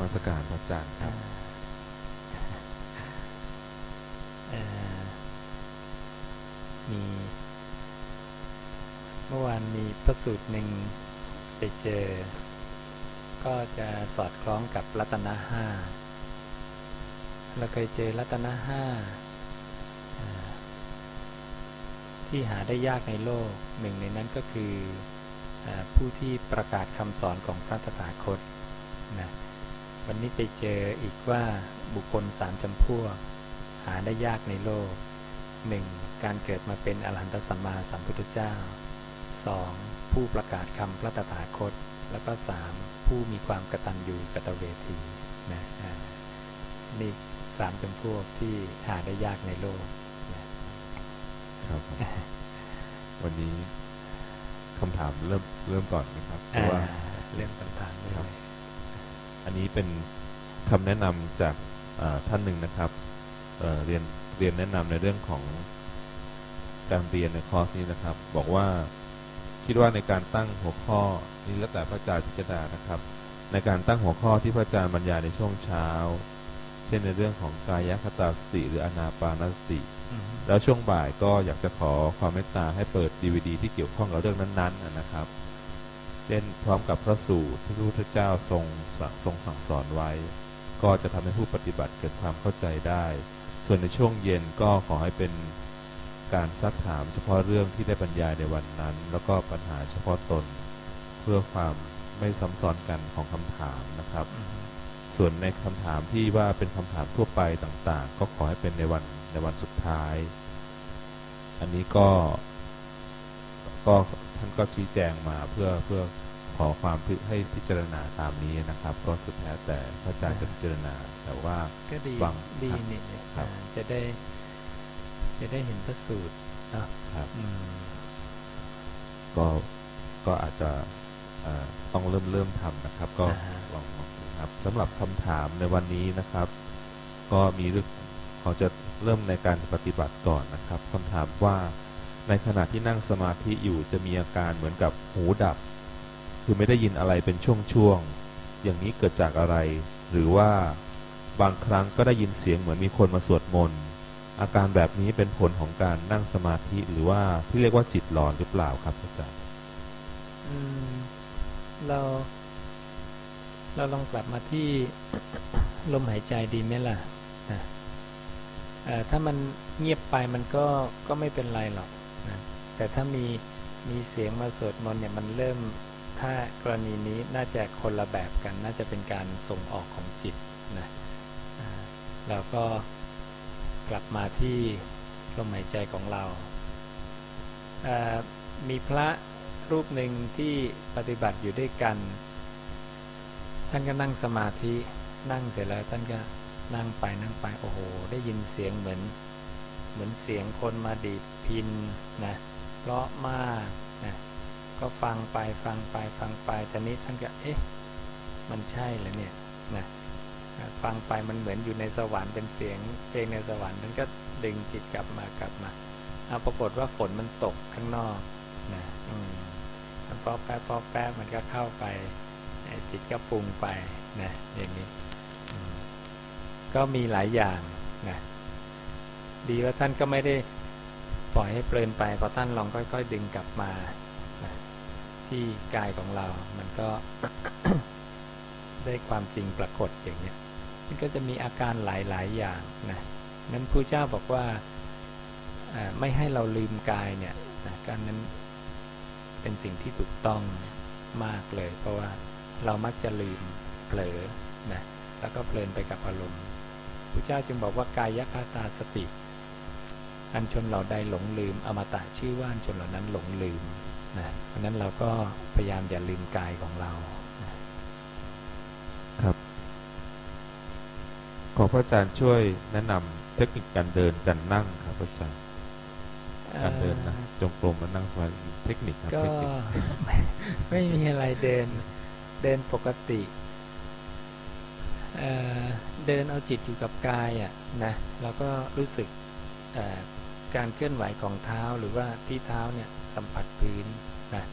มัสการพระอาจารย์ครับมี เมื่อวานมีพระสูตรหนึ่งไปเจอ ก็จะสอดคล้องกับรัตนห้าเราเคยเจอรัตนห้าที่หาได้ยากในโลกหนึ่งในนั้นก็คืออผู้ที่ประกาศคำสอนของพระตถาคตนะ วันนี้ไปเจออีกว่าบุคคลสามจำพวก หาได้ยากในโลก 1. การเกิดมาเป็นอรหันตสัมมาสัมพุทธเจ้า 2. ผู้ประกาศคำพระตถาคต แล้วก็ 3. ผู้มีความกตัญญูกตเวทีนะอ่านี่สามจำพวกที่หาได้ยากในโลกนะครับผมวันนี้คำถามเริ่มเริ่มก่อนนะครับเพอ่าราะว่าเรื่องต่างๆนี่ครับเลย อันนี้เป็นคำแนะนำจากเอ่อท่านหนึ่งนะครับเอ่อเรียนเรียนแนะนำในเรื่องของการเรียนในคอร์สนี้นะครับ บอกว่าคิดว่าในการตั้งหัวข้อนี่แล้วแต่พระอาจารย์พิจารณานะครับ ในการตั้งหัวข้อที่พระอาจารย์บรรยายในช่วงเช้า เช่นในเรื่องของกายคตาสติ หรืออนาปานสติอืมแล้วช่วงบ่ายก็อยากจะขอความเมตตาให้เปิดดีวดีที่เกี่ยวข้องกับเรื่องนั้น ๆ นะครับ เช่น พร้อมกับพระสูตรที่พระพุทธเจ้าทรงสทรงสั่งสอนไว้ ก็จะทำให้ผู้ปฏิบัติเกิดความเข้าใจได้ ส่วนในช่วงเย็นก็ขอให้เป็นการซักถามเฉพาะเรื่องที่ได้บรรยายในวันนั้น แล้วก็ปัญหาเฉพาะตน เพื่อความไม่ซ้ำซ้อนกันของคำถามนะครับ ส่วนในคำถามที่ว่าเป็นคำถามทั่วไปต่างๆ ก็ขอให้เป็นในวันในวันสุดท้าย อันนี้ก็ก็ ท่านก็ชี้แจงมาเพื่อเพื่อขอความพิให้พิจารณาตามนี้นะครับ ก็สุดแท้แต่พระอาจารย์จะพิจารณา แต่ว่าก็ดีฟังดีครับนี่เนี่ยครับอ่าจะได้ จะได้เห็นพระสูตรเนาะครับอืมก็ก็อาจจะเอ่อต้องเริ่มเริ่มทำนะครับ ก็อ่าฮะลองลองดูครับสำหรับคำถามในวันนี้นะครับ ก็มีเรื่องเขาจะเริ่มในการปฏิบัติก่อนนะครับคำถามว่า ในขณะที่นั่งสมาธิอยู่จะมีอาการเหมือนกับหูดับ คือไม่ได้ยินอะไรเป็นช่วงๆ อย่างนี้เกิดจากอะไร หรือว่าบางครั้งก็ได้ยินเสียงเหมือนมีคนมาสวดมนต์ อาการแบบนี้เป็นผลของการนั่งสมาธิหรือว่าที่เรียกว่าจิตหลอนหรือเปล่าครับอาจารย์เราเราลองกลับมาที่ลมหายใจดีไหมล่ะะถ้ามันเงียบไปมันก็ก็ไม่เป็นไรหรอก แต่ถ้ามีมีเสียงมาสวดมนต์เนี่ยมันเริ่มถ้ากรณีนี้น่าจะคนละแบบกัน น่าจะเป็นการส่งออกของจิตนะอ่าเราก็กลับมาที่ลมหายใจของเราเอ่อมีพระรูปหนึ่งที่ปฏิบัติอยู่ด้วยกัน ท่านก็นั่งสมาธินั่งเสร็จแล้วท่านก็นั่งไปนั่งไปโอ้โห ได้ยินเสียงเหมือน เหมือนเสียงคนมาดีดพินนะ ราะมากนะก็ฟังไปฟังไปฟังไปแต่นี้ท่านก็เอ๊ะมันใช่เหรอเนี่ยนะฟังไปมันเหมือนอยู่ในสวรรค์เป็นเสียงเพลงในสวรรค์ท่านก็ดึงจิตกลับมากลับมาเอาปรากฏว่าฝนมันตกข้างนอกนะอืมมันพอแป๊บพอแป๊บมันก็เข้าไปจิตก็ปรุงไปนะอย่างนี้ก็มีหลายอย่างนะดีว่าท่านก็ไม่ได้ ปล่อยให้เพลินไปพอท่านลองค่อย ๆ ดึงกลับมาที่กายของเรา มันก็ได้ความจริงปรากฏอย่างนี้มันก็จะมีอาการหลาย ๆ อย่างนะนั้นพระเจ้าบอกว่าอ่าไม่ให้เราลืมกายเนี่ยนะการนั้นเป็นสิ่งที่ถูกต้องมากเลย เพราะว่าเรามักจะลืมเผลอนะแล้วก็เพลินไปกับอารมณ์พระเจ้าจึงบอกว่ากายคตาสติ อันชนเหล่าใดหลงลืม อมตะชื่อว่าอันชนเหล่านั้นหลงลืมนะเพราะนั้นเราก็พยายามอย่าลืมกายของเรานะครับ ขอพระอาจารย์ช่วยแนะนำเทคนิคการเดินการนั่งครับพระอาจารย์การเดินนะจงกรมและนั่งสมาธิเทคนิคครับก็เทคนิคไม่ไม่มีอะไรเดินเดินปกติเอ่อเดินเอาจิตอยู่กับกายอะนะแล้วก็รู้สึกเอ่อ การเคลื่อนไหวของเท้าหรือว่าที่เท้าเนี่ยสัมผัสพื้นนะ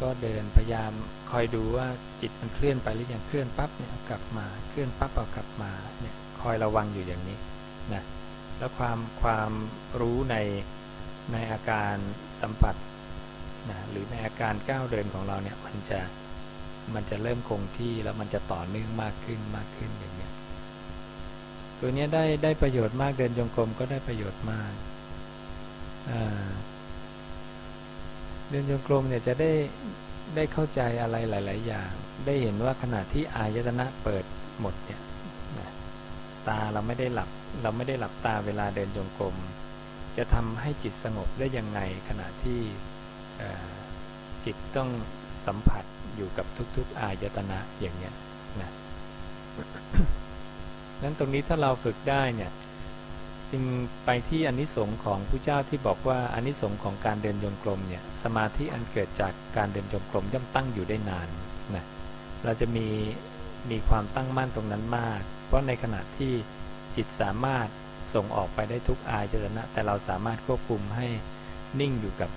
ก็เดินพยายามคอยดูว่าจิตมันเคลื่อนไปหรือยังเคลื่อนปั๊บเนี่ยกลับมาเคลื่อนปั๊บเอากลับมาเนี่ยคอยระวังอยู่อย่างนี้นะแล้วความความรู้ในในอาการสัมผัสนะหรือในอาการก้าวเดินของเราเนี่ยมันจะมันจะเริ่มคงที่แล้วมันจะต่อเนื่องมากขึ้นมากขึ้นอย่างเงี้ยตัวเนี้ยได้ได้ประโยชน์มากเดินจงกรมก็ได้ประโยชน์มาก เดินจงกรมเนี่ยจะได้ได้เข้าใจอะไรหลาย ๆ อย่าง ได้เห็นว่าขณะที่อายตนะเปิดหมดเนี่ยตาเราไม่ได้หลับ เราไม่ได้หลับตาเวลาเดินจงกรมจะทำให้จิตสงบได้ยังไงขณะที่จิตต้องสัมผัสอยู่กับทุก ๆ อายตนะอย่างเงี้ยนะนั้นตรงนี้ถ้าเราฝึกได้เนี่ย จึงไปที่อนนิสงส์ของผู้เจ้าที่บอกว่าอนนิสงส์ของการเดินจงกรมเนี่ยสมาธิอันเกิดจากการเดินจงกรมย่อมตั้งอยู่ได้นานนะเราจะมีมีความตั้งมั่นตรงนั้นมาก เพราะในขณะที่จิตสามารถส่งออกไปได้ทุกอายจตนะ แต่เราสามารถควบคุมให้นิ่งอยู่กับ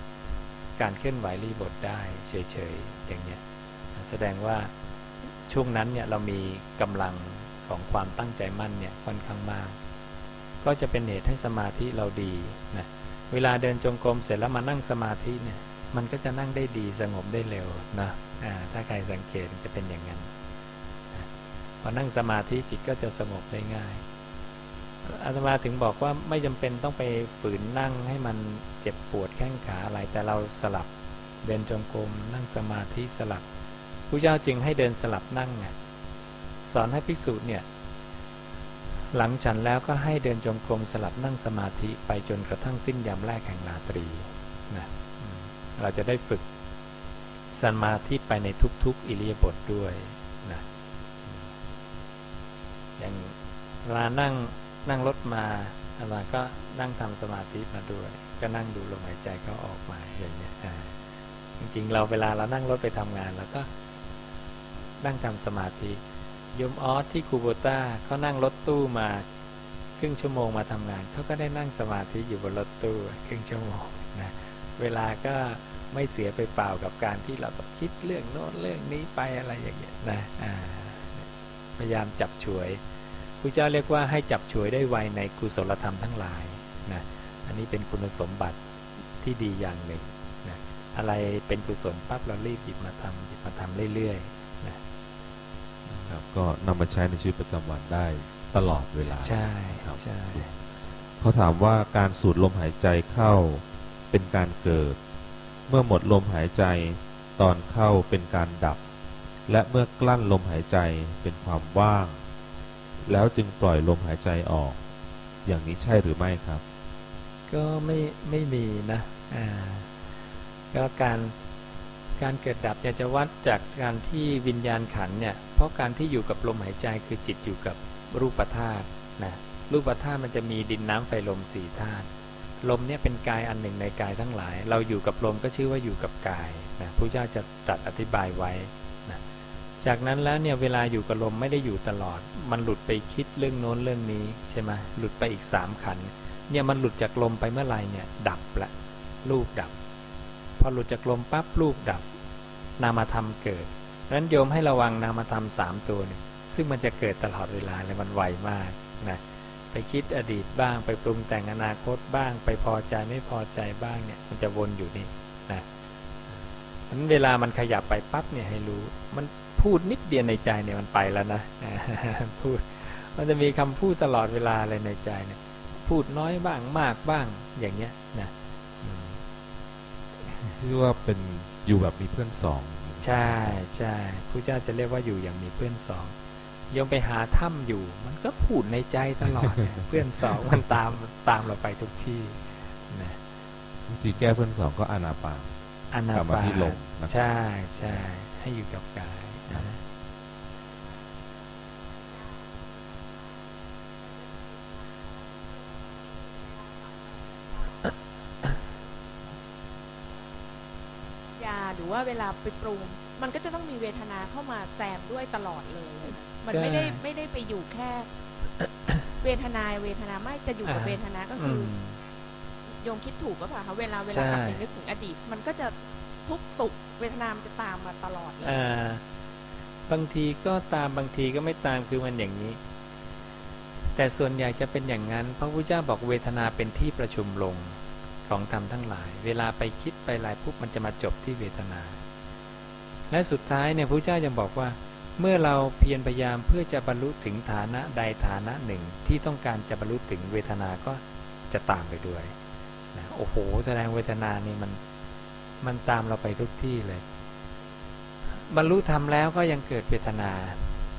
การเคลื่อนไหวรีบทได้เฉยๆอย่างเนี้ยแสดงว่าช่วงนั้นเนี่ยเรามีกำลังของความตั้งใจมั่นเนี่ยค่อนข้างมาก ก็จะเป็นเหตุให้สมาธิเราดีนะเวลาเดินจงกรมเสร็จแล้วมานั่งสมาธิเนี่ย มันก็จะนั่งได้ดีสงบได้เร็วนะถ้าใครสังเกตจะเป็นอย่างนั้นพอนั่งสมาธิจิตก็จะสงบได้ง่ายอาตมาถึงบอกว่าไม่จำเป็นต้องไปฝืนนั่งให้มันเจ็บปวดแข้งขาอะไรแต่เราสลับเดินจงกรมนั่งสมาธิสลับผู้เจ้าจึงให้เดินสลับนั่งไงสอนให้ภิกษุเนี่ย หลังฉันแล้วก็ให้เดินจงกรมสลับนั่งสมาธิไปจนกระทั่งสิ้นยามแรกแห่งราตรีนะเราจะได้ฝึกสมาธิไปในทุกๆ อิริยาบถด้วยนะอย่างเวลานั่งนั่งรถมาอามาก็นั่งทำสมาธิมาด้วย ก็นั่งดูลมหายใจเขาออกมาอย่างเงี้ยจริงๆ เราเวลาเรานั่งรถไปทำงานเราก็นั่งทำสมาธิ ยมออสที่คูโบต้าเขานั่งรถตู้มาครึ่งชั่วโมงมาทำงานเขาก็ได้นั่งสมาธิอยู่บนรถตู้ครึ่งชั่วโมงนะเวลาก็ไม่เสียไปเปล่ากับการที่เราต้องคิดเรื่องโน้นเรื่องนี้ไปอะไรอย่างเงี้ยนะพยายามจับฉวยพระเจ้าเรียกว่าให้จับฉวยได้ไวในกุศลธรรมทั้งหลายนะอันนี้เป็นคุณสมบัติที่ดีอย่างหนึ่งนะอะไรเป็นกุศลปั๊บเรารีบหยิบมาทำหยิบมาทำเรื่อยๆ นะครับ ก็นำมาใช้ในชีวิตประจำวันได้ตลอดเวลาใช่ครับใช่เขาถามว่าการสูดลมหายใจเข้าเป็นการเกิด เมื่อหมดลมหายใจตอนเข้าเป็นการดับ และเมื่อกลั้นลมหายใจเป็นความว่าง แล้วจึงปล่อยลมหายใจออก อย่างนี้ใช่หรือไม่ครับ ก็ไม่ไม่มีนะอ่าก็การ การเกิดดับอยากจะวัดจากการที่วิญญาณขันเนี่ยเพราะการที่อยู่กับลมหายใจคือจิตอยู่กับรูปธาตุนะรูปธาตุมันจะมีดินน้ำไฟลมสี่ธาตุลมเนี่ยเป็นกายอันหนึ่งในกายทั้งหลาย เราอยู่กับลมก็ชื่อว่าอยู่กับกายนะพระเจ้าจะตัดอธิบายไว้นะจากนั้นแล้วเนี่ยเวลาอยู่กับลมไม่ได้อยู่ตลอด มันหลุดไปคิดเรื่องโน้นเรื่องนี้ใช่ไหมหลุดไปอีกสามขันเนี่ยมันหลุดจากลมไปเมื่อไหร่เนี่ยดับละรูปดับ พอหลุดจากลมปั๊บรูปดับ นามธรรมเกิดดังนั้นโยมให้ระวังนามธรรมสามตัวเนี่ยซึ่งมันจะเกิดตลอดเวลาเลยมันไวมากนะไปคิดอดีตบ้างไปปรุงแต่งอนาคตบ้าง ไปพอใจไม่พอใจบ้างเนี่ยมันจะวนอยู่นี่นะนั้นเวลามันขยับไปปั๊บเนี่ยให้รู้ มันพูดนิดเดียวในใจเนี่ยมันไปแล้วนะพูดมันจะมีคำพูดตลอดเวลาเลยในใจเนี่ย พูดน้อยบ้างมากบ้างอย่างเงี้ยนะอืมที่ว่าเป็น อยู่แบบมีเพื่อนสอง ใช่ใช่ผู้เจ้าจะเรียกว่าอยู่อย่างมีเพื่อนสองโยมไปหาถ้ำอยู่ มันก็พูดในใจตลอดเนี่ยเพื่อนสองมันตามตามเราไปทุกที่นะวิธีแก้เพื่อนสองก็อานาปานอนากลับมาปาที่ลมนนะครับใช่ใช่ให้อยู่กับกายนะ ยาห รือว่าเวลาไปปรุง มันก็จะต้องมีเวทนาเข้ามาแซมด้วยตลอดเลย มันไม่ได้ไม่ได้ไปอยู่แค่ เวทนาเวทนาไม่จะอยู่กับเวทนาก็อืคือมโยมคิดถูกก็ปล่ะคะเวลาเวลาใช่กลับไปนึกถึงอดีต มันก็จะทุกข์สุขเวทนามันจะตามมาตลอดเลยอ่าบางทีก็ตามบางทีก็ไม่ตามคือมันอย่างนี้ แต่ส่วนใหญ่จะเป็นอย่างนั้น พระพุทธเจ้าบอกเวทนาเป็นที่ประชุมลง ของธรรมทั้งหลาย เวลาไปคิดไปลายปุ๊บมันจะมาจบที่เวทนา และสุดท้ายเนี่ยพระเจ้ายังบอกว่า เมื่อเราเพียรพยายามเพื่อจะบรรลุถึงฐานะใดฐานะหนึ่งที่ต้องการจะบรรลุถึงเวทนาก็จะตามไปด้วยนะโอ้โหแสดงเวทนานี่มันมันตามเราไปทุกที่เลย บรรลุธรรมแล้วก็ยังเกิดเวทนา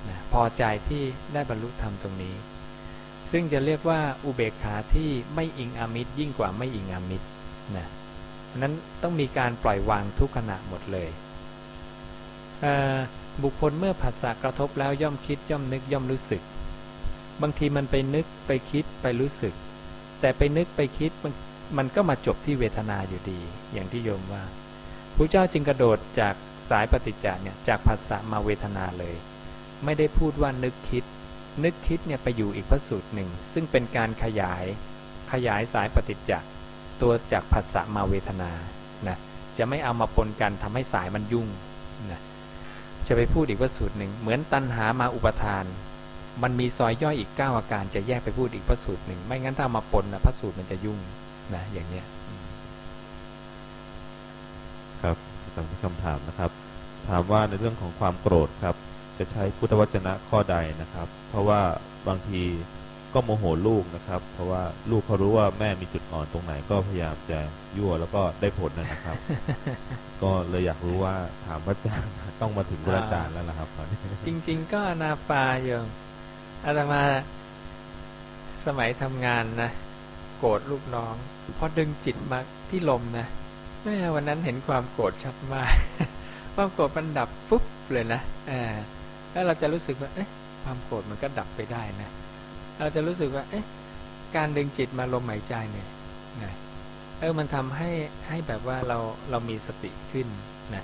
นะพอใจที่ได้บรรลุธรรมตรงนี้ ซึ่งจะเรียกว่าอุเบกขาที่ไม่อิงอามิตรยิ่งกว่าไม่อิงอามิตรนะนั้นต้องมีการปล่อยวางทุกขณะหมดเลยเบุคคลเมื่อผัสสะกระทบแล้วย่อมคิดย่อมนึกย่อมรู้สึก บางทีมันไปนึกไปคิดไปรู้สึก แต่ไปนึกไปคิดมันมันก็มาจบที่เวทนาอยู่ดี อย่างที่โยมว่าพระเจ้าจึงกระโดดจากสายปฏิจจ์เนี่ยจากผัสสะมาเวทนาเลย ไม่ได้พูดว่านึกคิด นึกคิดเนี่ยไปอยู่อีกพระสูตรหนึ่ง ซึ่งเป็นการขยายขยายสายปฏิจจ์ตัวจากผัสสะมาเวทนานะจะไม่เอามาปนกันทำให้สายมันยุ่งนะจะไปพูดอีกพระสูตรหนึ่งเหมือนตัณหามาอุปทาน มันมีซอยย่อยอีกเก้าอาการจะแยกไปพูดอีกพระสูตรหนึ่งไม่งั้นถ้ามาปนนะพระสูตรมันจะยุ่งนะอย่างเนี้ยครับตามที่คำถามนะครับ ถามว่าในเรื่องของความโกรธครับ จะใช้พุทธวจนะข้อใดนะครับ เพราะว่าบางทีก็โมโหลูกนะครับ เพราะว่าลูกเขารู้ว่าแม่มีจุดอ่อนตรงไหนก็พยายามจะยั่วแล้วก็ได้ผลนะครับ ก็เลยอยากรู้ว่าถามพระอาจารย์ต้องมาถึงพระอาจารย์แล้วล่ะครับตอนนี้จริง ๆ ก็อนาปาโยมอาตมาสมัยทำงานนะโกรธลูกน้องพอดึงจิตมาที่ลมนะแม่วันนั้นเห็นความโกรธชัดมากความโกรธมันดับปุ๊บเลยนะอ่า แล้วเราจะรู้สึกว่า เอ๊ะ ความโกรธมันก็ดับไปได้นะ เราจะรู้สึกว่า เอ๊ะ การดึงจิตมาลมหายใจเนี่ยนะเออมันทำให้ให้แบบว่าเราเรามีสติขึ้นนะ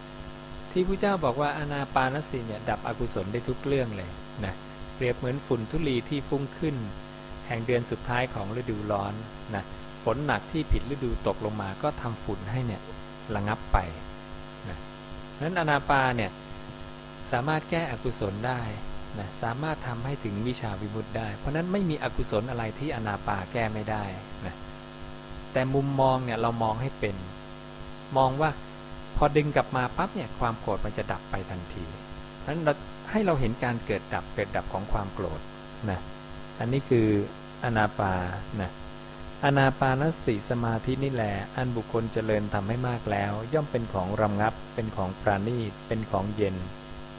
ที่พระเจ้าบอกว่าอนาปานสติเนี่ยดับอกุศลได้ทุกเรื่องเลยนะเปรียบเหมือนฝุ่นทุลีที่ฟุ้งขึ้น แห่งเดือนสุดท้ายของฤดูร้อนนะฝนหนักที่ผิดฤดูตกลงมาก็ทำฝุ่นให้เนี่ยระงับไปนะนั้นอนาปาเนี่ย สามารถแก้อกุศลได้นะสามารถทำให้ถึงวิชาวิมุตติได้ เพราะนั้นไม่มีอกุศลอะไรที่อนาปาแก้ไม่ได้นะแต่มุมมองเนี่ยเรามองให้เป็น มองว่าพอดึงกลับมาปั๊บเนี่ยความโกรธมันจะดับไปทันทีฉะนั้นเราให้เราเห็นการเกิดดับเกิดดับของความโกรธนะอันนี้คืออนาปานะอนาปานสติสมาธินี่แหละอันบุคคลเจริญทำให้มากแล้ว ย่อมเป็นของรำงับเป็นของปราณีตเป็นของเย็น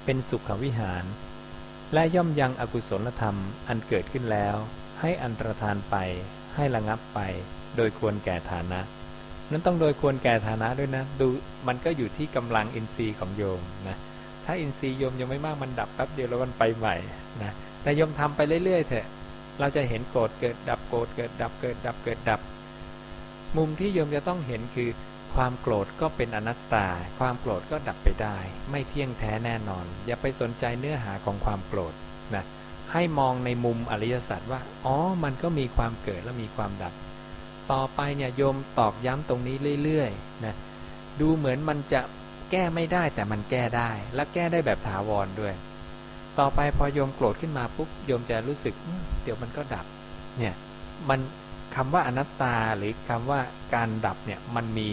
เป็นสุขวิหาร และย่อมยังอกุศลธรรมอันเกิดขึ้นแล้ว ให้อันตรธานไป ให้ระงับไป โดยควรแก่ฐานะ นั้นต้องโดยควรแก่ฐานะด้วยนะ ดูมันก็อยู่ที่กำลังอินทรีย์ของโยมนะถ้าอินทรีย์โยมยังไม่มากมันดับแป๊บเดียวแล้วมันไปใหม่นะแต่โยมทำไปเรื่อยๆเถอะเราจะเห็นโกรธเกิดดับโกรธเกิดดับเกิดดับเกิดดับ มุมที่โยมจะต้องเห็นคือ ความโกรธก็เป็นอนัตตา ความโกรธก็ดับไปได้ ไม่เที่ยงแท้แน่นอน อย่าไปสนใจเนื้อหาของความโกรธนะให้มองในมุมอริยสัจว่า อ๋อ มันก็มีความเกิดและมีความดับ ต่อไปเนี่ยโยมตอกย้ำตรงนี้เรื่อยๆนะดูเหมือนมันจะแก้ไม่ได้แต่มันแก้ได้ และแก้ได้แบบถาวรด้วย ต่อไปพอโยมโกรธขึ้นมาปุ๊บโยมจะรู้สึกเดี๋ยวมันก็ดับ เนี่ยมันคำว่าอนัตตาหรือคำว่าการดับเนี่ยมันมี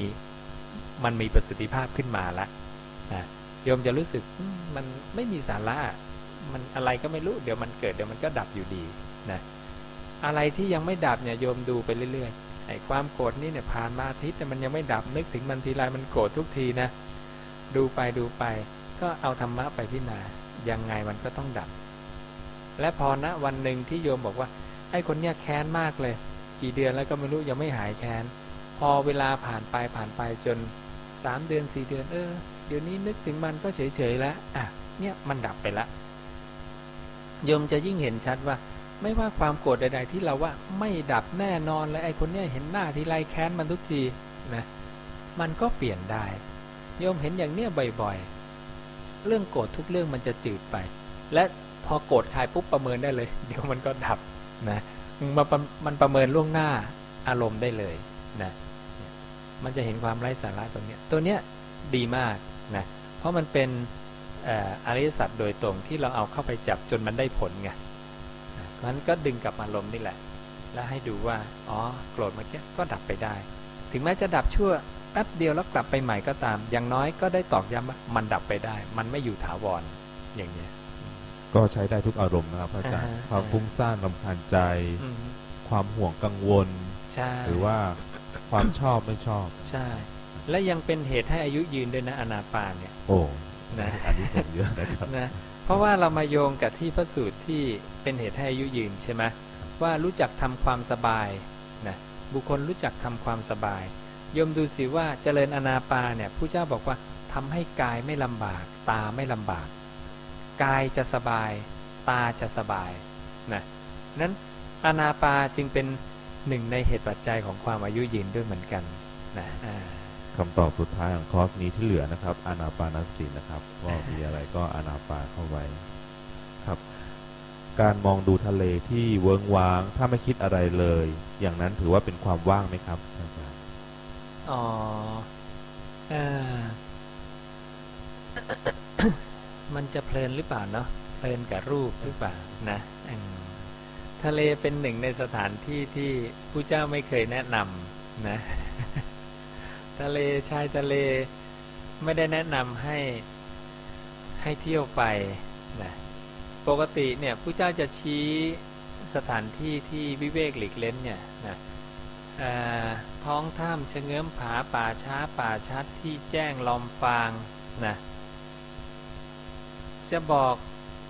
มันมีประสิทธิภาพขึ้นมาละนะโยมจะรู้สึกมันไม่มีสาระมันอะไรก็ไม่รู้เดี๋ยวมันเกิดเดี๋ยวมันก็ดับอยู่ดีนะอะไรที่ยังไม่ดับเนี่ยโยมดูไปเรื่อยๆไอ้ความโกรธนี่เนี่ยผ่านมาอาทิตย์แต่มันยังไม่ดับนึกถึงมันทีไรมันโกรธทุกทีนะดูไปดูไป ก็เอาธรรมะไปพิจารณายังไงมันก็ต้องดับ และพอณวันหนึ่งที่โยมบอกว่า ไอ้คนเนี้ยแค้นมากเลย กี่เดือนแล้วก็ไม่รู้ยังไม่หายแค้น พอเวลาผ่านไปผ่านไปจน สามเดือนสี่เดือน เออ เดี๋ยวนี้นึกถึงมันก็เฉยๆแล้วอะ เนี่ยมันดับไปละโยมจะยิ่งเห็นชัดว่า ไม่ว่าความโกรธใด ๆ ที่เราว่าไม่ดับแน่นอนและไอ้คนเนี้ยเห็นหน้าทีไรแค้นมันทุกทีนะมันก็เปลี่ยนได้โยมเห็นอย่างเนี้ยบ่อยๆ เรื่องโกรธทุกเรื่องมันจะจืดไป และพอโกรธใครปุ๊บประเมินได้เลย เดี๋ยวมันก็ดับนะมันประมันประเมินล่วงหน้าอารมณ์ได้เลยนะ มันจะเห็นความไร้สาระตรงเนี้ยตัวเนี้ยดีมากนะเพราะมันเป็นเอ่ออริยสัจโดยตรงที่เราเอาเข้าไปจับจนมันได้ผลไงนะเพราะฉะนั้นก็ดึงกลับมาลมณ์นี่แหละ แล้วให้ดูว่า อ๋อ โกรธเมื่อกี้ก็ดับไปได้ ถึงแม้จะดับชั่วแป๊บเดียวแล้วกลับไปใหม่ก็ตาม อย่างน้อยก็ได้ตอกย้ำว่ามันดับไปได้ มันไม่อยู่ถาวรอย่างเงี้ย ก็ใช้ได้ทุกอารมณ์นะครับพระอาจารย์อ่าฮะความฟุ้งซ่านลำคาญใจอืมความห่วงกังวลใช่หรือว่า ความชอบไม่ชอบ ใช่ และยังเป็นเหตุให้อายุยืนด้วยนะอนาปานเนี่ย โอ้นะอันนี้ส่งส์เยอะนะครับนะเพราะว่าเรามาโยงกับที่พระสูตรที่เป็นเหตุให้อายุยืนใช่ไหมว่ารู้จักทำความสบายนะบุคคลรู้จักทำความสบายโยมดูสิว่าเจริญอนาปาเนี่ยผู้เจ้าบอกว่าทำให้กายไม่ลำบาก ตาไม่ลำบาก กายจะสบาย ตาจะสบายนะนั้นอนาปาจึงเป็น หนึ่งในเหตุปัจจัยของความอายุยืนด้วยเหมือนกันนะอ่าคำตอบสุดท้ายของคอร์สนี้ที่เหลือนะครับอานาปานสตินะครับก็มีอะไรก็อานาปาเข้าไว้ครับ การมองดูทะเลที่เวิงว้าง ถ้าไม่คิดอะไรเลย อย่างนั้นถือว่าเป็นความว่างไหมครับอาจารย์อ๋ออ่ามันจะเพลินหรือเปล่าเนาะเพลินกับรูปหรือเปล่านะอืม ทะเลเป็นหนึ่งในสถานที่ที่ผู้เจ้าไม่เคยแนะนำนะ ทะเลชายทะเลไม่ได้แนะนำให้ให้เที่ยวไปนะปกติเนี่ยผู้เจ้าจะชี้สถานที่ที่วิเวกหลีกเล้นเนี่ยนะท้องถ้ำเชะเง้มผาป่าช้าป่าชัดที่แจ้งลอมฟางนะจะบอก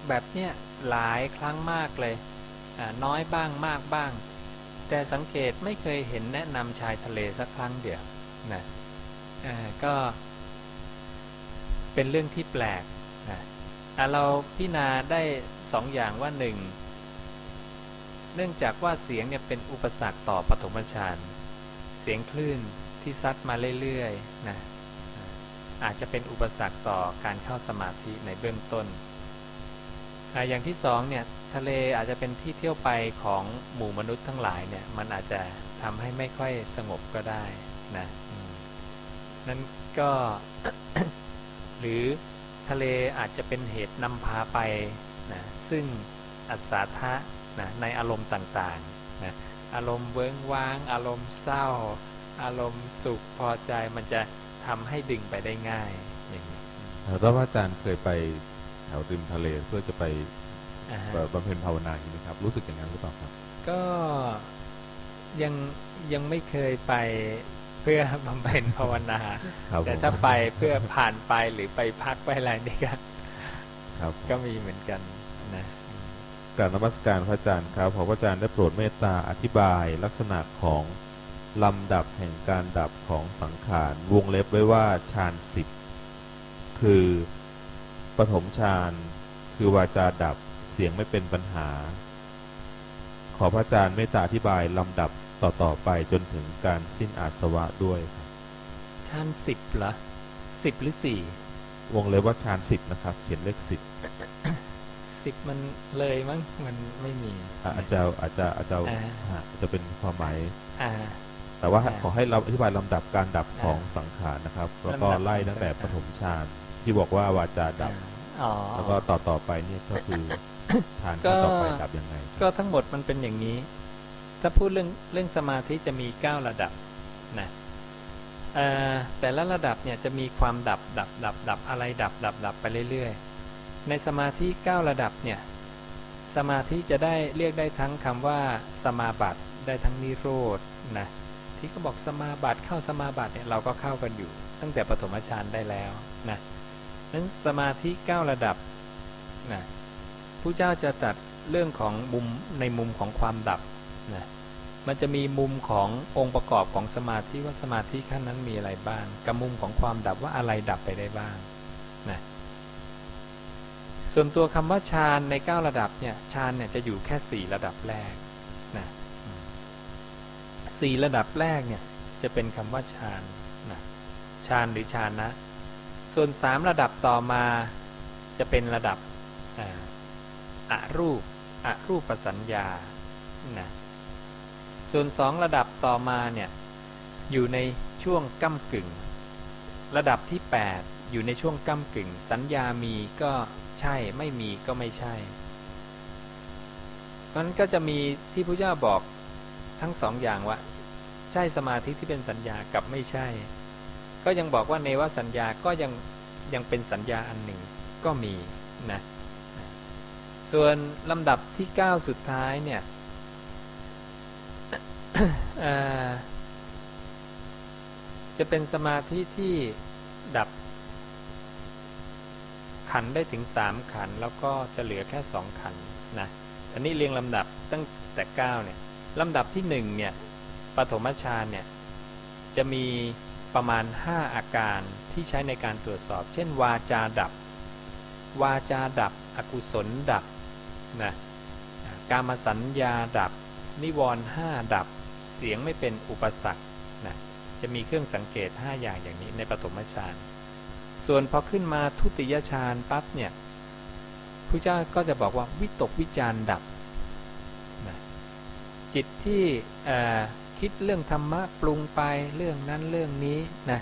แบบเนี้ยหลายครั้งมากเลย น้อยบ้างมากบ้าง แต่สังเกตไม่เคยเห็นแนะนำชายทะเลสักครั้งเดียวนะก็เป็นเรื่องที่แปลกนะอ่เราพิจารณาได้สองอย่างว่าหนึ่งเนื่องจากว่าเสียงเนี่ยเป็นอุปสรรคต่อปฐมฌานเสียงคลื่นที่ซัดมาเรื่อยๆนะอาจจะเป็นอุปสรรคต่อการเข้าสมาธิในเบื้องต้น อย่างที่สองเนี่ยทะเลอาจจะเป็นที่เที่ยวไปของหมู่มนุษย์ทั้งหลายเนี่ยมันอาจจะทำให้ไม่ค่อยสงบก็ได้นะนั้นก็หรือทะเลอาจจะเป็นเหตุนำพาไปนะซึ่งอัศทะนะในอารมณ์ต่างๆนะอารมณ์เวิ้งว้าง อารมณ์เศร้า อารมณ์สุขพอใจมันจะทำให้ดึงไปได้ง่ายอย่างนี้แล้วพระอาจารย์เคยไป ถวริมทะเลเพื่อจะไปอ่าฮะบำเพ็ญภาวนาอย่างนี้ไหมครับ รู้สึกอย่างนั้นหรือเปล่าครับ ก็ยังยังไม่เคยไปเพื่อบำเพ็ญภาวนาครับแต่ผมถ้าไปเพื่อผ่านไปหรือไปพักไปอะไรนี่ก็ครับผมก็มีเหมือนกันนะกราบนมัสการพระอาจารย์ครับขอพระอาจารย์ได้โปรดเมตตาอธิบายลักษณะของลำดับแห่งการดับของสังขารวงเล็บไว้ว่าฌานสิบคือ ปฐมฌานคือวาจาดับเสียงไม่เป็นปัญหา ขอพระอาจารย์เมตตาอธิบายลำดับต่อ ๆ ไปจนถึงการสิ้นอาสวะด้วยครับชั้นสิบเหรอสิบหรือสี่วงเล็บว่าฌานสิบนะครับ เขียนเลขสิบสิบมันเลยมั้งมันไม่มีอะอาจจะอาจจะอาจจะอ่าอะอาจจะเป็นความหมายอ่าแต่ว่าอ่าขอให้เราอธิบายลำดับการดับอ่าของสังขารนะครับ แล้วก็ลำดับไล่ตั้งแต่ของปสังขารฐมฌาน ที่บอกว่าวาจาดับอ๋อแล้วก็ต่อต่อไปเนี่ยก็คือฌานก็ขั้นต่อไปดับยังไง ก็ทั้งหมดมันเป็นอย่างนี้ ถ้าพูดเรื่องเรื่องสมาธิจะมีเก้าระดับนะเอ่อแต่ละระดับเนี่ยจะมีความดับดับดับดับอะไรดับดับดับไปเรื่อยๆ ในสมาธิเก้าระดับเนี่ยสมาธิจะได้เรียกได้ทั้งคำว่าสมาบัติได้ทั้งนิโรธนะที่เขาบอกสมาบัติเข้าสมาบัติเนี่ยเราก็เข้ากันอยู่ ตั้งแต่ปฐมฌานได้แล้วนะ นั้นสมาธิเก้าระดับนะผู้เจ้าจะตัดเรื่องของมุมในมุมของความดับนะมันจะมีมุมขององค์ประกอบของสมาธิว่าสมาธิขั้นนั้นมีอะไรบ้างกับมุมของความดับว่าอะไรดับไปได้บ้างนะส่วนตัวคำว่าฌานในเก้าระดับเนี่ยฌานเนี่ยจะอยู่แค่สี่ระดับแรกนะสี่ระดับแรกเนี่ยจะเป็นคำว่าฌานนะฌานหรือฌานนะ ส่วนสามระดับต่อมาจะเป็นระดับอ่ารูปอรูปสัญญานะส่วนสองระดับต่อมาเนี่ยอยู่ในช่วงก้ากึ่ง ระดับที่ 8 อยู่ในช่วงก้ากึ่ง สัญญามีก็ใช่ไม่มีก็ไม่ใช่เพราะนั้นก็จะมีที่พระเจ้าบอกทั้งสองอย่างว่า ใช่สมาธิที่เป็นสัญญากับไม่ใช่ ก็ยังบอกว่าเนวสัญญาก็ยังยังเป็นสัญญาอันหนึ่งก็มีนะส่วนลำดับที่ 9 สุดท้ายเนี่ยจะเป็นสมาธิที่ดับขันได้ถึงสามขันแล้วก็จะเหลือแค่สองขันนะอันนี้เรียงลำดับตั้งแต่เก้าเนี่ยลำดับที่หนึ่งเนี่ยปฐมฌานเนี่ยจะมี ประมาณห้าอาการที่ใช้ในการตรวจสอบ เช่น วาจาดับ วาจาดับ อกุศลดับนะกามสัญญาดับ นิวรณ์ห้าดับ เสียงไม่เป็นอุปสรรคนะจะมีเครื่องสังเกต 5 อย่างอย่างนี้ในปฐมฌานส่วนพอขึ้นมาทุติยฌานปั๊บเนี่ยพระเจ้าก็จะบอกว่าวิตกวิจารดับนะจิตที่ คิดเรื่องธรรมะปรุงไปเรื่องนั้นเรื่องนี้นะ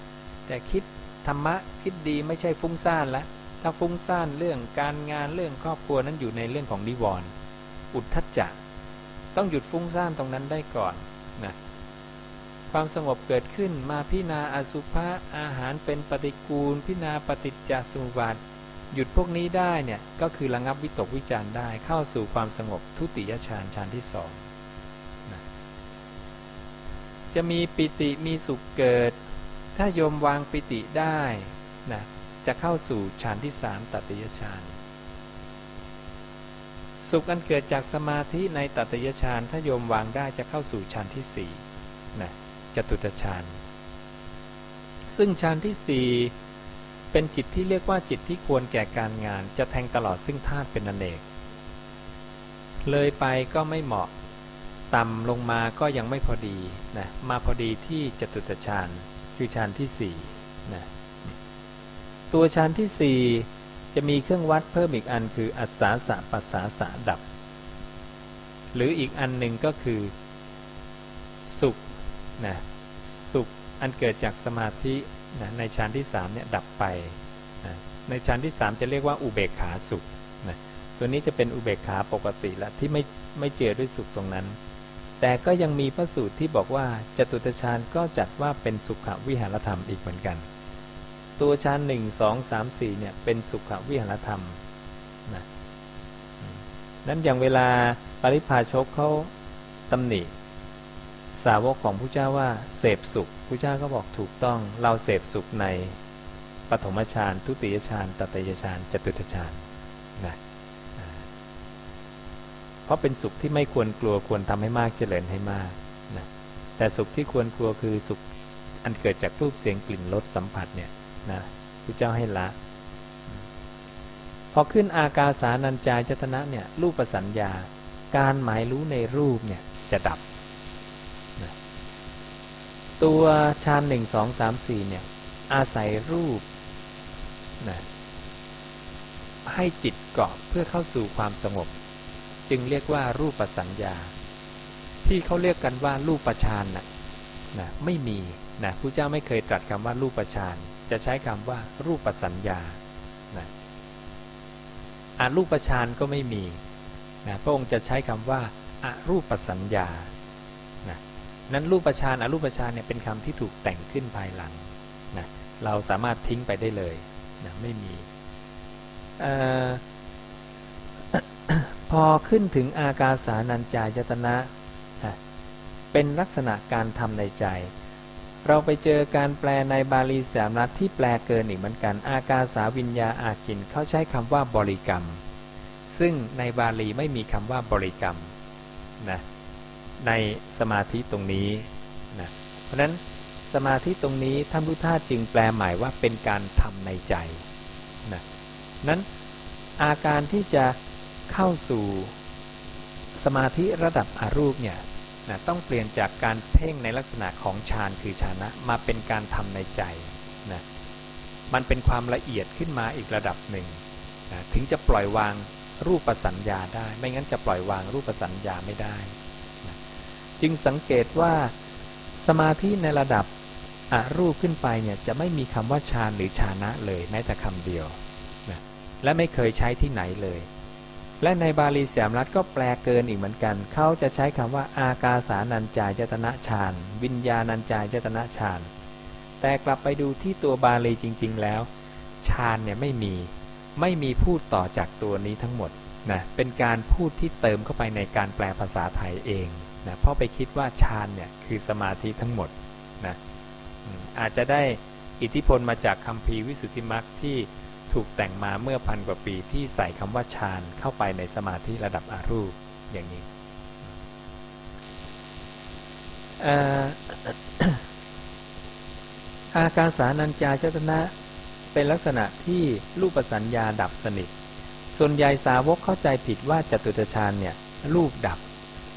แต่คิดธรรมะคิดดีไม่ใช่ฟุ้งซ่านล้วถ้าฟุ้งซ่านเรื่องการงานเรื่องครอบครัวนั้นอยู่ในเรื่องของนิวรณ์อุทธัจจะต้องหยุดฟุ้งซ่านตรงนั้นได้ก่อนนะความสงบเกิดขึ้นมาพิณาอสุภะอาหารเป็นปฏิกูล พิณาปฏิจจสมุปบาทหยุดพวกนี้ได้เนี่ยก็คือระงับวิตกวิจารได้เข้าสู่ความสงบทุติยฌานฌานที่สอง จะมีปิติมีสุขเกิด ถ้าโยมวางปิติได้นะจะเข้าสู่ฌานที่สามตติยฌานสุขอันเกิดจากสมาธิในตติยฌานถ้าโยมวางได้จะเข้าสู่ฌานที่สี่นะจตุตฌานซึ่งฌานที่สี่เป็นจิตที่เรียกว่าจิตที่ควรแก่การงาน จะแทงตลอดซึ่งธาตุเป็นอเนก เลยไปก็ไม่เหมาะ ต่ำลงมาก็ยังไม่พอดีนะมาพอดีที่จตุตฌานคือฌานที่สี่นะตัวฌานที่สี่จะมีเครื่องวัดเพิ่มอีกอันคืออัศาสะปัสสาสะดับ หรืออีกอันหนึ่งก็คือสุขนะสุขอันเกิดจากสมาธินะในฌานที่สามเนี่ยดับไปนะในฌานที่สามจะเรียกว่าอุเบกขาสุขนะตัวนี้จะเป็นอุเบกขาปกติแล้วที่ไม่ไม่เจอด้วยสุขตรงนั้น แต่ก็ยังมีพระสูตรที่บอกว่าจตุตฌานก็จัดว่าเป็นสุขวิหารธรรมอีกเหมือนกัน ตัวฌานหนึ่งสองสามสี่เนี่ยเป็นสุขวิหารธรรมนะนั้นอย่างเวลาปริพาชกเขาตำหนิสาวกของพระเจ้าว่าเสพสุขพระเจ้าก็บอกถูกต้องเราเสพสุขในปฐมฌานทุติยฌานตติยฌานจตุตฌานนะ เพราะเป็นสุขที่ไม่ควรกลัวควรทำให้มากเจริญให้มากนะแต่สุขที่ควรกลัวคือสุขอันเกิดจากรูปเสียงกลิ่นรสสัมผัสเนี่ยนะพระเจ้าให้ละ พอขึ้นอากาสานัญจายตนะเนี่ยรูปประสัญญา การหมายรู้ในรูปเนี่ยจะดับตัวฌานหนึ่งสองสามสี่เนี่ยอาศัยรูปนะให้จิตเกาะเพื่อเข้าสู่ความสงบ จึงเรียกว่ารูปสัญญา ที่เขาเรียกกันว่ารูปฌานนะนะไม่มีนะพระเจ้าไม่เคยตรัสคำว่ารูปฌานจะใช้คำว่ารูปสัญญานะอารูปฌานก็ไม่มีนะพระองค์จะใช้คำว่าอารูปสัญญานะนั้นรูปฌานอารูปฌานเนี่ยเป็นคำที่ถูกแต่งขึ้นภายหลังนะเราสามารถทิ้งไปได้เลยนะไม่มี พอขึ้นถึงอากาสานัญจายตนะ เป็นลักษณะการทำในใจ เราไปเจอการแปลในบาลีสามรัฐที่แปลเกินอีกเหมือนกัน อากาสาวิญญาอากินเขาใช้คำว่าบริกรรม ซึ่งในบาลีไม่มีคำว่าบริกรรมนะในสมาธิตรงนี้นะเพราะนั้นสมาธิตรงนี้ท่านพุทธาจึงแปลหมายว่าเป็นการทำในใจนะนั้นอาการที่จะ เข้าสู่สมาธิระดับอารูปเนี่ยนะต้องเปลี่ยนจากการเพ่งในลักษณะของฌานคือฌานะมาเป็นการทำในใจนะมันเป็นความละเอียดขึ้นมาอีกระดับหนึ่งนะถึงจะปล่อยวางรูปปัสัญญาได้ ไม่งั้นจะปล่อยวางรูปปัสัญญาไม่ได้จึงสังเกตว่าสมาธิในระดับอรูปขึ้นไปเนี่ยจะไม่มีคำว่าฌานหรือฌานะเลยแม้แต่คำเดียวนะและไม่เคยใช้ที่ไหนเลย และในบาลีสียมรัฐก็แปลเกินอีกเหมือนกัน เขาจะใช้คำว่า อากาสานัญจายตนะฌาน วิญญาณัญจายตนะฌาน แต่กลับไปดูที่ตัวบาลีจริง ๆ แล้วฌานเนี่ยไม่มี ไม่มีพูดต่อจากตัวนี้ทั้งหมดนะ เป็นการพูดที่เติมเข้าไปในการแปลภาษาไทยเองนะ เพราะไปคิดว่าฌานเนี่ยคือสมาธิทั้งหมดนะ อาจจะได้อิทธิพลมาจากคำพีวิสุทธิมรรคที่ ถูกแต่งมาเมื่อพันกว่าปีที่ใส่คำว่าฌานเข้าไปในสมาธิระดับอารูปอย่างนี้อาการสานัญจาเจตนะเป็นลักษณะที่รูปสัญญาดับสนิท ส่วนใหญ่สาวกเข้าใจผิดว่าจตุตฌานเนี่ยรูปดับ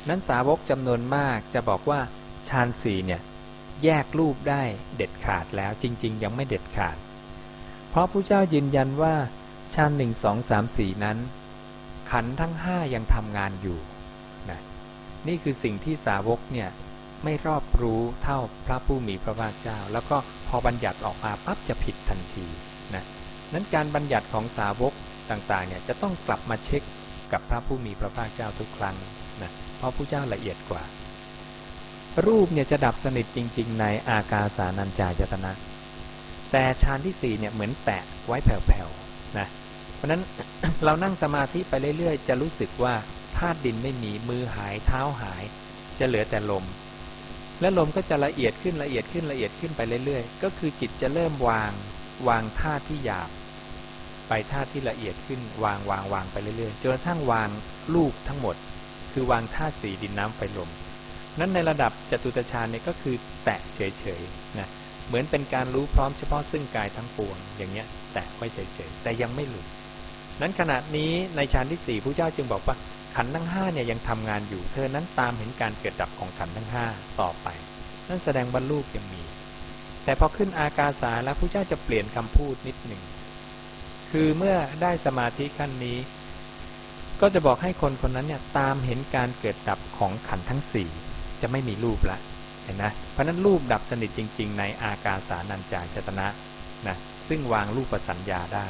นั้นสาวกจำนวนมากจะบอกว่าฌานสี่เนี่ยแยกรูปได้เด็ดขาดแล้วจริง ๆ ยังไม่เด็ดขาด เพราะพระเจ้ายืนยันว่าฌานหนึ่งสองสามสี่นั้น ขันทั้งห้ายังทำงานอยู่นะนี่คือสิ่งที่สาวกเนี่ยไม่รอบรู้เท่าพระผู้มีพระภาคเจ้า แล้วก็พอบัญญัติออกมาปั๊บจะผิดทันทีนะนั้นการบัญญัติของสาวกต่างๆเนี่ยจะต้องกลับมาเช็คกับพระผู้มีพระภาคเจ้าทุกครั้งนะเพราะพระเจ้าละเอียดกว่า รูปเนี่ยจะดับสนิทจริง ๆ ในอากาสานัญจายตนะ แต่ฌานที่สี่เนี่ยเหมือนแตะไว้แผ่วๆนะเพราะนั้นเรานั่งสมาธิไปเรื่อยๆ จะรู้สึกว่าธาตุดินไม่มีมือหายเท้าหาย จะเหลือแต่ลม และลมก็จะละเอียดขึ้นละเอียดขึ้นละเอียดขึ้นไปเรื่อยๆ ก็คือจิตจะเริ่มวางวางธาตุที่หยาบ ไปธาตุที่ละเอียดขึ้นวางวางวางไปเรื่อยๆจนกระทั่งวางลูกทั้งหมด คือวางธาตุสี่ดินน้ำไฟลมนั้นในระดับจตุตฌานเนี่ยก็คือแตะเฉยๆนะ เหมือนเป็นการรู้พร้อมเฉพาะซึ่งกายทั้งปวง อย่างเงี้ย แตะไว้เฉยๆแต่ยังไม่หลุดนั้นขณะนี้ในฌานที่สี่พระเจ้าจึงบอกว่าขันทั้งห้าเนี่ยยังทำงานอยู่ เธอนั้นตามเห็นการเกิดดับของขันทั้งห้าต่อไป นั่นแสดงว่าลูกยังมี แต่พอขึ้นอากาสาแล้วพระเจ้าจะเปลี่ยนคำพูดนิดหนึ่งคือเมื่อได้สมาธิขั้นนี้ ก็จะบอกให้คนคนนั้นเนี่ยตามเห็นการเกิดดับของขันทั้งสี่จะไม่มีรูปละ ห็นนะเพราะนั้นรูปดับสนิทจริง ๆ ในอากาสานัญจายตนะนะซึ่งวางรูปประสัญญาได้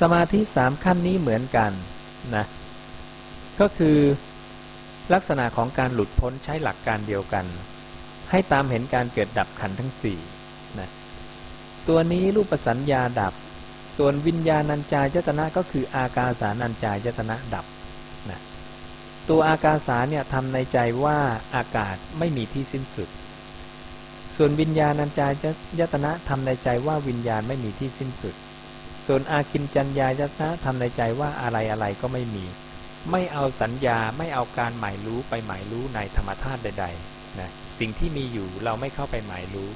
สมาธิสามขั้นนี้เหมือนกันนะก็คือลักษณะของการหลุดพ้นใช้หลักการเดียวกัน ให้ตามเห็นการเกิดดับขันทั้งสี่นะตัวนี้รูปประสัญญาดับ ส่วนวิญญาณัญจายตนะก็คืออากาสานัญจายตนะดับ ตัวอากาสาเนี่ยทำในใจว่าอากาศไม่มีที่สิ้นสุด ส่วนวิญญาณัญจายตนะทำในใจว่าวิญญาณไม่มีที่สิ้นสุด ส่วนอาคินจัญญายตนะทำในใจว่าอะไรอะไรก็ไม่มี ไม่เอาสัญญาไม่เอาการหมายรู้ไปหมายรู้ในธรรมธาตุใดๆนะสิ่งที่มีอยู่เราไม่เข้าไปหมายรู้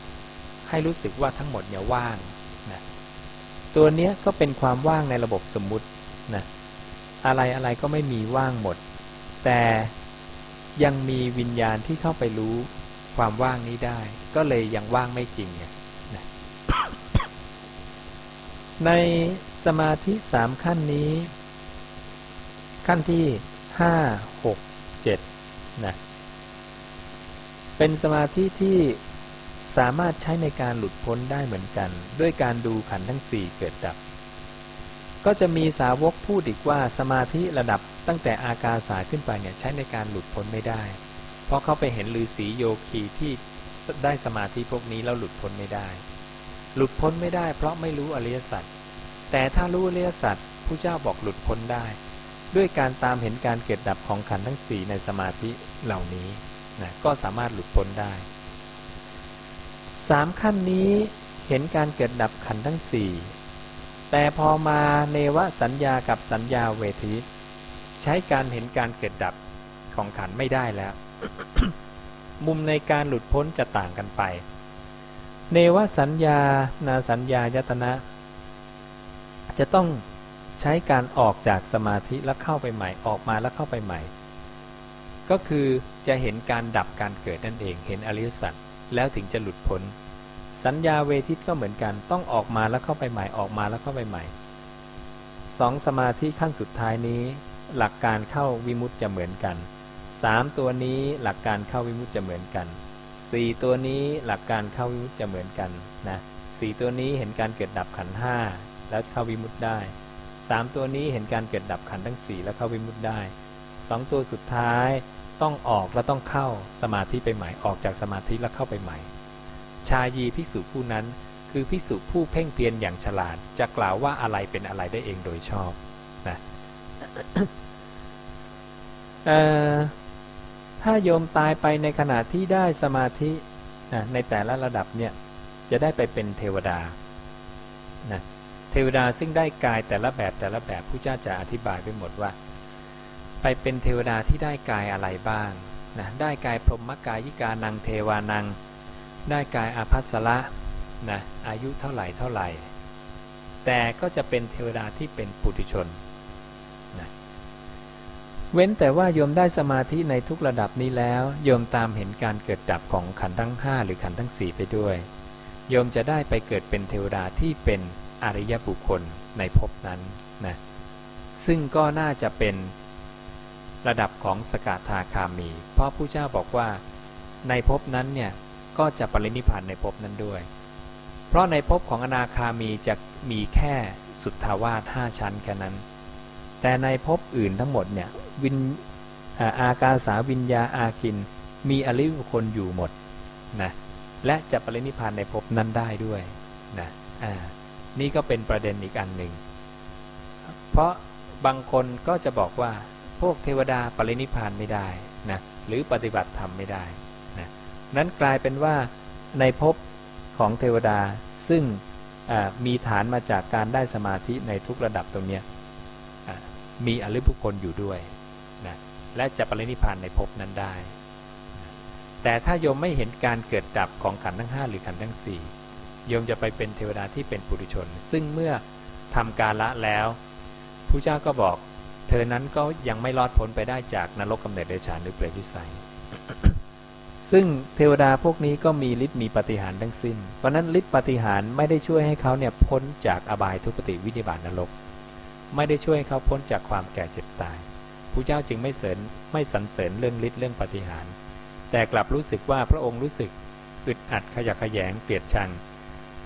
ให้รู้สึกว่าทั้งหมดเนี่ยว่างนะตัวเนี้ยก็เป็นความว่างในระบบสมมุตินะอะไรอะไรก็ไม่มีว่างหมด แต่ยังมีวิญญาณที่เข้าไปรู้ความว่างนี้ได้ ก็เลยยังว่างไม่จริงเนี่ยในสมาธิสามขั้นนี้ ขั้นที่ห้าหกเจ็ดนะเป็นสมาธิที่สามารถใช้ในการหลุดพ้นได้เหมือนกัน ด้วยการดูขันทั้งสี่เกิดดับ ก็จะมีสาวกพูดอีกว่าสมาธิระดับตั้งแต่อากาสาขึ้นไปเนี่ยใช้ในการหลุดพ้นไม่ได้ เพราะเขาไปเห็นฤาษีโยคีที่ได้สมาธิพวกนี้แล้วหลุดพ้นไม่ได้ หลุดพ้นไม่ได้ เพราะไม่รู้อริยสัจแต่ถ้ารู้อริยสัจผู้เจ้าบอกหลุดพ้นได้ ด้วยการตามเห็นการเกิดดับของขันธ์ทั้งสี่ในสมาธิเหล่านี้นะก็สามารถหลุดพ้นได้สามขั้นนี้เห็นการเกิดดับขันธ์ทั้งสี่ แต่พอมาเนวสัญญากับสัญญาเวที ใช้การเห็นการเกิดดับของขันไม่ได้แล้ว มุมในการหลุดพ้นจะต่างกันไป เนวสัญญานาสัญญายตนะ จะต้องใช้การออกจากสมาธิแล้วเข้าไปใหม่ออกมาแล้วเข้าไปใหม่ ก็คือจะเห็นการดับการเกิดนั่นเองเห็นอริยสัจแล้วถึงจะหลุดพ้น สัญญาเวทิตก็เหมือนกัน ต้องออกมาแล้วเข้าไปใหม่ออกมาแล้วเข้าไปใหม่สองสมาธิขั้นสุดท้ายนี้ หลักการเข้าวิมุตจะเหมือนกันสามตัวนี้หลักการเข้าวิมุตจะเหมือนกันสี่ตัวนี้หลักการเข้าวิมุติจะเหมือนกันนะสี่ตัวนี้เห็นการเกิดดับขันห้าแล้วเข้าวิมุติได้สามตัวนี้เห็นการเกิดดับขันทั้งสี่แล้วเข้าวิมุตติได้สองตัวสุดท้ายต้องออกแล้วต้องเข้าสมาธิไปใหม่ออกจากสมาธิแล้วเข้าไปใหม่ ชายีภิกษุผู้นั้น คือภิกษุผู้เพ่งเพียรอย่างฉลาด จะกล่าวว่าอะไรเป็นอะไรได้เองโดยชอบนะถ้าโยมตายไปในขณะที่ได้สมาธินะในแต่ละระดับเนี่ยจะได้ไปเป็นเทวดานะเทวดาซึ่งได้กายแต่ละแบบแต่ละแบบผู้เจ้าจะอธิบายไปหมดว่า ไปเป็นเทวดาที่ได้กายอะไรบ้างนะได้กายพรหมกายิกานังเทวานัง ได้กายอาภัสระนะอายุเท่าไหร่เท่าไหร่ แต่ก็จะเป็นเทวดาที่เป็นปุถุชนนะเว้นแต่ว่าโยมได้สมาธิในทุกระดับนี้แล้วโยมตามเห็นการเกิดดับของขันธ์ทั้ง 5 หรือขันธ์ทั้ง 4 ไปด้วยโยมจะได้ไปเกิดเป็นเทวดาที่เป็นอริยบุคคลในภพนั้นนะซึ่งก็น่าจะเป็นระดับของสกทาคามี เพราะผู้เจ้าบอกว่าในภพนั้นเนี่ย ก็จะปรินิพานในภพนั้นด้วย เพราะในภพของอนาคามีจะมีแค่สุทธาวาสห้าชั้นแค่นั้น แต่ในภพอื่นทั้งหมดเนี่ยวินอากาสาวิญญาอากิน มีอริยบุคคลอยู่หมดนะและจะปรินิพานในภพนั้นได้ด้วยนะอ่านี่ก็เป็นประเด็นอีกอันหนึ่ง เพราะบางคนก็จะบอกว่าพวกเทวดาปรินิพพานไม่ได้นะหรือปฏิบัติธรรมไม่ได้ นั้นกลายเป็นว่าในภพของเทวดาซึ่งมีฐานมาจากการได้สมาธิในทุกระดับตรงนี้มีอริบุคคลอยู่ด้วยนะและจะปรินิพานในภพนั้นได้ แต่ถ้าโยมไม่เห็นการเกิดดับของขันธ์ทั้ง 5 หรือขันธ์ทั้ง 4 โยมจะไปเป็นเทวดาที่เป็นปุถุชน ซึ่งเมื่อทำการละแล้วพระเจ้าก็บอก เธอนั้นก็ยังไม่รอดพ้นไปได้จากนรกกำเนิดเดชานหรือเปรตวิสัย ซึ่งเทวดาพวกนี้ก็มีฤทธิ์มีปฏิหารทั้งสิ้น เพราะนั้นฤทธิ์ปฏิหารไม่ได้ช่วยให้เขาเนี่ยพ้นจากอบายทุกขติวินิบาตนรก ไม่ได้ช่วยให้เขาพ้นจากความแก่เจ็บตายพระเจ้าจึงไม่เสริญไม่สรรเสริญเรื่องฤทธิ์เรื่องปฏิหาร แต่กลับรู้สึกว่าพระองค์รู้สึกอึดอัดขยักขยงเกลียดชัง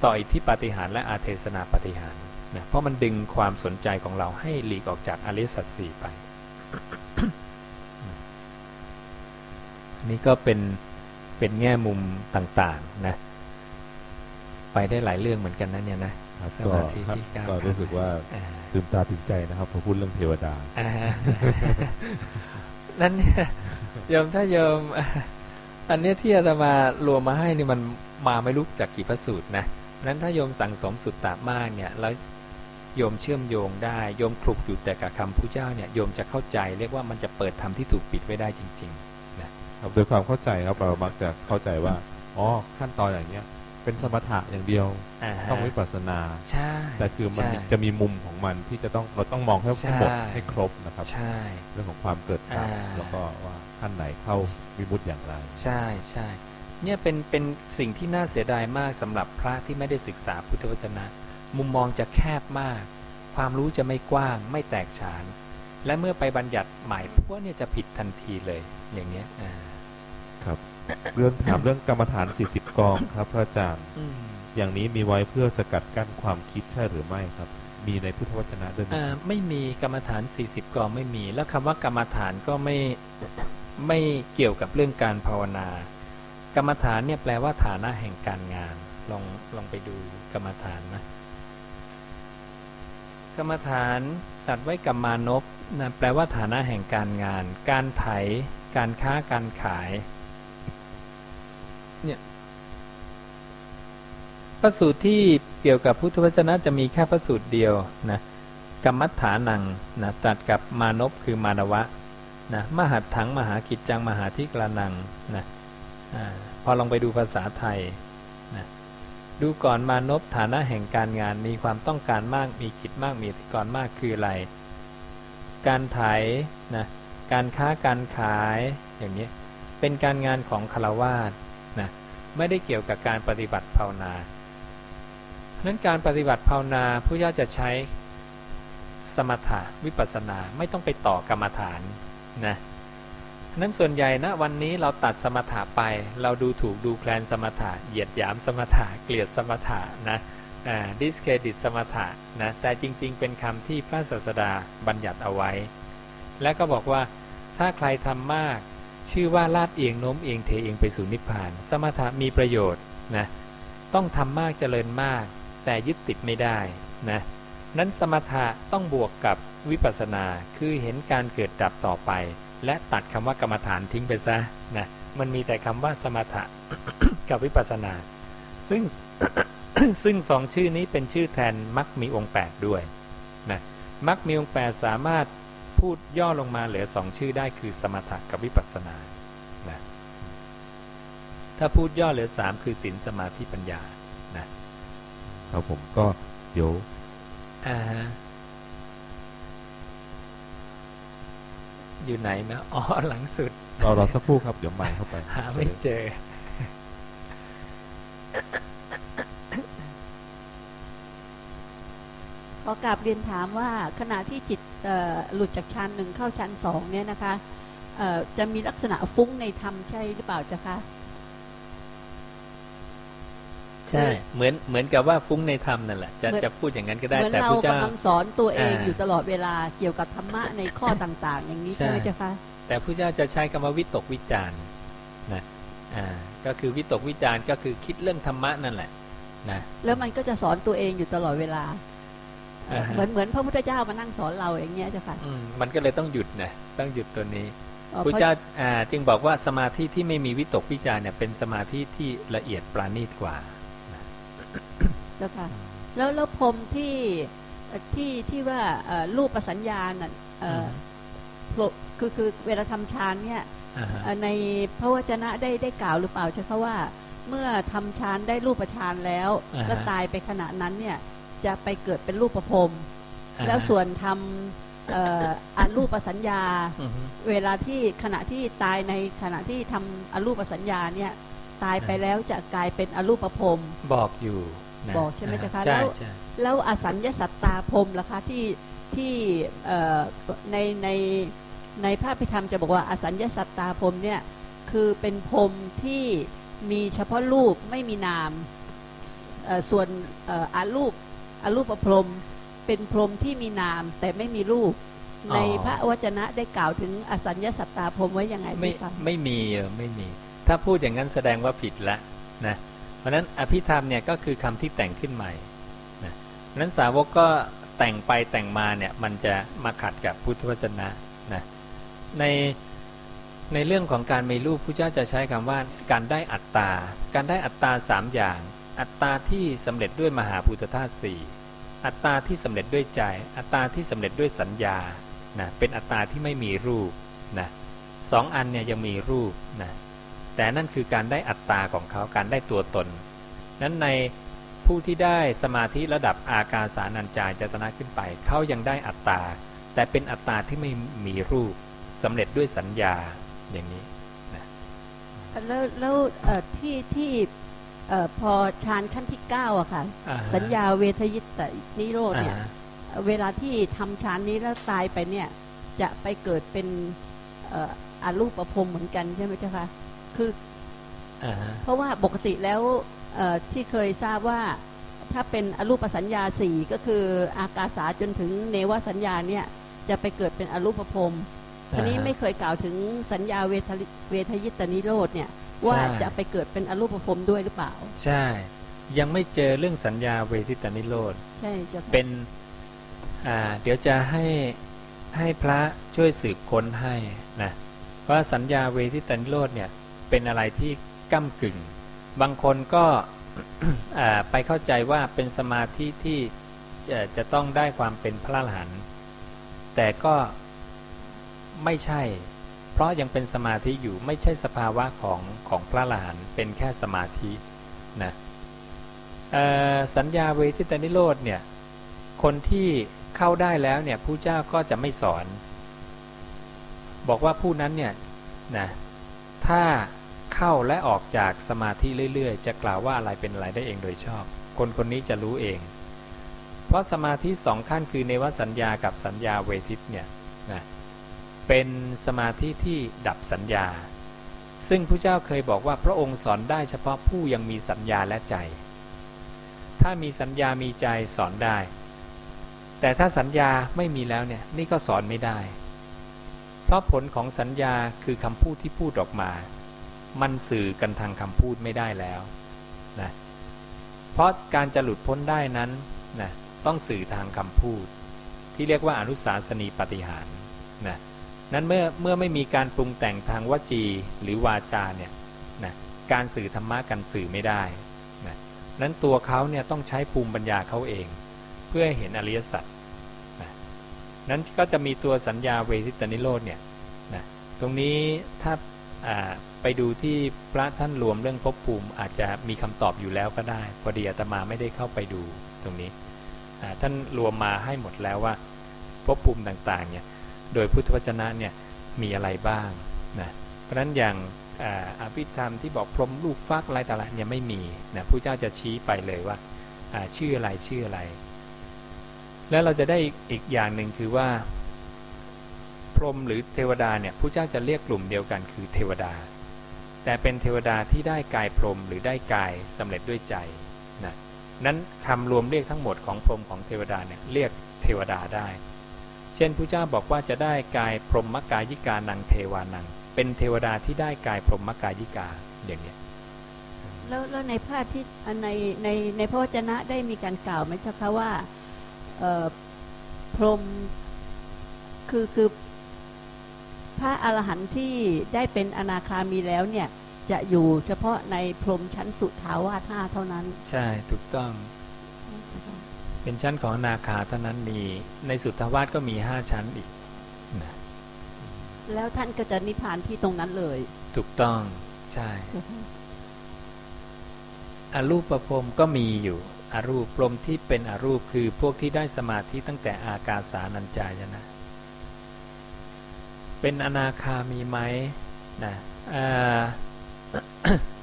ต่ออิทธิปฏิหารและอาเทศนาปฏิหารนะเพราะมันดึงความสนใจของเราให้หลีกออกจากอริสัจสี่ไปนี่ก็เป็น เป็นแง่มุมต่างๆนะไปได้หลายเรื่องเหมือนกันนะเนี่ยนะครับสก็มาธิครับที่ก้าวก็รู้สึกว่าอ่าตื่นตาตื่นใจนะครับพอพูดเรื่องเทวดาอ่านั่นเนี่ยโยมถ้าโยมอันเนี้ยที่อาตมารวมมาให้นี่มันมาไม่รู้จากกี่พระสูตรนะนั้นถ้าโยมสั่งสมสุตตามากเนี่ยแล้วโยมเชื่อมโยงได้โยมคลุกอยู่แต่กับคำพุทธเจ้าเนี่ยโยมจะเข้าใจเรียกว่ามันจะเปิดธรรมที่ถูกปิดไว้ได้จริง ครับโดยความเข้าใจครับเรามักจะเข้าใจว่าอ๋อขั้นตอนอย่างเนี้ยเป็นสมถะอย่างเดียวๆอ่าฮะต้องวิปัสสนาใช่แต่คือมันใช่จะมีมุมของมันที่จะต้องเราต้องมองให้ทั้งหมดใช่ให้ครบนะครับใช่เรื่องของความเกิดดับอ่าแล้วก็ว่าขั้นไหนเข้าวิมุตติอย่างไร ใช่ใช่เนี่ยเป็นเป็นสิ่งที่น่าเสียดายมากสำหรับพระที่ไม่ได้ศึกษาพุทธวจนะ มุมมองจะแคบมาก ความรู้จะไม่กว้างไม่แตกฉาน และเมื่อไปบัญญัติใหม่พวกเนี่ยจะผิดทันทีเลยอย่างเนี้ยอ่าครับ เรื่องถามเรื่องกรรมฐาน40กองครับ พระอาจารย์อืมอย่างนี้มีไว้เพื่อสกัดกั้นความคิดใช่หรือไม่ครับ มีในพุทธวจนะด้วยไหมอ่าไม่มีกรรมฐาน40กองไม่มี แล้วคำว่ากรรมฐานก็ไม่ไม่เกี่ยวกับเรื่องการภาวนากรรมฐานเนี่ยแปลว่าฐานะแห่งการงาน ลองลองไปดูกรรมฐานนะกรรมฐานตัดไว้กับมานพนะแปลว่าฐานะแห่งการงาน การไถ การค้าการขายเนี่ย พระสูตรที่เกี่ยวกับพุทธวจนะจะมีแค่พระสูตรเดียวนะกรรมัฐานังนะตัดกับมานพคือมานวะนะมหัดถังมหากิจจังมหาธิกลานังนะพอลองไปดูภาษาไทยนะดูก่อนมานพฐานะแห่งการงานมีความต้องการมากมีกิจมากมีอธิกรมากคืออะไร การไถนะการค้าการขายอย่างนี้เป็นการงานของคารวาสนะไม่ได้เกี่ยวกับการปฏิบัติภาวนา นั้นการปฏิบัติภาวนาผู้ย่าจะใช้สมถะวิปัสสนาไม่ต้องไปต่อกรรมฐานนะนั้นส่วนใหญ่นะวันนี้เราตัดสมถะไป เราดูถูกดูแคลนสมถะเหยียดหยามสมถะเกลียดสมถะนะอ่าดิสเครดิตสมถะนะแต่จริง ๆ เป็นคำที่พระศาสดาบัญญัติเอาไว้ และก็บอกว่าถ้าใครทำมาก ชื่อว่าลาดเอียงโน้มเอียงเทเอียงไปสู่นิพพาน สมถะมีประโยชน์นะต้องทำมากเจริญมาก แต่ยึดติดไม่ได้นะนั้นสมถะต้องบวกกับวิปัสสนาคือเห็นการเกิดดับต่อไป และตัดคำว่ากรรมฐานทิ้งไปซะนะมันมีแต่คำว่าสมถะกับวิปัสสนา ซึ่งซึ่งสองชื่อนี้เป็นชื่อแทนมักมีองค์ 8 ด้วยนะมักมีองค์ 8 สามารถพูดย่อลงมาเหลือสองชื่อได้คือสมถะกับวิปัสสนานะถ้าพูดย่อเหลือสามคือศีลสมาธิปัญญา ครับผมก็เดี๋ยวอ่าฮะอยู่ไหนนะอ๋อหลังสุดรอรอสักครู่ครับ เดี๋ยวไมค์เข้าไป หาไม่เจอ ขอกราบเรียนถามว่าขณะที่จิตเอ่อหลุดจากชั้นหนึ่งเข้าชั้นสองเนี่ยนะคะเอ่อจะมีลักษณะฟุ้งในธรรมใช่หรือเปล่าจ๊ะคะ ใช่ เหมือนเหมือนกับว่าฟุ้งในธรรมนั่นแหละ จะเหมือนจะพูดอย่างนั้นก็ได้เหมือนแต่เราพระเจ้ากำลังสอนตัวเองอ่าอยู่ตลอดเวลาเกี่ยวกับธรรมะในข้อต่าง ๆ อย่างนี้ใช่ใช่ไหมจ๊ะคะแต่พระเจ้าจะใช้คำว่าวิตกวิจารณ์นะอ่าก็คือวิตกวิจารณ์ก็คือคิดเรื่องธรรมะนั่นแหละนะแล้วมันก็จะสอนตัวเองอยู่ตลอดเวลาอ่าฮะเหมือนเหมือนพระพุทธเจ้ามานั่งสอนเราอย่างเงี้ยจ๊ะค่ะอืมมันก็เลยต้องหยุดนะต้องหยุดตัวนี้อ๋อพระเจ้าอ่าจึงบอกว่าสมาธิที่ไม่มีวิตกวิจารณ์เนี่ยเป็นสมาธิที่ละเอียดปราณีตกว่า เจ้าค่ะ แล้วแล้วพรหมที่เอ่อที่ที่ว่าเอ่อรูปประสัญญาณน่ะเอ่ออโผล่คือคือเวลาทำฌานเนี่ยอ่าฮะเอ่อในพระวจนะได้ได้กล่าวหรือเปล่าใช่คะว่าเมื่อทำฌานได้รูปฌานแล้วอ่าฮะแล้วตายไปขณะนั้นเนี่ยจะไปเกิดเป็นรูปประพรหมอ่าฮะแล้วส่วนทำเอ่ออรูปสัญญาอือฮึเวลาที่ขณะที่ตายในขณะที่ทำอรูปสัญญาเนี่ย ตายไปแล้วจะกลายเป็นอรูปภพบอกอยู่นะบอกใช่ไหมจ๊ะคะใช่แล้วใช่แล้วอสัญญสัตตาพรหมล่ะคะที่ที่เอ่อในในในพระพิธรรมจะบอกว่าอสัญญสัตตาพรหมเนี่ยคือเป็นพรหมที่มีเฉพาะรูปไม่มีนามเอ่อส่วนเอ่ออารูปอารูปพรหมเป็นพรหมที่มีนามแต่ไม่มีรูป ในพระวจนะได้กล่าวถึงอสัญญสัตตาพรหมไว้ยังไงไม่พี่ฟังไม่มีเออไม่มี ถ้าพูดอย่างนั้นแสดงว่าผิดละนะเพราะนั้นอภิธรรมเนี่ยก็คือคำที่แต่งขึ้นใหม่นะเพราะนั้นสาวกก็แต่งไปแต่งมาเนี่ยมันจะมาขัดกับพุทธวจนะนะในในเรื่องของการมีรูปพระเจ้าจะใช้คำว่าการได้อัตตา การได้อัตตาสามอย่าง อัตตาที่สำเร็จด้วยมหาภูตธาตุสี่อัตตาที่สำเร็จด้วยใจ อัตตาที่สำเร็จด้วยสัญญานะเป็นอัตตาที่ไม่มีรูปนะสองอันเนี่ยยังมีรูปนะ แต่นั่นคือการได้อัตตาของเขาการได้ตัวตน นั้นในผู้ที่ได้สมาธิระดับอากาสานัญจายจตนะขึ้นไป เขายังได้อัตตา แต่เป็นอัตตาที่ไม่มีรูปสำเร็จด้วยสัญญาอย่างนี้แล้วแล้วเอ่อที่ที่เอ่อพอฌานขั้นที่เก้าอะค่ะอ่าฮะสัญญาเวทยิตนิโรธเนี่ยอ่าฮะเวลาที่ทำฌานนี้แล้วตายไปเนี่ย จะไปเกิดเป็นเอ่ออารูปประพรมเหมือนกันใช่ไหมเจ้าคะ คืออ่าฮะเพราะว่าปกติแล้วเอ่อที่เคยทราบว่าถ้าเป็นอรูปสัญญาสี่ก็คืออากาสาจนถึงเนวสัญญาเนี่ยจะไปเกิดเป็นอรูปภพทีนี้ไม่เคยกล่าวถึงสัญญาเวทลิเวทยิตนิโรธเนี่ยว่าจะไปเกิดเป็นอรูปภพด้วยหรือเปล่า ใช่ ยังไม่เจอเรื่องสัญญาเวทิตานิโรธใช่เจ้าค่ะเป็นอ่าเดี๋ยวจะให้ให้พระช่วยสืบค้นให้นะว่าสัญญาเวทิตานิโรธเนี่ย เป็นอะไรที่ก้ากึ่ง บางคนก็ไปเข้าใจว่าเป็นสมาธิที่จะต้องได้ความเป็นพระอรหันต์แต่ก็ไม่ใช่ เพราะยังเป็นสมาธิอยู่ไม่ใช่สภาวะของของพระอรหันต์เป็นแค่สมาธินะสัญญาเวทิตานิโรธเนี่ยคนที่เข้าได้แล้วเนี่ยผู้เจ้าก็จะไม่สอน บอกว่าผู้นั้นเนี่ยนะถ้า เข้าและออกจากสมาธิเรื่อยๆ จะกล่าวว่าอะไรเป็นอะไรได้เองโดยชอบ คนคนนี้จะรู้เอง เพราะสมาธิสองขั้นคือเนวสัญญากับสัญญาเวทิตเนี่ยนะเป็นสมาธิที่ดับสัญญา ซึ่งพระเจ้าเคยบอกว่าพระองค์สอนได้เฉพาะผู้ยังมีสัญญาและใจ ถ้ามีสัญญามีใจสอนได้ แต่ถ้าสัญญาไม่มีแล้วเนี่ยนี่ก็สอนไม่ได้ เพราะผลของสัญญาคือคำพูดที่พูดออกมา มันสื่อกันทางคำพูดไม่ได้แล้วนะเพราะการจะหลุดพ้นได้นั้นนะต้องสื่อทางคำพูด ที่เรียกว่าอนุสาสนีปฏิหารนะนั้นเมื่อเมื่อไม่มีการปรุงแต่งทางวจีหรือวาจาเนี่ยนะการสื่อธรรมะกันสื่อไม่ได้นะนั้นตัวเขาเนี่ยต้องใช้ภูมิปัญญาเขาเอง เพื่อเห็นอริยสัจนะนั้นก็จะมีตัวสัญญาเวทิตนิโรธเนี่ยนะตรงนี้ถ้าอ่า ไปดูที่พระท่านรวมเรื่องภพภูมิอาจจะมีคำตอบอยู่แล้วก็ได้ พอดีอาตมาไม่ได้เข้าไปดูตรงนี้ท่านรวมมาให้หมดแล้วว่าภพภูมิต่างๆเนี่ยโดยพุทธวจนะเนี่ยมีอะไรบ้างนะเพราะฉะนั้นอย่างอภิธรรมที่บอกพรหมลูกฟักอะไรต่างๆเนี่ยไม่มีนะผู้เจ้าจะชี้ไปเลยว่าชื่ออะไรชื่ออะไร แล้วเราจะได้อีกอีกอย่างหนึ่งคือว่า พรหมหรือเทวดาเนี่ยผู้เจ้าจะเรียกกลุ่มเดียวกันคือเทวดา แต่เป็นเทวดาที่ได้กายพรหมหรือได้กายสำเร็จด้วยใจนะนั้นคำรวมเรียกทั้งหมดของพรหมของเทวดาเนี่ยเรียกเทวดาได้ เช่นพระเจ้าบอกว่าจะได้กายพรหมกายิกานังเทวานัง เป็นเทวดาที่ได้กายพรหมกายิกาอย่างเนี้ยแล้วแล้วในภาพที่ในในในพระวจนะได้มีการกล่าวไหมเจ้าคะว่าพรหมคือคือ พระอรหันต์ที่ได้เป็นอนาคามีแล้วเนี่ยจะอยู่เฉพาะในพรหมชั้นสุทาวาสห้าเท่านั้น ใช่ถูกต้อง เป็นชั้นของอนาคาเท่านั้นมีในสุทธาวาสก็มีห้าชั้นอีกนะแล้วท่านก็จะนิพพานที่ตรงนั้นเลย ถูกต้องใช่อรูปประพรมก็มีอยู่อรูปพรหมที่เป็นอรูปคือพวกที่ได้สมาธิตั้งแต่อากาสานัญจายนะ เป็นอนาคามีไหมนะเอ่อ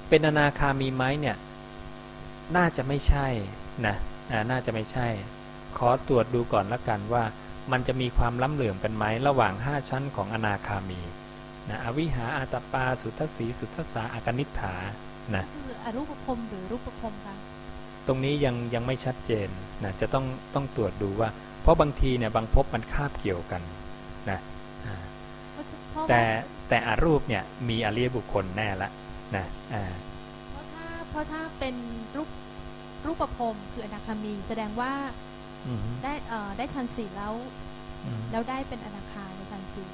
เป็นอนาคามีไหมเนี่ย น่าจะไม่ใช่นะอ่าน่าจะไม่ใช่ ขอตรวจดูก่อนละกันว่า มันจะมีความล้ำเหลื่อมกันไหมระหว่างห้าชั้นของอนาคามีนะอวิหาอาตปาสุทธสีสุทธสาอากนิษฐานะคืออรูปภพหรือรูปภพคะตรงนี้ยังยังไม่ชัดเจนนะจะต้องต้องตรวจดูว่า เพราะบางทีเนี่ยบางภพมันคาบเกี่ยวกันนะ แต่ว่าแต่อารูปเนี่ยมีอริยบุคคลแน่ละนะอ่าเพราะถ้าเพราะถ้าเป็นรูปรูปภพคืออนาคามี แสดงว่าอืมได้เอ่อได้ชั้นสี่แล้วอืมแล้วได้เป็นอนาคาในชั้นสี่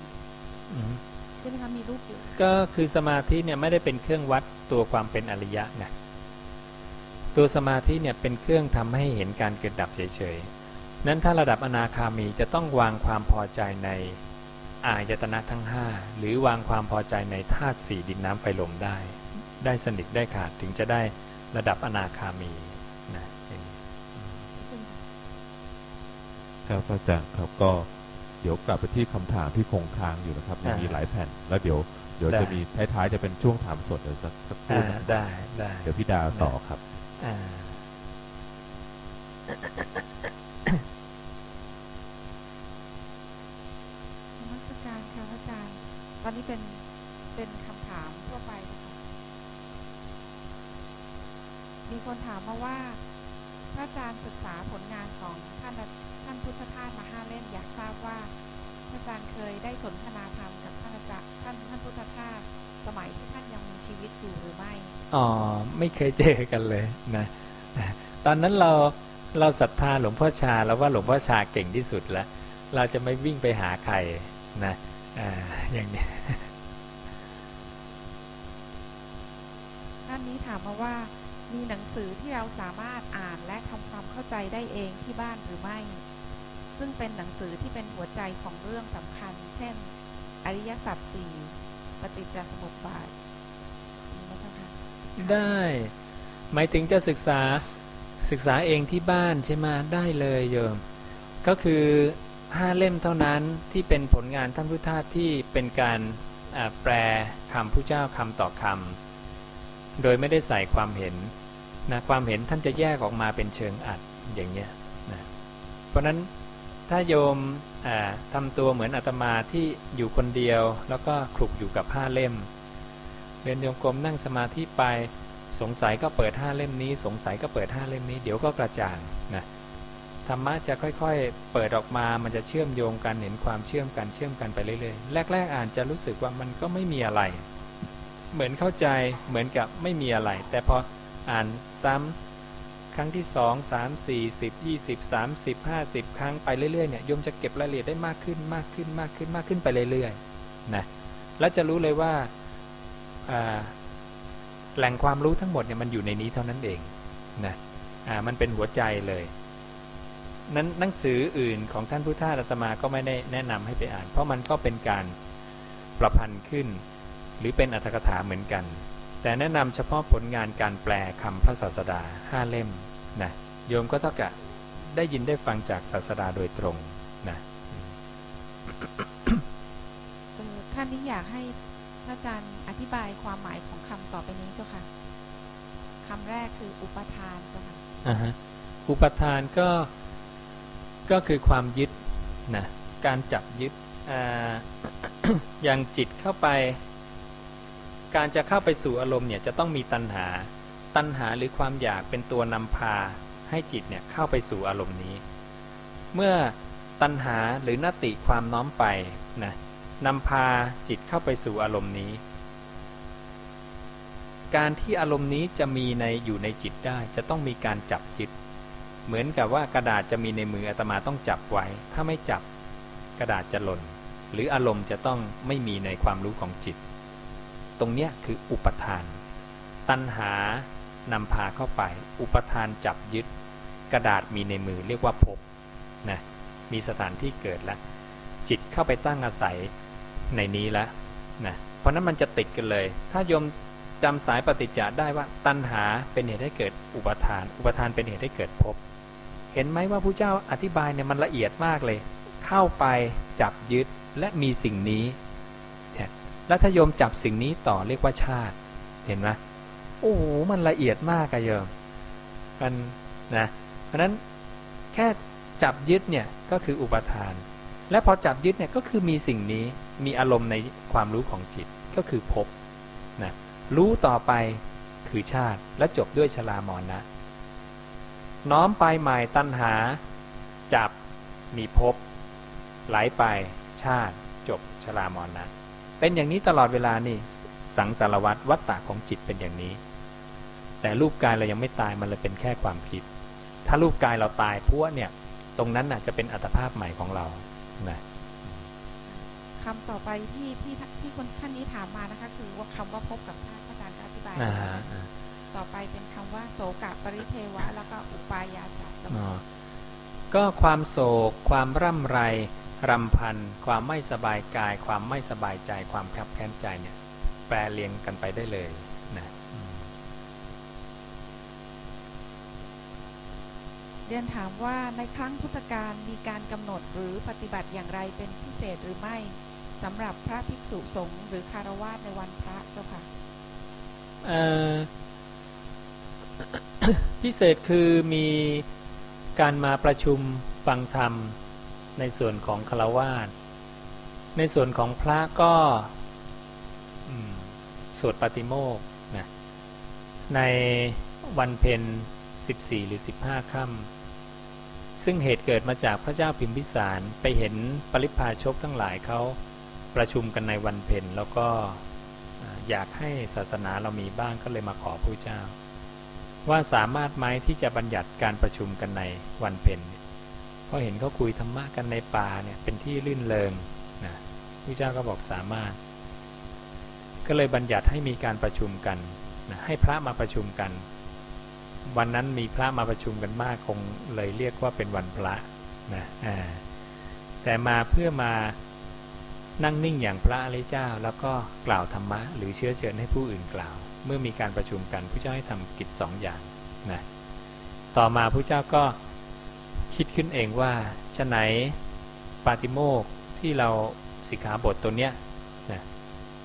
อืมใช่ไหมคะมีรูปอยู่ก็คือสมาธิเนี่ยไม่ได้เป็นเครื่องวัดตัวความเป็นอริยะนะตัวสมาธิเนี่ยเป็นเครื่องทำให้เห็นการเกิดดับเฉยๆนั้นถ้าระดับอนาคามีจะต้องวางความพอใจใน อายตนะทั้งห้าหรือวางความพอใจในธาตุสี่ดินน้ำไฟลมได้ ได้สนิทได้ขาดถึงจะได้ระดับอนาคามีนะอย่างนี้ครับอาจารย์ครับก็เดี๋ยวกลับไปที่คำถามที่คงค้างอยู่นะครับยังมีหลายแผ่น แล้วเดี๋ยวเดี๋ยวจะมีท้ายๆจะเป็นช่วงถามสดเดี๋ยวสักสักครู่อ่านะครับได้ได้เดี๋ยวพี่ดาวต่อครับอ่า นมัสการค่ะพระอาจารย์ ตอนนี้เป็นเป็นคำถามทั่วไปนะคะมีคนถามมาว่า พระอาจารย์ศึกษาผลงานของท่านท่านพุทธทาสมาห้าเล่มอยากทราบว่า พระอาจารย์เคยได้สนทนาธรรมกับท่านอาจารย์ท่านท่านพุทธทาสสมัยที่ท่านยังมีชีวิตอยู่หรือไม่ อ๋อ ไม่เคยเจอกันเลยนะ ตอนนั้นเราเราศรัทธาหลวงพ่อชาแล้วว่าหลวงพ่อชาเก่งที่สุดแล้ว เราจะไม่วิ่งไปหาใครนะ อ่าอย่างนี้ท่านนี้ถามมาว่ามีหนังสือที่เราสามารถอ่านและทำความเข้าใจได้เองที่บ้านหรือไม่ ซึ่งเป็นหนังสือที่เป็นหัวใจของเรื่องสำคัญ เช่น อริยสัจสี่ปฏิจจสมุปบาทมีไหมเจ้าคะได้หมายถึงจะศึกษาศึกษาเองที่บ้านใช่ไหมได้เลยโยม ก็คือ ห้าเล่มเท่านั้นที่เป็นผลงานท่านพุทธทาสที่เป็นการแปลคำผู้เจ้าคำต่อคำโดยไม่ได้ใส่ความเห็นนะความเห็นท่านจะแยกออกมาเป็นเชิงอัดอย่างเงี้ยนะเพราะฉะนั้นถ้าโยมอ่าทำตัวเหมือนอาตมาที่อยู่คนเดียว แล้วก็คลุกอยู่กับห้าเล่มเรียนโยมกลมนั่งสมาธิไปสงสัยก็เปิดห้าเล่มนี้ สงสัยก็เปิดห้าเล่มนี้ เดี๋ยวก็กระจ่างนะ ธรรมะจะค่อยๆ เปิดออกมา มันจะเชื่อมโยงกันเห็นความเชื่อมกันเชื่อมกันไปเรื่อยๆ แรก ๆ อ่านจะรู้สึกว่ามันก็ไม่มีอะไร เหมือนเข้าใจเหมือนกับไม่มีอะไร แต่พออ่านซ้ำครั้งที่สองสามสี่สิบยี่สิบสามสิบห้าสิบครั้งไปเรื่อยๆเนี่ยโยมจะเก็บรายละเอียดได้มากขึ้นมากขึ้นมากขึ้นมากขึ้นไปเรื่อยๆนะแล้วจะรู้เลยว่าอ่าแหล่งความรู้ทั้งหมดเนี่ยมันอยู่ในนี้เท่านั้นเองนะอ่ามันเป็นหัวใจเลย นั้นหนังสืออื่นของท่านพุทธาอาตมาก็ไม่ได้แนะนำให้ไปอ่าน เพราะมันก็เป็นการประพันธ์ขึ้น หรือเป็นอัตถกถาเหมือนกัน แต่แนะนำเฉพาะผลงานการแปลคำพระศาสดาห้าเล่มนะโยมก็เท่ากับได้ยินได้ฟังจากศาสดาโดยตรงนะเออท่านนี้อยากให้พระอาจารย์อธิบายความหมายของคำต่อไปนี้เจ้าค่ะคำแรกคืออุปทานเจ้าค่ะอ่าฮะอุปทานก็ ก็คือความยึดนะการจับยึดออย่างจิตเข้าไป การจะเข้าไปสู่อารมณ์เนี่ยจะต้องมีตัณหา ตัณหาหรือความอยากเป็นตัวนำพาให้จิตเนี่ยเข้าไปสู่อารมณ์นี้ เมื่อตัณหาหรือนติความน้อมไปนะนำพาจิตเข้าไปสู่อารมณ์นี้ การที่อารมณ์นี้จะมีในอยู่ในจิตได้ จะต้องมีการจับจิต เหมือนกับว่ากระดาษจะมีในมืออาตมาต้องจับไว้ ถ้าไม่จับกระดาษจะหล่น หรืออารมณ์จะต้องไม่มีในความรู้ของจิต ตรงเนี้ยคืออุปทาน ตัณหานำพาเข้าไป อุปทานจับยึด กระดาษมีในมือเรียกว่าภพนะมีสถานที่เกิดแล้ว จิตเข้าไปตั้งอาศัยในนี้แล้วนะเพราะนั้นมันจะติดกันเลย ถ้าโยมจำสายปฏิจจาได้ว่าตัณหาเป็นเหตุให้เกิดอุปทาน อุปทานเป็นเหตุให้เกิดภพ เห็นไหมว่าผู้เจ้าอธิบายเนี่ยมันละเอียดมากเลย เข้าไปจับยึดและมีสิ่งนี้เนี่ยแล้วถ้าโยมจับสิ่งนี้ต่อเรียกว่าชาติ เห็นไหมโอ้โหมันละเอียดมากอะโยมมันนะเพราะนั้นแค่จับยึดเนี่ยก็คืออุปทาน และพอจับยึดเนี่ยก็คือมีสิ่งนี้มีอารมณ์ในความรู้ของจิตก็คือภพนะรู้ต่อไปคือชาติและจบด้วยชรามรณะ น้อมไปใหม่ตัณหา จับมีภพไหลไปชาติจบชรามรณะเป็นอย่างนี้ตลอดเวลานี่สังสารวัตรวัตตะของจิตเป็นอย่างนี้ แต่รูปกายเรายังไม่ตายมันเลยเป็นแค่ความคิด ถ้ารูปกายเราตายพวกเนี่ย ตรงนั้นน่ะจะเป็นอัตภาพใหม่ของเรานะคำต่อไปที่ที่ที่คนท่านนี้ถามมานะคะ คือว่าคำว่าพบกับชาติพระอาจารย์ก็อธิบายอ่าไปฮะอ่าต่อไปเป็นคำว่า โสกะปริเทวะ แล้วก็อุปายาสะเจ้าอ๋อค่ะก็ความโศก ความร่ำไรรำพัน ความไม่สบายกาย ความไม่สบายใจ ความคับแค้นใจเนี่ย แปลเรียงกันไปได้เลยนะอืมเรียนถามว่าในครั้งพุทธกาลมีการกำหนดหรือปฏิบัติอย่างไรเป็นพิเศษหรือไม่สำหรับพระภิกษุสงฆ์หรือคารวาสในวันพระเจ้าค่ะเอ่อ พิเศษคือมีการมาประชุมฟังธรรมในส่วนของคารวาสในส่วนของพระก็สวดปาติโมกข์นะในวันเพ็ญ14 หรือ 15ค่ำซึ่งเหตุเกิดมาจากพระเจ้าพิมพิสารไปเห็นปริพาชกทั้งหลายเขาประชุมกันในวันเพ็ญแล้วก็อยากให้ศาสนาเรามีบ้างก็เลยมาขอพระเจ้า ว่าสามารถไหมที่จะบัญญัติการประชุมกันในวันเพ็ญเพราะเห็นเขาคุยธรรมะกันในป่าเนี่ยเป็นที่ลื่นเลงนะพระเจ้าก็บอกสามารถ ก็เลยบัญญัติให้มีการประชุมกันนะให้พระมาประชุมกัน วันนั้นมีพระมาประชุมกันมากคงเลยเรียกว่าเป็นวันพระนะแต่มาเพื่อมานั่งนิ่งอย่างพระอริยเจ้า แล้วก็กล่าวธรรมะ หรือเชื้อเชิญให้ผู้อื่นกล่าว เมื่อมีการประชุมกันผู้เจ้าให้ทำกิจสองอย่างนะต่อมาผู้เจ้าก็คิดขึ้นเองว่าฉะไหนปาติโมกข์ที่เราสิกขาบทตัวเนี้ยนะ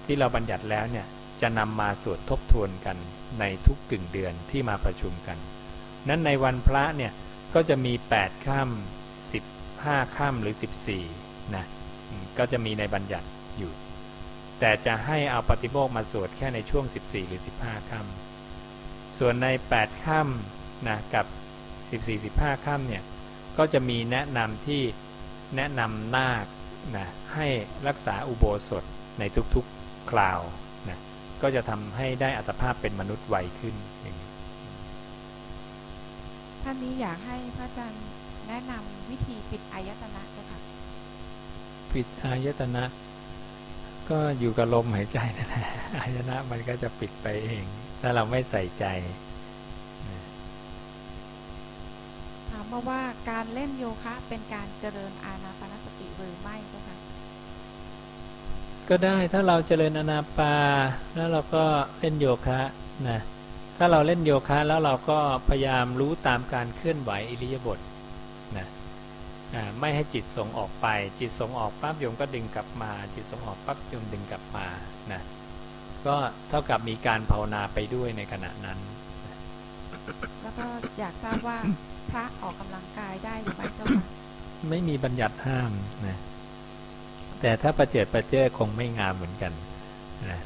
ที่เราบัญญัติแล้วเนี่ยจะนำมาสวดทบทวนกันในทุกกึ่งเดือนที่มาประชุมกัน นั้นในวันพระเนี่ยก็จะมี 8ค่ำสิบ15ค่ำหรือ 14นะก็จะมีในบัญญัติอยู่ แต่จะให้เอาปฏิโมกข์มาสวดแค่ในช่วง 14 หรือ 15ค่ำส่วนใน 8ค่ำนะกับ 14 15ค่ำเนี่ยก็จะมีแนะนำที่แนะนำนาคนะให้รักษาอุโบสถในทุกๆคราวนะก็จะทำให้ได้อัตภาพเป็นมนุษย์ไวขึ้นอย่างนี้ท่านนี้อยากให้พระอาจารย์แนะนำวิธีปิดอายตนะเจ้าค่ะปิดอายตนะ ก็อยู่กับลมหายใจนั่นแหละอายตนะมันก็จะปิดไปเอง ถ้าเราไม่ใส่ใจถามมาว่าการเล่นโยคะเป็นการเจริญอานาปานสติหรือไม่เจ้าค่ะก็ได้ถ้าเราเจริญอนาปา แล้วเราก็เล่นโยคะนะถ้าเราเล่นโยคะแล้วเราก็พยายามรู้ตามการเคลื่อนไหวอิริยาบถนะอ่า ไม่ให้จิตส่งออกไป จิตส่งออกปั๊บโยมก็ดึงกลับมา จิตส่งออกปั๊บโยมดึงกลับมานะก็เท่ากับมีการภาวนาไปด้วยในขณะนั้น แล้วก็อยากทราบว่าพระออกกำลังกายได้หรือไม่เจ้าค่ะไม่มีบัญญัติห้ามนะแต่ถ้าประเจิดประเจ้อคงไม่งามเหมือนกันนะ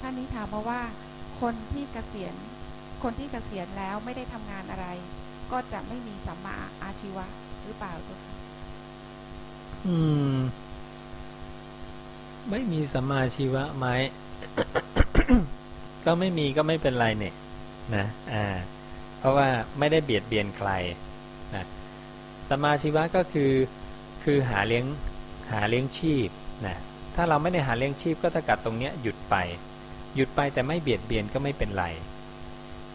ท่านนี้ถามมาว่า คนที่เกษียณคนที่เกษียณแล้วไม่ได้ทำงานอะไร ก็จะไม่มีสัมมาอาชีวะหรือเปล่าเจ้าค่ะอืม ไม่มีสัมมาชีวะไหมก็ไม่มีก็ไม่เป็นไรเนี่ยนะอ่า เพราะว่าไม่ได้เบียดเบียนใครนะสัมมาชีวะก็คือคือหาเลี้ยงหาเลี้ยงชีพนะถ้าเราไม่ได้หาเลี้ยงชีพก็ถ้ากัดตรงเนี้ยหยุดไป หยุดไปแต่ไม่เบียดเบียนก็ไม่เป็นไร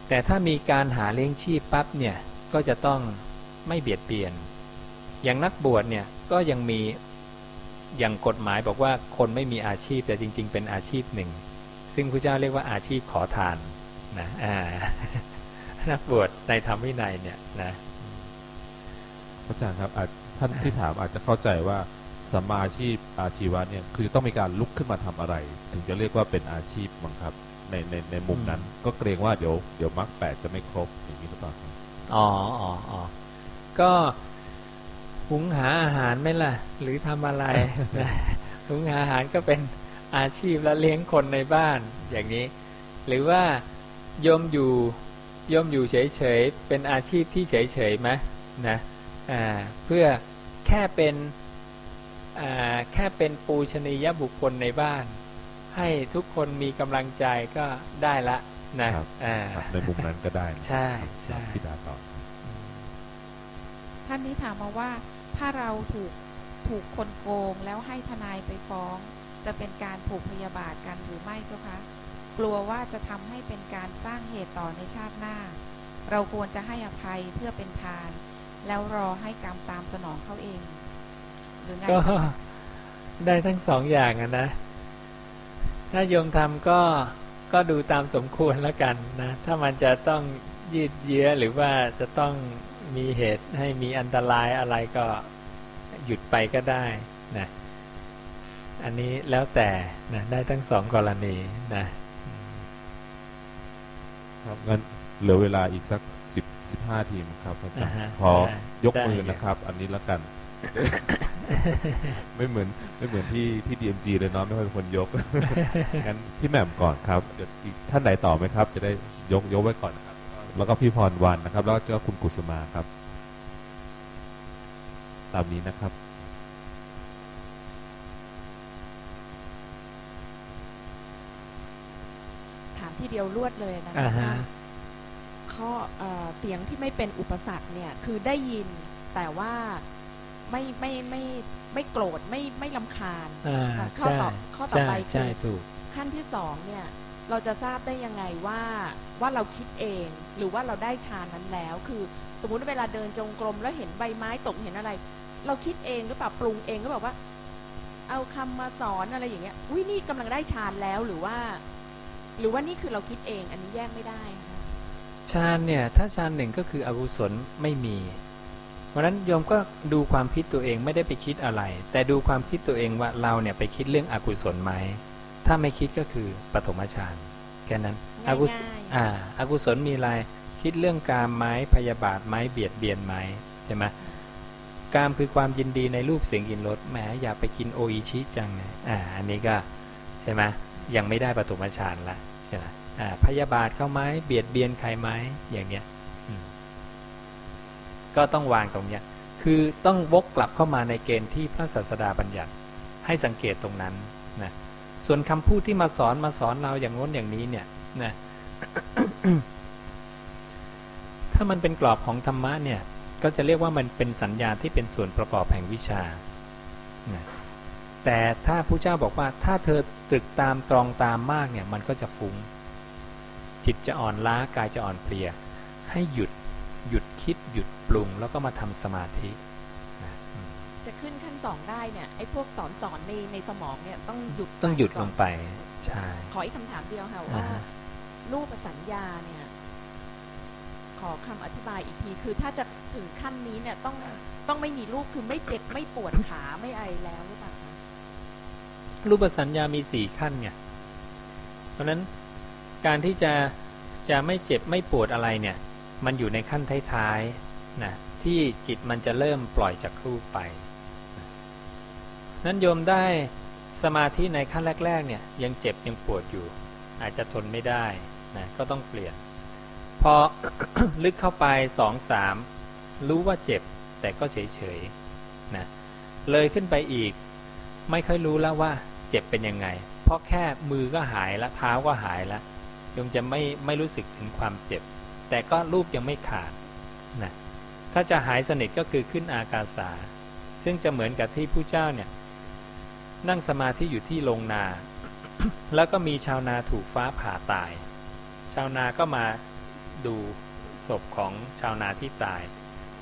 แต่ถ้ามีการหาเลี้ยงชีพปั๊บเนี่ย ก็จะต้องไม่เบียดเบียน อย่างนักบวชเนี่ยก็ยังมีอย่างกฎหมายบอกว่าคนไม่มีอาชีพแต่จริง ๆ เป็นอาชีพหนึ่ง ซึ่งพระเจ้าเรียกว่าอาชีพขอทานนะอ่านักบวชในธรรมวินัยเนี่ยนะพระอาจารย์ครับอาจท่านที่ถามอาจจะเข้าใจว่าสัมมาอาชีพอาชีวะเนี่ยคือต้องมีการลุกขึ้นมาทำอะไร ถึงจะเรียกว่าเป็นอาชีพบังครับในในในมุมนั้น ก็เกรงว่าเดี๋ยวเดี๋ยวมรรคแปดจะไม่ครบ อ๋ออ๋ออ๋อก็หุงหาอาหารไหมล่ะ หรือทำอะไรหุงหาอาหารก็เป็นอาชีพและเลี้ยงคนในบ้านอย่างนี้ หรือว่าโยมอยู่โยมอยู่เฉยๆเป็นอาชีพที่เฉยๆไหมนะอ่าเพื่อแค่เป็นอ่าแค่เป็นปูชนียบุคคลในบ้าน ให้ทุกคนมีกำลังใจก็ได้ละ นะครับอ่าครับในมุมนั้นก็ได้นะใช่ครับใช่พี่ดาต่อท่านนี้ถามมาว่าถ้าเราถูกถูกคนโกงแล้วให้ทนายไปฟ้อง จะเป็นการผูกพยาบาทกันหรือไม่เจ้าคะ กลัวว่าจะทำให้เป็นการสร้างเหตุต่อในชาติหน้า เราควรจะให้อภัยเพื่อเป็นทาน แล้วรอให้กรรมตามสนองเขาเอง หรือไงก็เจ้าคะได้ทั้งสองอย่างอะนะ ถ้าโยมทำก็ ก็ดูตามสมควรแล้วกันนะ ถ้ามันจะต้องยืดเยื้อหรือว่าจะต้องมีเหตุให้มีอันตรายอะไรก็หยุดไปก็ได้นะอันนี้แล้วแต่นะได้ทั้งสองกรณีนะ ครับงั้นเหลือเวลาอีกสักสิบสิบห้าทีมครับอาจารอ่าย์ฮะขอได้ยกได้มือครับนะครับ อันนี้ละกัน ไม่เหมือนไม่เหมือนที่ที่ DMG เลยเนาะไม่ค่อยเป็นคนยกงั้นพี่แหม่มก่อนครับเดี๋ยวอีกท่านไหนต่อไหมครับ จะได้ยกยกไว้ก่อนนะครับ แล้วก็พี่พรวันนะครับ แล้วก็คุณกุศมาครับ ตามนี้นะครับถามทีเดียวรวดเลยนะอ่าฮะข้อเอ่อเสียงที่ไม่เป็นอุปสรรคเนี่ย คือได้ยินแต่ว่า ไม่ไม่ไม่ไม่โกรธไม่ไม่ลำคาญอ่าอะข้อใช่ต่อข้อต่อใช่ไปคือใช่ถูกขั้นที่สองเนี่ยเราจะทราบได้ยังไงว่าว่าเราคิดเองหรือว่าเราได้ฌานนั้นแล้ว คือสมมุติเวลาเดินจงกรมแล้วเห็นใบไม้ตกเห็นอะไร เราคิดเองหรือเปล่าปรุงเองก็แบบว่า เอาคำมาสอนอะไรอย่างเงี้ยอุ้ยนี่กำลังได้ฌานแล้วหรือว่า หรือว่านี่คือเราคิดเองอันนี้แยกไม่ได้นะคะฌานเนี่ย ถ้าฌานหนึ่งก็คืออกุศลไม่มีเพ ราะฉะนั้นโยมก็ดูความคิดตัวเองไม่ได้ไปคิดอะไร แต่ดูความคิดตัวเองว่าเราเนี่ยไปคิดเรื่องอกุศลไหมถ้าไม่คิดก็คือปฐมฌานแค่นั้นอกุศง่ายๆอ่าอกุศลมีอะไรคิดเรื่องการไหมพยาบาทไหมเบียดเบียนไหมใช่ไหมกามคือความยินดีในรูปเสียงกลิ่นรสแหมอยากไปกินโออิชิจังเนี่ยอ่าอันนี้ก็ใช่ไหมยังไม่ได้ปฐมฌานละใช่ไหมอ่าพยาบาทเข้าไหมเบียดเบียนใครไหมอย่างเนี้ยอืม ก็ต้องวางตรงเนี้ยคือต้องวกกลับเข้ามาในเกณฑ์ที่พระศาสดาบัญญัติให้สังเกตตรงนั้นนะส่วนคำพูดที่มาสอนมาสอนเราอย่างโน้นอย่างนี้เนี่ยนะถ้ามันเป็นกรอบของธรรมะเนี่ยก็จะเรียกว่ามันเป็นสัญญาที่เป็นส่วนประกอบแห่งวิชานะแต่ถ้าผู้เจ้าบอกว่าถ้าเธอตรึกตามตรองตามมากเนี่ยมันก็จะฟุง้งจิตจะอ่อนล้ากายจะอ่อนเพลีย ให้หยุดหยุด คิดหยุดปรุงแล้วก็มาทำสมาธินะอืมจะขึ้นขั้นสองได้เนี่ยไอ้พวกสอนสอนในในสมองเนี่ยต้องหยุดต้องหยุดก่ลนงไปใช่ขออีกคำถามเดียวค่ะอ่าว่าฮะรูปสัญญาเนี่ย ขอคำอธิบายอีกทีคือถ้าจะถึงขั้นนี้เนี่ยต้องต้องไม่มีรูปคือไม่เจ็บไม่ปวดขาไม่ไอแล้วหรือเปล่าคะรูปสัญญามีสี่ขั้นเนี่ยเพราะฉะนั้นการที่จะจะไม่เจ็บไม่ปวดอะไรเนี่ย มันอยู่ในขั้นท้ายๆนะที่จิตมันจะเริ่มปล่อยจากรูปไป นั้นโยมได้สมาธิในขั้นแรกๆเนี่ยยังเจ็บยังปวดอยู่ อาจจะทนไม่ได้นะก็ต้องเปลี่ยน พอลึกเข้าไปสองสามรู้ว่าเจ็บแต่ก็เฉยๆนะเลยขึ้นไปอีก ไม่ค่อยรู้แล้วว่าเจ็บเป็นยังไง เพราะแค่มือก็หายแล้วเท้าก็หายแล้วยมจะไม่ไม่รู้สึกถึงความเจ็บ แต่ก็รูปยังไม่ขาดนะถ้าจะหายสนิทก็คือขึ้นอากาสา ซึ่งจะเหมือนกับที่ผู้เจ้าเนี่ย นั่งสมาธิอยู่ที่โรงนา แล้วก็มีชาวนาถูกฟ้าผ่าตาย ชาวนาก็มาดูศพของชาวนาที่ตาย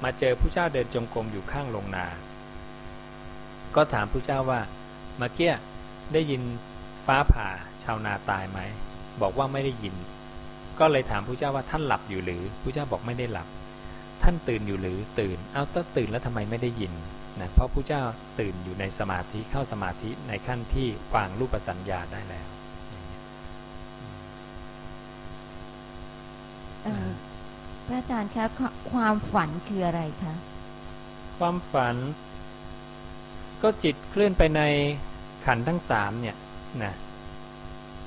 มาเจอผู้เจ้าเดินจงกรมอยู่ข้างโรงนา ก็ถามผู้เจ้าว่าเมื่อกี้ได้ยินฟ้าผ่าชาวนาตายไหม บอกว่าไม่ได้ยิน ก็เลยถามผู้เจ้าว่าท่านหลับอยู่หรือผู้เจ้าบอกไม่ได้หลับ ท่านตื่นอยู่หรือตื่น เอาถ้าตื่นแล้วทำไมไม่ได้ยินนะเพราะผู้เจ้าตื่นอยู่ในสมาธิเข้าสมาธิในขั้นที่วางรูปสัญญาได้แล้วเอ่อพระอาจารย์คะควความฝันคืออะไรคะ ความฝัน ก็จิตเคลื่อนไปในขันธ์ทั้งสามเนี่ยนะ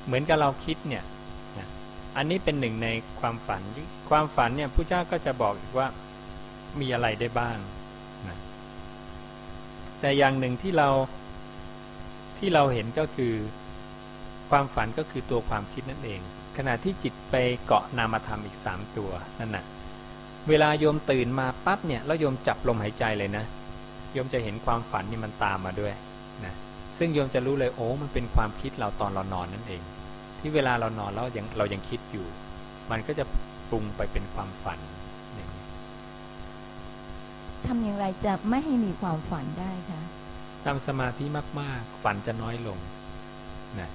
เหมือนกับเราคิดเนี่ยนะ อันนี้เป็นหนึ่งในความฝันความฝันเนี่ยผู้เจ้าก็จะบอกอีกว่ามีอะไรได้บ้างนะแต่อย่างหนึ่งที่เราที่เราเห็นก็คือ ความฝันก็คือตัวความคิดนั่นเอง ขณะที่จิตไปเกาะนามธรรมอีกสามตัวนั่นน่ะเวลาโยมตื่นมาปั๊บเนี่ยแล้วโยมจับลมหายใจเลยนะโยมจะเห็นความฝันนี่มันตามมาด้วยนะซึ่งโยมจะรู้เลยโอ้มันเป็นความคิดเราตอนเรานอนนั่นเอง ที่เวลาเรานอนแล้วยังเรายังคิดอยู่ มันก็จะปรุงไปเป็นความฝันอย่างนี้ทำอย่างไรจะไม่ให้มีความฝันได้คะทำสมาธิมาก ๆ ฝันจะน้อยลงนะ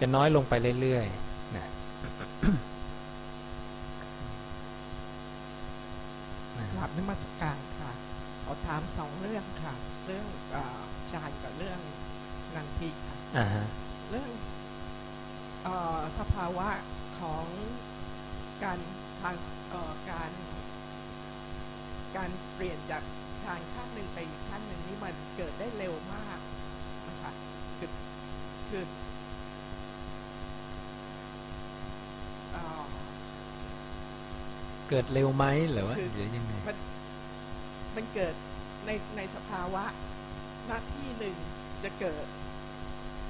จะน้อยลงไปเรื่อยๆนะกราบนมัสการค่ะ ขอถามสองเรื่องค่ะ เรื่องเออฌานกับเรื่องนันทิค่ะ อ่าฮะ เรื่องเออ สภาวะของการทางเอ่อการ การเปลี่ยนจากทางขั้นหนึ่งไปอีกขั้นหนึ่งนี่มันเกิดได้เร็วมากนะคะคือคือเอ่อเกิดเร็วไหมหรือว่าคือหรือยังไงมันมันเกิดในในสภาวะหน้าที่หนึ่งจะเกิด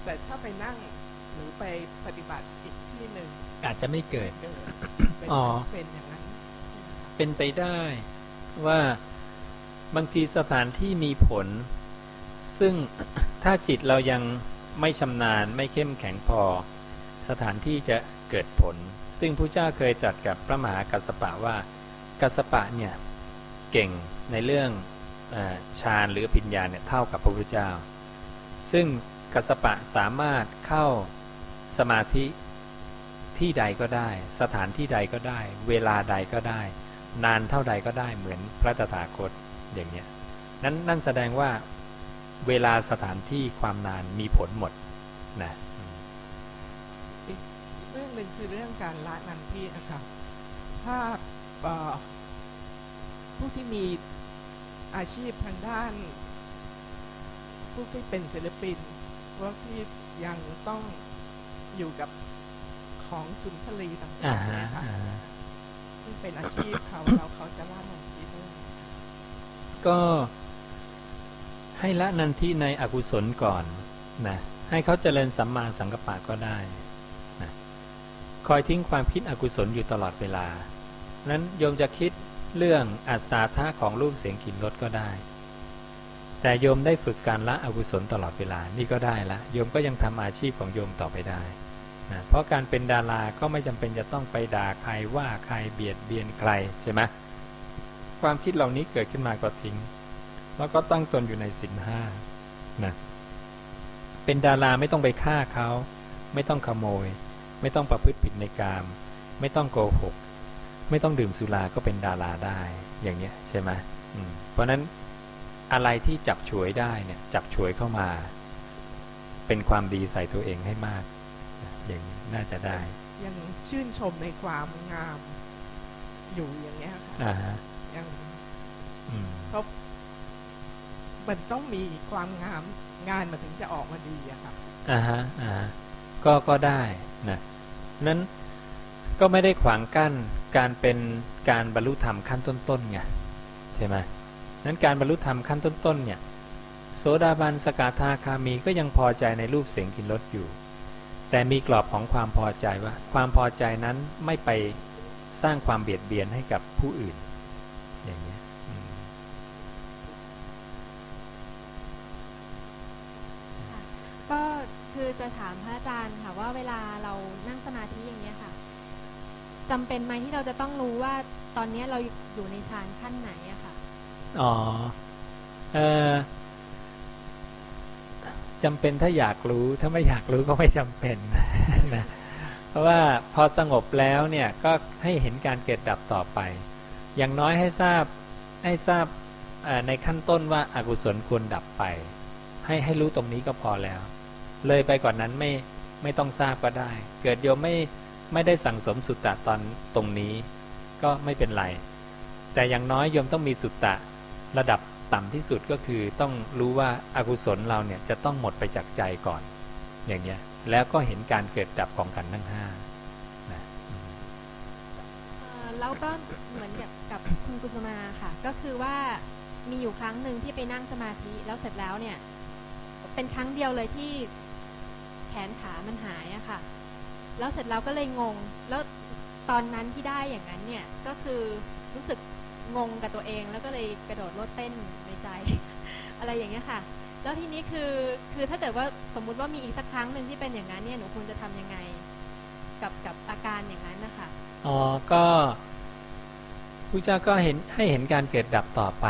แต่ถ้าไปนั่ง หรือไปปฏิบัติอีกที่หนึ่งอาจจะไม่เกิดเกิดเป็นอ๋อเป็นอย่างนั้นใช่ไหมคะเป็นไปได้ว่าบางทีสถานที่มีผล ซึ่งถ้าจิตเรายังไม่ชำนาญไม่เข้มแข็งพอ สถานที่จะเกิดผล ซึ่งพระเจ้าเคยตรัสกับพระมหากัสสปะว่ากัสสปะเนี่ยเก่งในเรื่องเออฌานหรืออภิญญาเนี่ยเท่ากับพระพุทธเจ้า ซึ่งกัสสปะสามารถเข้า สมาธิที่ใดก็ได้ สถานที่ใดก็ได้ เวลาใดก็ได้ นานเท่าใดก็ได้เหมือนพระตถาคตอย่างเนี้ยนั้นนั่นแสดงว่าเวลาสถานที่ความนานมีผลหมดนะอืมอีกเรื่องหนึ่งคือเรื่องการละนันทีนะคะถ้าเอ่อผู้ที่มีอาชีพทางด้านพวกที่เป็นศิลปินพวกที่ยังต้อง อยู่กับของสุนทรีต่อ่าางๆฮะนะคะอ่าฮะซึ่งเป็นอาชีพเขาแล้วเขาจะละนันทีด้วยก็ให้ละนันทิในอกุศลก่อนนะให้เขาเจริญสัมมาสังกัปปะก็ได้นะคอยทิ้งความคิดอกุศลอยู่ตลอดเวลา นั้นโยมจะคิดเรื่องอัศาธาของรูปเสียงกลิ่นรสก็ได้ แต่โยมได้ฝึกการละอกุศลตลอดเวลา นี่ก็ได้ละ โยมก็ยังทำอาชีพของโยมต่อไปได้ นะเพราะการเป็นดาราก็ไม่จำเป็นจะต้องไปด่าใครว่าใครเบียดเบียนใครใช่ไหมความคิดเหล่านี้เกิดขึ้นมาก็ทิ้ง แล้วก็ตั้งตนอยู่ในสินห้านะเป็นดาราไม่ต้องไปฆ่าเขาไม่ต้องขโมย ไม่ต้องประพฤติผิดในกาม ไม่ต้องโกหก ไม่ต้องดื่มสุราก็เป็นดาราได้อย่างเนี้ยใช่ไหมมเพราะนั้นอะไรที่จับฉวยได้เนี่ยจับฉวยเข้ามา เป็นความดีใส่ตัวเองให้มาก นี้น่าจะได้ ยังชื่นชมในความงามอยู่อย่างเงี้ยค่ะอ่าฮะยังอืมเพราะมันต้องมีความงามงานมันถึงจะออกมาดีอะค่ะอ่าฮะอ่าฮะก็ก็ได้นะนั้นก็ไม่ได้ขวางกั้นการเป็นการบรรลุธรรมขั้นต้นๆไงใช่ไหมนั้นการบรรลุธรรมขั้นต้นๆเนี่ย โสดาบันสกทาคามีก็ยังพอใจในรูปเสียงกลิ่นรสอยู่ แต่มีกรอบของความพอใจว่า ความพอใจนั้นไม่ไปสร้างความเบียดเบียนให้กับผู้อื่น อย่างเงี้ยอืมก็คือจะถามพระอาจารย์ค่ะว่าเวลาเรานั่งสมาธิอย่างเนี้ยค่ะจำเป็นไหมที่เราจะต้องรู้ว่าตอนเนี้ยเราอยู่ในฌานขั้นไหนอะค่ะอ๋อเออ จำเป็นถ้าอยากรู้ถ้าไม่อยากรู้ก็ไม่จำเป็นนะเพราะว่าพอสงบแล้วเนี่ยก็ให้เห็นการเกิดดับต่อไป อย่างน้อยให้ทราบให้ทราบในขั้นต้นว่าอากุศลควรดับไป ให้ให้รู้ตรงนี้ก็พอแล้ว เลยไปกว่านนั้นไม่ไม่ต้องทราบก็ได้ เกิดโยมไม่ไม่ได้สั่งสมสุตตะตอนตรงนี้ ก็ไม่เป็นไร แต่อย่างน้อยโยมต้องมีสุตตะระดับ ต่ำที่สุดก็คือต้องรู้ว่าอากุศลเราเนี่ยจะต้องหมดไปจากใจก่อน อย่างเงี้ย แล้วก็เห็นการเกิดดับของกันทั้งห้านะแล้วก็เหมือนกับกับคุณกุสุมาค่ะ ก็คือว่ามีอยู่ครั้งหนึ่งที่ไปนั่งสมาธิแล้วเสร็จแล้วเนี่ย เป็นครั้งเดียวเลยที่แขนขามันหายอะค่ะ แล้วเสร็จแล้วก็เลยงง แล้วตอนนั้นที่ได้อย่างนั้นเนี่ย ก็คือรู้สึกงงกับตัวเอง แล้วก็เลยกระโดดโลดเต้น ในใจอะไรอย่างเงี้ยค่ะ แล้วทีนี้คือคือถ้าเกิดว่าสมมุติว่ามีอีกสักครั้งหนึ่งที่เป็นอย่างนั้นเนี่ยหนูควรจะทำยังไง กับกับอาการอย่างนั้นนะคะอ๋อก็พระเจ้าก็เห็นให้เห็นการเกิดดับต่อไป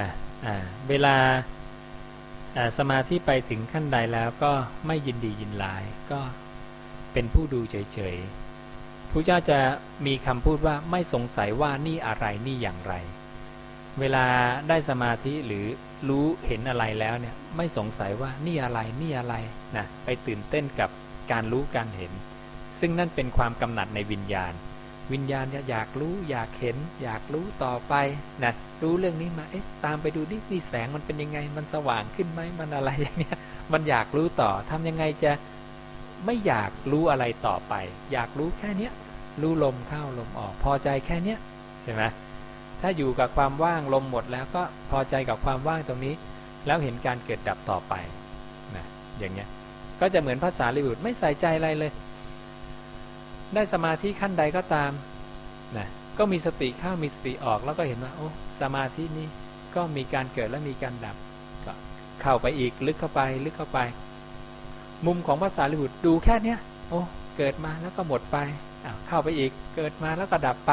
นะอ่าเวลาอ่าสมาธิไปถึงขั้นใดแล้วก็ไม่ยินดียินร้ายก็เป็นผู้ดูเฉยๆพระเจ้าจะมีคำพูดว่าไม่สงสัยว่านี่อะไรนี่อย่างไร เวลาได้สมาธิหรือรู้เห็นอะไรแล้วเนี่ยไม่สงสัยว่านี่อะไรนี่อะไรนะไปตื่นเต้นกับการรู้การเห็น ซึ่งนั่นเป็นความกำหนัดในวิญญาณ วิญญาณอยากรู้อยากเห็น อยากรู้ต่อไปนะรู้เรื่องนี้มาเอ๊ะตามไปดูนี่นี่แสงมันเป็นยังไง มันสว่างขึ้นไหมมันอะไรอย่างเงี้ยมันอยากรู้ต่อทำยังไงจะไม่อยากรู้อะไรต่อไป อยากรู้แค่เนี้ยรู้ลมเข้าลมออกพอใจแค่เนี้ยใช่ไหม ถ้าอยู่กับความว่างลมหมดแล้วก็พอใจกับความว่างตรงนี้ แล้วเห็นการเกิดดับต่อไปนะอย่างเงี้ยก็จะเหมือนภาษาลิบุตรไม่ใส่ใจอะไรเลย ได้สมาธิขั้นใดก็ตามนะก็มีสติเข้ามีสติออกแล้วก็เห็นว่าโอ้สมาธินี้ก็มีการเกิดและมีการดับก็เข้าไปอีกลึกเข้าไปลึกเข้าไป มุมของภาษาลิบุตรดูแค่เนี้ยโอ้เกิดมาแล้วก็หมดไปอ้าวเข้าไปอีกเกิดมาแล้วก็ดับไป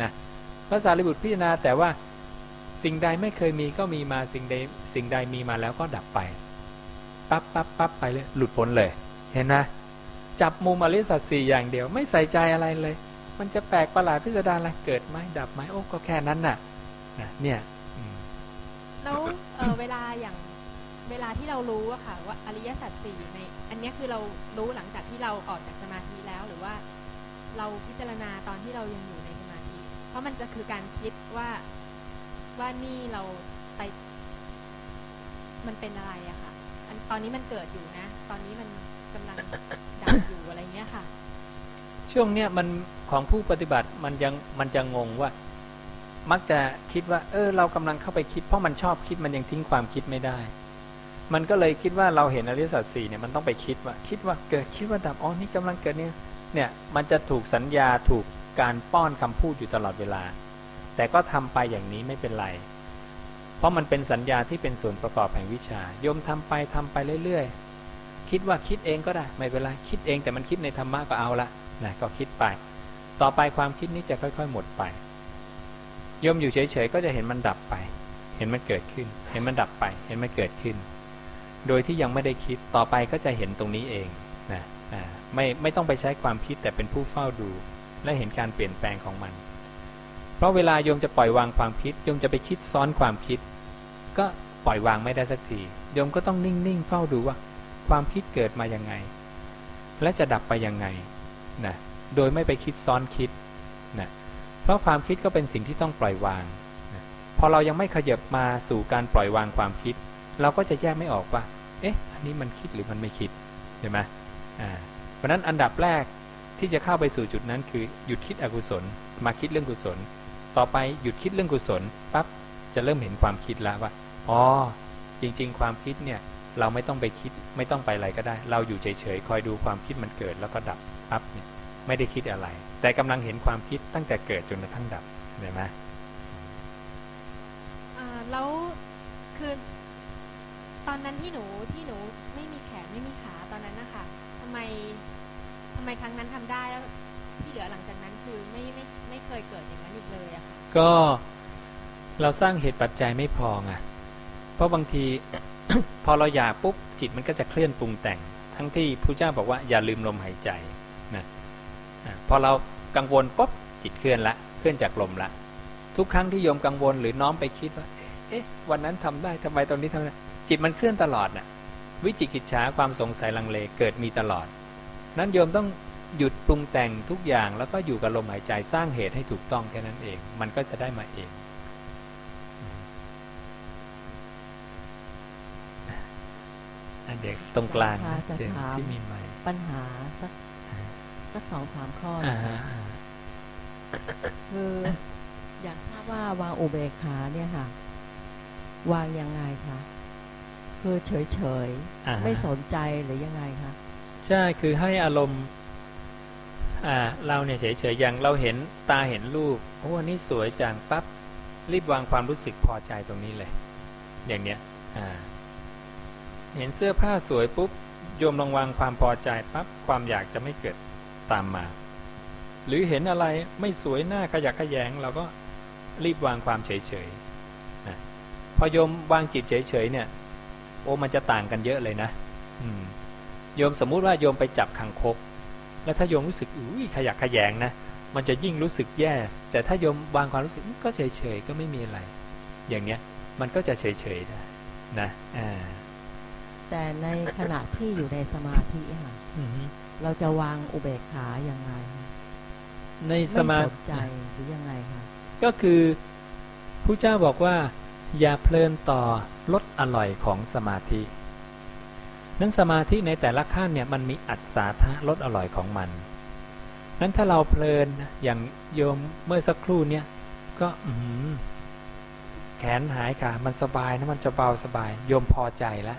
นะ ภาษาลิบุตรพิจารณาแต่ว่าสิ่งใดไม่เคยมีก็มีมาสิ่งใดสิ่งใดมีมาแล้วก็ดับไปปั๊บปั๊บปั๊บไปเลยหลุดพ้นเลย เห็นไหมจับมุมอริสัจสี่อย่างเดียว ไม่ใส่ใจอะไรเลย มันจะแปลกประหลาดพิสดารอะไรเกิดไหมดับไหมโอ้ก็แค่นั้นน่ะนะเนี่ยแล้วเเวลาอย่างเวลาที่เรารู้อะค่ะ ว่าอริยสัจสี่ในอันนี้คือเรารู้หลังจากที่เราออกจากสมาธิแล้วหรือว่า เราพิจารณาตอนที่เรายังอยู่ เพราะมันจะคือการคิดว่าว่านี่เราไป มันเป็นอะไรอะค่ะ อันตอนนี้มันเกิดอยู่นะ ตอนนี้มันกำลังดับอยู่อะไรเงี้ยค่ะ ช่วงเนี้ยมันของผู้ปฏิบัติมันยังมันจะงงว่า มักจะคิดว่า เออ เรากำลังเข้าไปคิด เพราะมันชอบคิดมันยังทิ้งความคิดไม่ได้ มันก็เลยคิดว่าเราเห็นอริยสัจสี่เนี่ยมันต้องไปคิดว่า คิดว่าเกิดคิดว่าดับอ๋อนี่กำลังเกิดเนี่ย เนี่ย มันจะถูกสัญญาถูก การป้อนคำพูดอยู่ตลอดเวลา แต่ก็ทำไปอย่างนี้ไม่เป็นไร เพราะมันเป็นสัญญาที่เป็นส่วนประกอบแห่งวิชาโยมทำไปทำไปเรื่อยๆ คิดว่าคิดเองก็ได้ไม่เป็นไรคิดเองแต่มันคิดในธรรมะก็เอาละนะก็คิดไป ต่อไปความคิดนี้จะค่อย ๆ หมดไปโยมอยู่เฉยๆก็จะเห็นมันดับไป เห็นมันเกิดขึ้น เห็นมันดับไป เห็นมันเกิดขึ้น โดยที่ยังไม่ได้คิดต่อไปก็จะเห็นตรงนี้เองนะอ่าไม่ไม่ต้องไปใช้ความคิดแต่เป็นผู้เฝ้าดู และเห็นการเปลี่ยนแปลงของมัน เพราะเวลาโยมจะปล่อยวางความคิดโยมจะไปคิดซ้อนความคิด ก็ปล่อยวางไม่ได้สักทีโยมก็ต้องนิ่งๆเฝ้าดูว่า ความคิดเกิดมายังไง และจะดับไปยังไงนะโดยไม่ไปคิดซ้อนคิดนะเพราะความคิดก็เป็นสิ่งที่ต้องปล่อยวางนะพอเรายังไม่ขยับมาสู่การปล่อยวางความคิด เราก็จะแยกไม่ออกว่า เอ๊ะ อันนี้มันคิดหรือมันไม่คิด เห็นไหมอ่าเพราะนั้นอันดับแรก ที่จะเข้าไปสู่จุดนั้นคือหยุดคิดอกุศล มาคิดเรื่องกุศล ต่อไปหยุดคิดเรื่องกุศลปั๊บจะเริ่มเห็นความคิดแล้วว่าอ๋อจริง ๆ ความคิดเนี่ยเราไม่ต้องไปคิดไม่ต้องไปอะไรก็ได้ เราอยู่เฉยๆคอยดูความคิดมันเกิดแล้วก็ดับปั๊บเนี่ยไม่ได้คิดอะไร แต่กำลังเห็นความคิดตั้งแต่เกิดจนกระทั่งดับเห็นไหมแล้วคือตอนนั้นที่หนูที่หนูไม่มีแขนไม่มีขาตอนนั้นนะคะทำไม ไมครั้งนั้นทำได้แล้วที่เหลือหลังจากนั้นคือไม่ไม่ไม่เคยเกิดอย่างนั้นอีกเลยอะค่ะก็เราสร้างเหตุปัจจัยไม่พอไงเพราะบางที พอเราอยากปุ๊บจิตมันก็จะเคลื่อนปรุงแต่ง ทั้งที่พระเจ้าบอกว่าอย่าลืมลมหายใจนะพอเรากังวลปุ๊บจิตเคลื่อนละเคลื่อนจากลมละทุกครั้งที่โยมกังวลหรือน้อมไปคิดว่า เอ๊ะ วันนั้นทำได้ทำไมตอนนี้ทำไม่ได้จิตมันเคลื่อนตลอดน่ะ วิจิกิจฉาความสงสัยลังเลเกิดมีตลอด นั้นโยมต้องหยุดปรุงแต่งทุกอย่างแล้วก็อยู่กับลมหายใจสร้างเหตุให้ถูกต้องแค่นั้นเอง มันก็จะได้มาเองอะเด็กตรงกลางค่ะจะเสียงถามที่มีไมค์ปัญหาสักสักสองสามข้ออ่านะคะฮะอ่าคืออยากทราบว่าวางอุเบกขาเนี่ยค่ะ วางยังไงคะคือเฉยเฉยๆอ่าฮะไม่สนใจหรือยังไงคะ ใช่คือให้อารมณ์อ่าเราเนี่ยเฉยๆอย่างเราเห็นตาเห็นรูปโอ้อันนี้สวยจังปั๊บรีบวางความรู้สึกพอใจตรงนี้เลย อย่างเนี้ยอ่าเห็นเสื้อผ้าสวยปุ๊บโยมลองวางความพอใจปั๊บความอยากจะไม่เกิดตามมา หรือเห็นอะไรไม่สวยหน้าขยักขยงเราก็รีบวางความเฉยๆนะพอโยมวางจิตเฉยๆเนี่ย โอ้มันจะต่างกันเยอะเลยนะ อืม โยมสมมุติว่าโยมไปจับคังคก แล้วถ้าโยมรู้สึกอุ้ยขยักขยงนะ มันจะยิ่งรู้สึกแย่ แต่ถ้าโยมวางความรู้สึกอืมก็เฉยๆก็ไม่มีอะไร อย่างเงี้ยมันก็จะเฉยๆได้นะอ่าแต่ในขณะที่อยู่ในสมาธิค่ะอือฮึเราจะวางอุเบกขายังไงคะในสไม่มาสนใจหรือยังไงคะก็คือผู้เจ้าบอกว่า อย่าเพลินต่อรสอร่อยของสมาธิ นั้นสมาธิในแต่ละขั้นเนี่ยมันมีอัศาทะรสอร่อยของมันนั้นถ้าเราเพลินอย่างโยมเมื่อสักครู่เนี่ยก็อืแขนหายค่ะ มันสบายนะมันจะเบาสบาย โยมพอใจแล้ว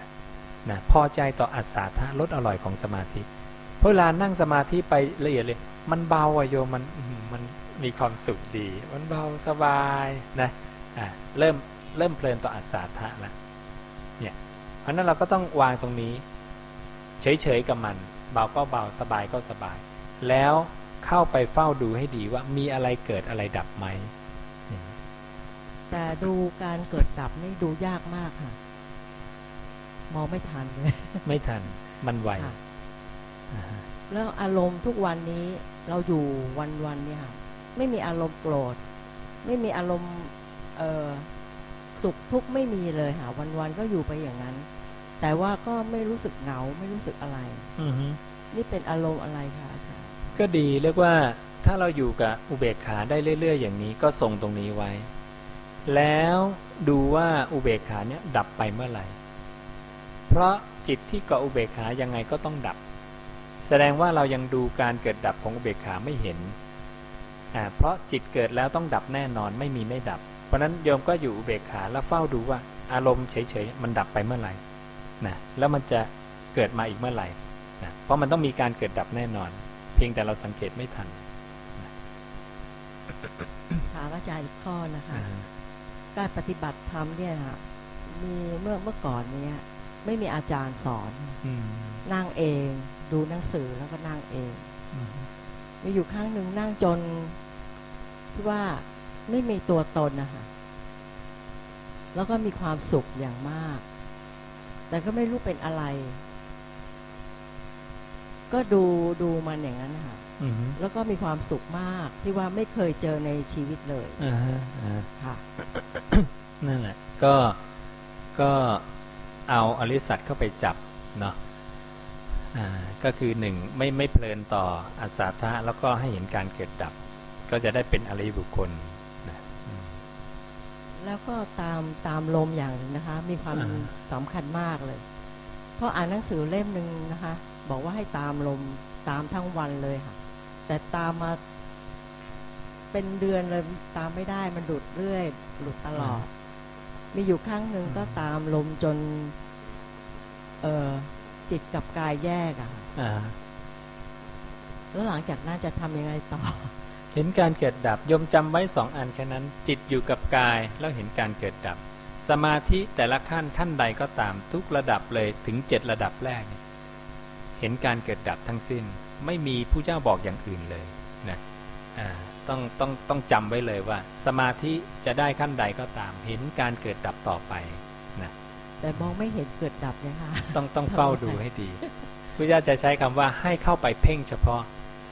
นะพอใจต่ออัศาทะรสอร่อยของสมาธิเพราะเวลานั่งสมาธิไปละเอียดเลย มันเบาอะโยมมันมันมีความสุขดี มันเบาสบายนะอะเริ่มเริ่มเพลินต่ออัศาทะแล้ว เนี่ยเพราะฉะนั้นเราก็ต้องวางตรงนี้ เฉยๆกับมัน เบาก็เบาสบายก็สบาย แล้วเข้าไปเฝ้าดูให้ดีว่ามีอะไรเกิดอะไรดับไหมแต่ดูการเกิดดับนี่ดูยากมากค่ะ มองไม่ทันเลยไม่ทันมันไวค่ะอ่าฮะแล้วอารมณ์ทุกวันนี้เราอยู่วันวันๆเนี่ยค่ะไม่มีอารมณ์โกรธ ไม่มีอารมณ์ เอ่อ สุขทุกข์ไม่มีเลยค่ะวันวันๆก็อยู่ไปอย่างนั้น แต่ว่าก็ไม่รู้สึกเหงาไม่รู้สึกอะไรอือฮึนี่เป็นอารมณ์อะไรคะอาจารย์ก็ดีเรียกว่าถ้าเราอยู่กับอุเบกขาได้เรื่อย ๆ อย่างนี้ก็ทรงตรงนี้ไว้ แล้วดูว่าอุเบกขาเนี่ยดับไปเมื่อไหร่ เพราะจิตที่เกาะอุเบกขายังไงก็ต้องดับ แสดงว่าเรายังดูการเกิดดับของอุเบกขาไม่เห็นอ่าเพราะจิตเกิดแล้วต้องดับแน่นอนไม่มีไม่ดับ เพราะฉะนั้นโยมก็อยู่อุเบกขาแล้วเฝ้าดูว่าอารมณ์เฉยๆมันดับไปเมื่อไหร่นะแล้วมันจะเกิดมาอีกเมื่อไหร่นะเพราะมันต้องมีการเกิดดับแน่นอน เพียงแต่เราสังเกตไม่ทันถามอาจารย์อีกข้อนะคะ การปฏิบัติธรรมเนี่ยค่ะมีเมื่อเมื่อก่อนเนี้ยไม่มีอาจารย์สอนอืมนั่งเองดูหนังสือแล้วก็นั่งเองอืมมีอยู่ครั้งหนึ่งนั่งจนที่ว่า ไม่มีตัวตนนะคะแล้วก็มีความสุขอย่างมาก แต่ก็ไม่รู้เป็นอะไร ก็ดูดูมันอย่างนั้นนะคะอืมแล้วก็มีความสุขมากที่ว่าไม่เคยเจอในชีวิตเลยอ่าฮะอ่าค่ะ นั่นแหละ ก็ก็เอาอริสัตเข้าไปจับเนาะอ่าก็คือหนึ่งไม่ไม่เพลินต่ออาสาทะแล้วก็ให้เห็นการเกิดดับ ก็จะได้เป็นอริยบุคคลนะอืม แล้วก็ตามตามลมอย่างหนึ่งนะคะ มีความอ่า สำคัญมากเลย เพราะอ่านหนังสือเล่มหนึ่งนะคะ บอกว่าให้ตามลมตามทั้งวันเลยค่ะ แต่ตามมาเป็นเดือนเลยตามไม่ได้มันหลุดเรื่อย หลุดตลอด มีอยู่ครั้งหนึ่งก็ตามลมจน เออจิตกับกายแยกอะค่ะอ่าแล้วหลังจากนั้นจะทำยังไงต่อ เห็นการเกิดดับโยมจำไว้สองอันแค่นั้น จิตอยู่กับกายแล้วเห็นการเกิดดับ สมาธิแต่ละขั้นขั้นใดก็ตามทุกระดับเลยถึงเจ็ดระดับแรกเนี่ยเห็นการเกิดดับทั้งสิ้น ไม่มีผู้เจ้าบอกอย่างอื่นเลยนะอ่าต้องต้องต้องจำไว้เลยว่า สมาธิจะได้ขั้นใดก็ตาม เห็นการเกิดดับต่อไปนะแต่มองไม่เห็นเกิดดับนะคะต้องต้องเฝ้าดูให้ดีพุทธเจ้าจะใช้คำว่าให้เข้าไปเพ่งเฉพาะ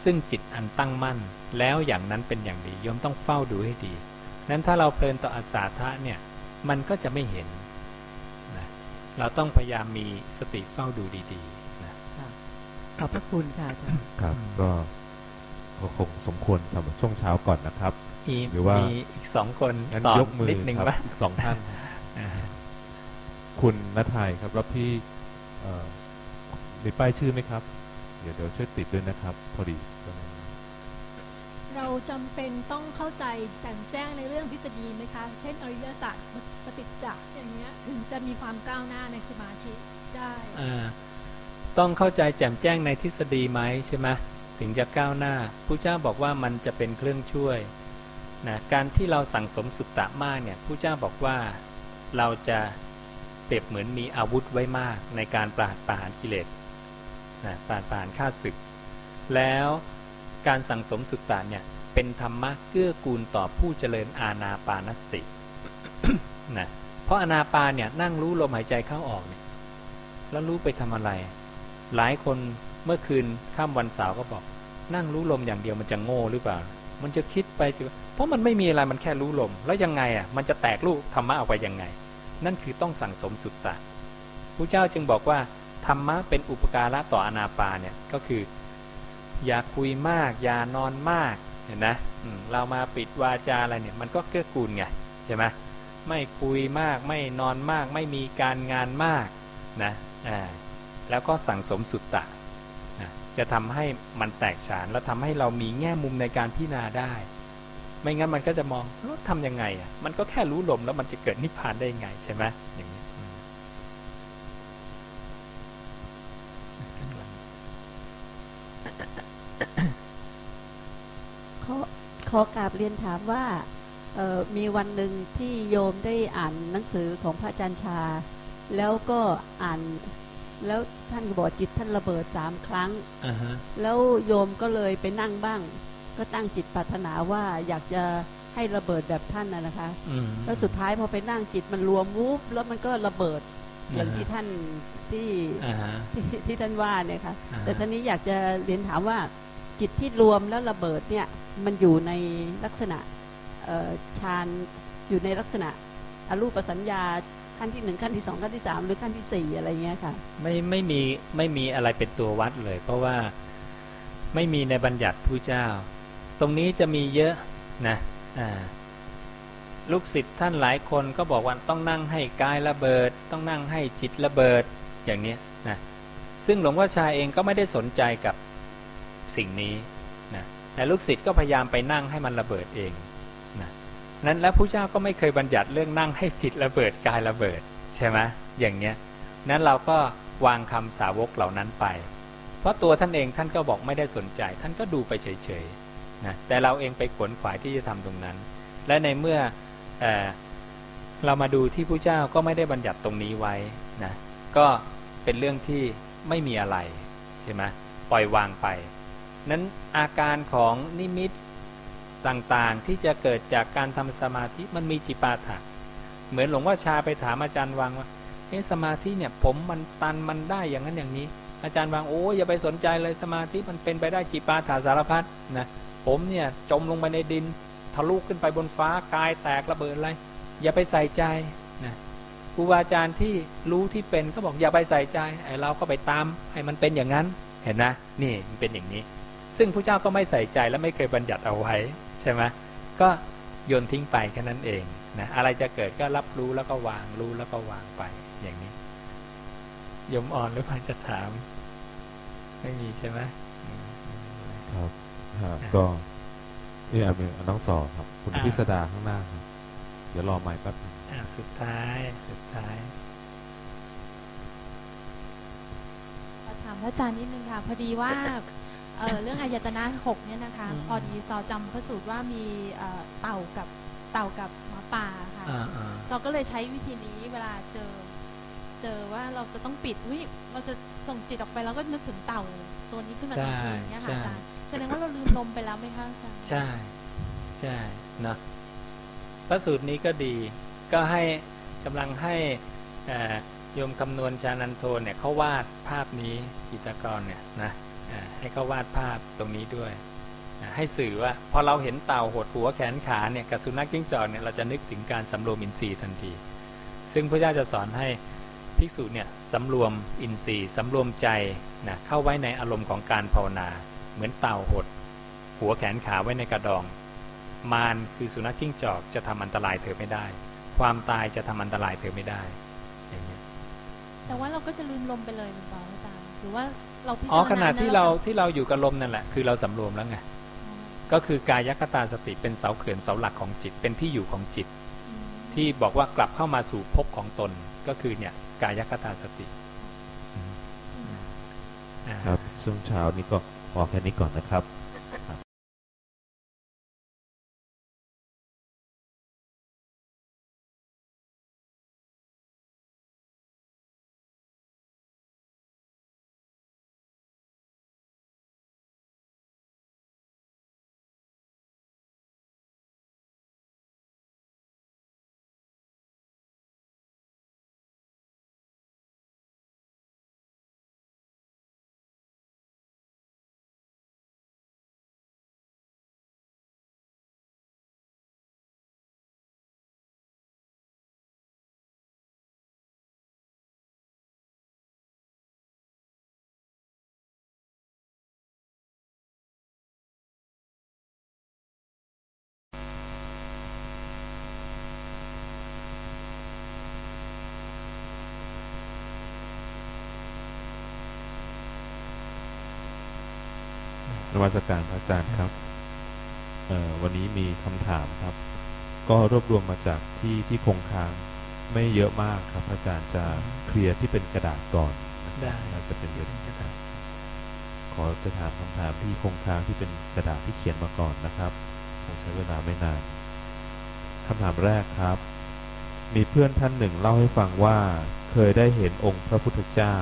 ซึ่งจิตอันตั้งมั่น แล้วอย่างนั้นเป็นอย่างดีโยมต้องเฝ้าดูให้ดี นั้นถ้าเราเพลินต่ออาสาทะเนี่ยมันก็จะไม่เห็นนะเราต้องพยายามมีสติเฝ้าดูดีๆนะขอบพระคุณค่ะอาจารย์ครับก็ก็คงสมควรสำหรับช่วงเช้าก่อนนะครับมีหรือว่ามีอีกสองคนงั้นตอบยกมือนิดหนึ่งครับว่าอีกสองท่านอ่าคุณนทัยครับแล้วพี่เอ่อมีป้ายชื่อไหมครับ เดี๋ยวเดี๋ยวช่วยติดด้วยนะครับ พอดี เราจำเป็นต้องเข้าใจแจ่มแจ้งในเรื่องทฤษฎีไหมคะ เช่นอริยสัจปฏิจจ์อย่างเงี้ยถึงจะมีความก้าวหน้าในสมาธิได้อ่าต้องเข้าใจแจ่มแจ้งในทฤษฎีไหมใช่ไหมถึงจะก้าวหน้าผู้เจ้าบอกว่ามันจะเป็นเครื่องช่วยนะการที่เราสั่งสมสุตตะมากเนี่ยผู้เจ้าบอกว่าเราจะเปรียบเหมือนมีอาวุธไว้มากในการปราดปรานกิเลสนะปราดปรานข้าศึก แล้ว การสั่งสมสุตตะเนี่ยเป็นธรรมะเกื้อกูลต่อผู้เจริญอาณาปานสตินะเพราะอานาปานเนี่ยนั่งรู้ลมหายใจเข้าออกเนี่ยแล้วรู้ไปทำอะไร หลายคนเมื่อคืนข้ามวันเสาร์ก็บอก นั่งรู้ลมอย่างเดียวมันจะโง่หรือเปล่า มันจะคิดไป เพราะมันไม่มีอะไรมันแค่รู้ลม แล้วยังไงอะมันจะแตกลูกธรรมะออกไปยังไง นั่นคือต้องสั่งสมสุตตะพระเจ้าจึงบอกว่าธรรมะเป็นอุปการะต่ออนาปาเนี่ยก็คือ อย่าคุยมาก อย่านอนมากเห็นนะเรามาปิดวาจาอะไรเนี่ยมันก็เกื้อกูลไงใช่ไหมไม่คุยมากไม่นอนมาก ไม่มีการงานมากนะอ่าแล้วก็สั่งสมสุตตะนะจะทำให้มันแตกฉานแล้วทำให้เรามีแง่มุมในการพิจารณาได้ ไม่งั้นมันก็จะมองแล้วทำยังไงอะมันก็แค่รู้ลมแล้วมันจะเกิดนิพพานได้ยังไงใช่ไหมอย่างนี้อืม ขอ ขอกราบเรียนถามว่าเอ่อมีวันหนึ่งที่โยมได้อ่านหนังสือของพระอาจารย์ชา แล้วก็อ่านแล้วท่านก็บอกจิตท่านระเบิดสามครั้งอ่าฮะแล้วโยมก็เลยไปนั่งบ้าง ก็ตั้งจิตปรารถนาว่าอยากจะให้ระเบิดแบบท่านนะนะคะอืมแล้วสุดท้ายพอไปนั่งจิตมันรวมวูบแล้วมันก็ระเบิดอย่างอ่าฮะที่ท่านที่อ่าฮะที่ที่ท่านว่าเนี่ยค่ะอ่าฮะแต่ท่านนี้อยากจะเรียนถามว่า จิตที่รวมแล้วระเบิดเนี่ยมันอยู่ในลักษณะฌานอยู่ในลักษณะอรูปสัญญาขั้นที่หนึ่งขั้นที่สองขั้นที่สามหรือขั้นที่สี่อะไรเงี้ยค่ะ ไม่ไม่มีไม่มีอะไรเป็นตัววัดเลย เพราะว่าไม่มีในบัญญัติผู้เจ้า ตรงนี้จะมีเยอะนะอ่าลูกศิษย์ท่านหลายคนก็บอกว่าต้องนั่งให้กายระเบิด ต้องนั่งให้จิตระเบิดอย่างเนี้ยนะซึ่งหลวงพ่อชาเองก็ไม่ได้สนใจกับ สิ่งนี้นะแต่ลูกศิษย์ก็พยายามไปนั่งให้มันระเบิดเองนะนั้นแล้วพระเจ้าก็ไม่เคยบัญญัติเรื่องนั่งให้จิตระเบิดกายระเบิดใช่ไหมอย่างเนี้ยนั้นเราก็วางคำสาวกเหล่านั้นไป เพราะตัวท่านเองท่านก็บอกไม่ได้สนใจ ท่านก็ดูไปเฉยๆนะแต่เราเองไปขวนขวายที่จะทำตรงนั้น และในเมื่อเออเรามาดูที่ผู้เจ้าก็ไม่ได้บัญญัติตรงนี้ไว้นะก็เป็นเรื่องที่ไม่มีอะไรใช่ไหมปล่อยวางไป นั้นอาการของนิมิตต่างๆที่จะเกิดจากการทำสมาธิมันมีจิปาถะเหมือนหลวงพ่อชาไปถามอาจารย์วังว่าเอ๊สมาธิเนี่ยผมมันตันมันได้อย่างนั้นอย่างนี้ อาจารย์วังโอ้อย่าไปสนใจเลยสมาธิมันเป็นไปได้จิปาถาสารพัดนะผมเนี่ยจมลงไปในดินทะลุขึ้นไปบนฟ้ากายแตกระเบิดอะไรอย่าไปใส่ใจนะครูบาอาจารย์ที่รู้ที่เป็นก็บอกอย่าไปใส่ใจไอ้เราก็ไปตามให้มันเป็นอย่างนั้นเห็นนะนี่มันเป็นอย่างนี้ ซึ่งพระเจ้าก็ไม่ใส่ใจและไม่เคยบัญญัติเอาไว้ใช่ไหมก็โยนทิ้งไปแค่นั้นเองนะอะไรจะเกิดก็รับรู้แล้วก็วางรู้แล้วก็วางไปอย่างนี้ยมอ่อนหรือเปล่าจะถาม ไม่มีใช่ไหมอืมครับครับก็นี่เอาเป็นน้องสอบครับ คุณอ่าพิสดาข้างหน้าครับ เดี๋ยวรอไมค์แป๊บนึงอะสุดท้ายสุดท้ายขอถามพระอาจารย์นิดนึงค่ะ พอดีว่า เอ่อเรื่องอายตนะหกเนี่ยนะคะอืมพอดีซอจำพระสูตรว่ามีเอ่อเต่ากับเต่ากับหมาป่าค่ะอ่าอ่าเราก็เลยใช้วิธีนี้เวลาเจอ เจอว่าเราจะต้องปิดวิเราจะส่งจิตออกไปเราก็นึกถึงเต่าตัวนี้ขึ้นมาทันทีเนี่ยค่ะอาจารย์แสดงว่าเราลืมลมไปแล้วไหมคะอาจารย์ใช่ใช่เนอะพระสูตรนี้ก็ดี ก็ให้กำลังให้เอ่อโยมคำนวณชานันโทเนี่ยเขาวาดภาพนี้จิตรกรเนี่ยนะเอ่อ ให้เขาวาดภาพตรงนี้ด้วย ให้สื่อว่าพอเราเห็นเต่าหดหัวแขนขาเนี่ยกับสุนัขจิ้งจอกเนี่ยเราจะนึกถึงการสำรวมอินทรีย์ทันที ซึ่งพระเจ้าจะสอนให้ภิกษุเนี่ยสำรวมอินทรีย์สำรวมใจนะเข้าไว้ในอารมณ์ของการภาวนา เหมือนเต่าหด หัวแขนขาไว้ในกระดอง มารคือสุนัขจิ้งจอกจะทำอันตรายเธอไม่ได้ ความตายจะทำอันตรายเธอไม่ได้อย่างนี้แต่ว่าเราก็จะลืมลมไปเลยหรือเปล่าอาจารย์หรือว่า เราพิจารณาอ๋อขณะที่เราแล้วที่เราอยู่กับลมนั่นแหละ คือเราสำรวมแล้วไงก็คือกายคตาสติเป็นเสาเขื่อนเสาหลักของจิตเป็นที่อยู่ของจิตอืมที่บอกว่ากลับเข้ามาสู่ภพของตนก็คือเนี่ยกายคตาสติอืมอ่าครับช่วงเช้านี้ก็พอแค่นี้ก่อนนะครับ น วัตการพระอาจารย์ครับเอ่อวันนี้มีคำถามครับ ก็รวบรวมมาจากที่ที่คงค้างไม่เยอะมากครับพระอาจารย์จะเคลียร์ที่เป็นกระดาษก่อนนะครับได้น่าจะเป็นเยอะนะครับขอจะถามคำถามที่คงค้างที่เป็นกระดาษที่เขียนมาก่อนนะครับคงใช้เวลาไม่นานคำถามแรกครับ มีเพื่อนท่านหนึ่งเล่าให้ฟังว่าเคยได้เห็นองค์พระพุทธเจ้า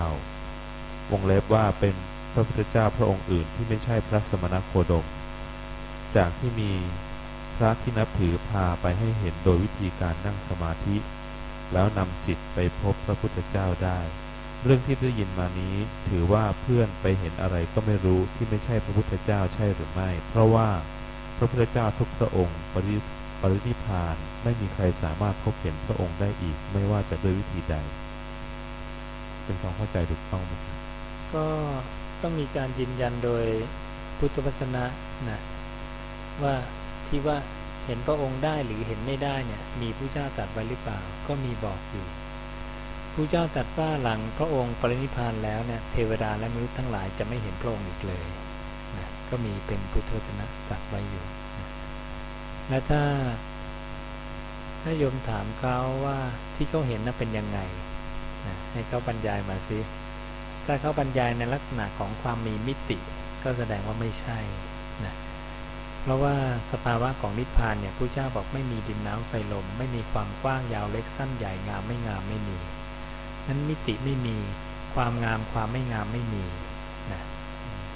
วงเล็บว่าเป็น พระพุทธเจ้าพระองค์อื่นที่ไม่ใช่พระสมณโคดม จากที่มีพระที่นับถือพาไปให้เห็นโดยวิธีการนั่งสมาธิ แล้วนำจิตไปพบพระพุทธเจ้าได้ เรื่องที่ได้ยินมานี้ถือว่าเพื่อนไปเห็นอะไรก็ไม่รู้ที่ไม่ใช่พระพุทธเจ้าใช่หรือไม่ เพราะว่าพระพุทธเจ้าทุกพระองค์ปริปรินิพานไม่มีใครสามารถพบเห็นพระองค์ได้อีก ไม่ว่าจะด้วยวิธีใด เป็นความเข้าใจถูกต้องไหมครับก็ ต้องมีการยืนยันโดยพุทธวจนะนะว่าที่ว่าเห็นพระองค์ได้หรือเห็นไม่ได้เนี่ย มีผู้เจ้าตรัสไว้หรือเปล่า ก็มีบอกอยู่ผู้เจ้าตรัสว่าหลังพระองค์ปรินิพานแล้วเนี่ยเทวดาและมนุษย์ทั้งหลายจะไม่เห็นพระองค์อีกเลยนะก็มีเป็นพุทธวจนะตรัสไว้อยู่นะและถ้าถ้าโยมถามเขาว่าที่เขาเห็นน่ะเป็นยังไงนะให้เขาบรรยายมาสิ ถ้าเขาบรรยายในลักษณะของความมีมิติ ก็แสดงว่าไม่ใช่นะเพราะว่าสภาวะของนิพพานเนี่ยผู้เจ้าบอกไม่มีดินน้ำไฟลม ไม่มีความกว้างยาวเล็กสั้นใหญ่งามไม่งามไม่มีนั้นมิติไม่มีความงามความไม่งามไม่มีนะ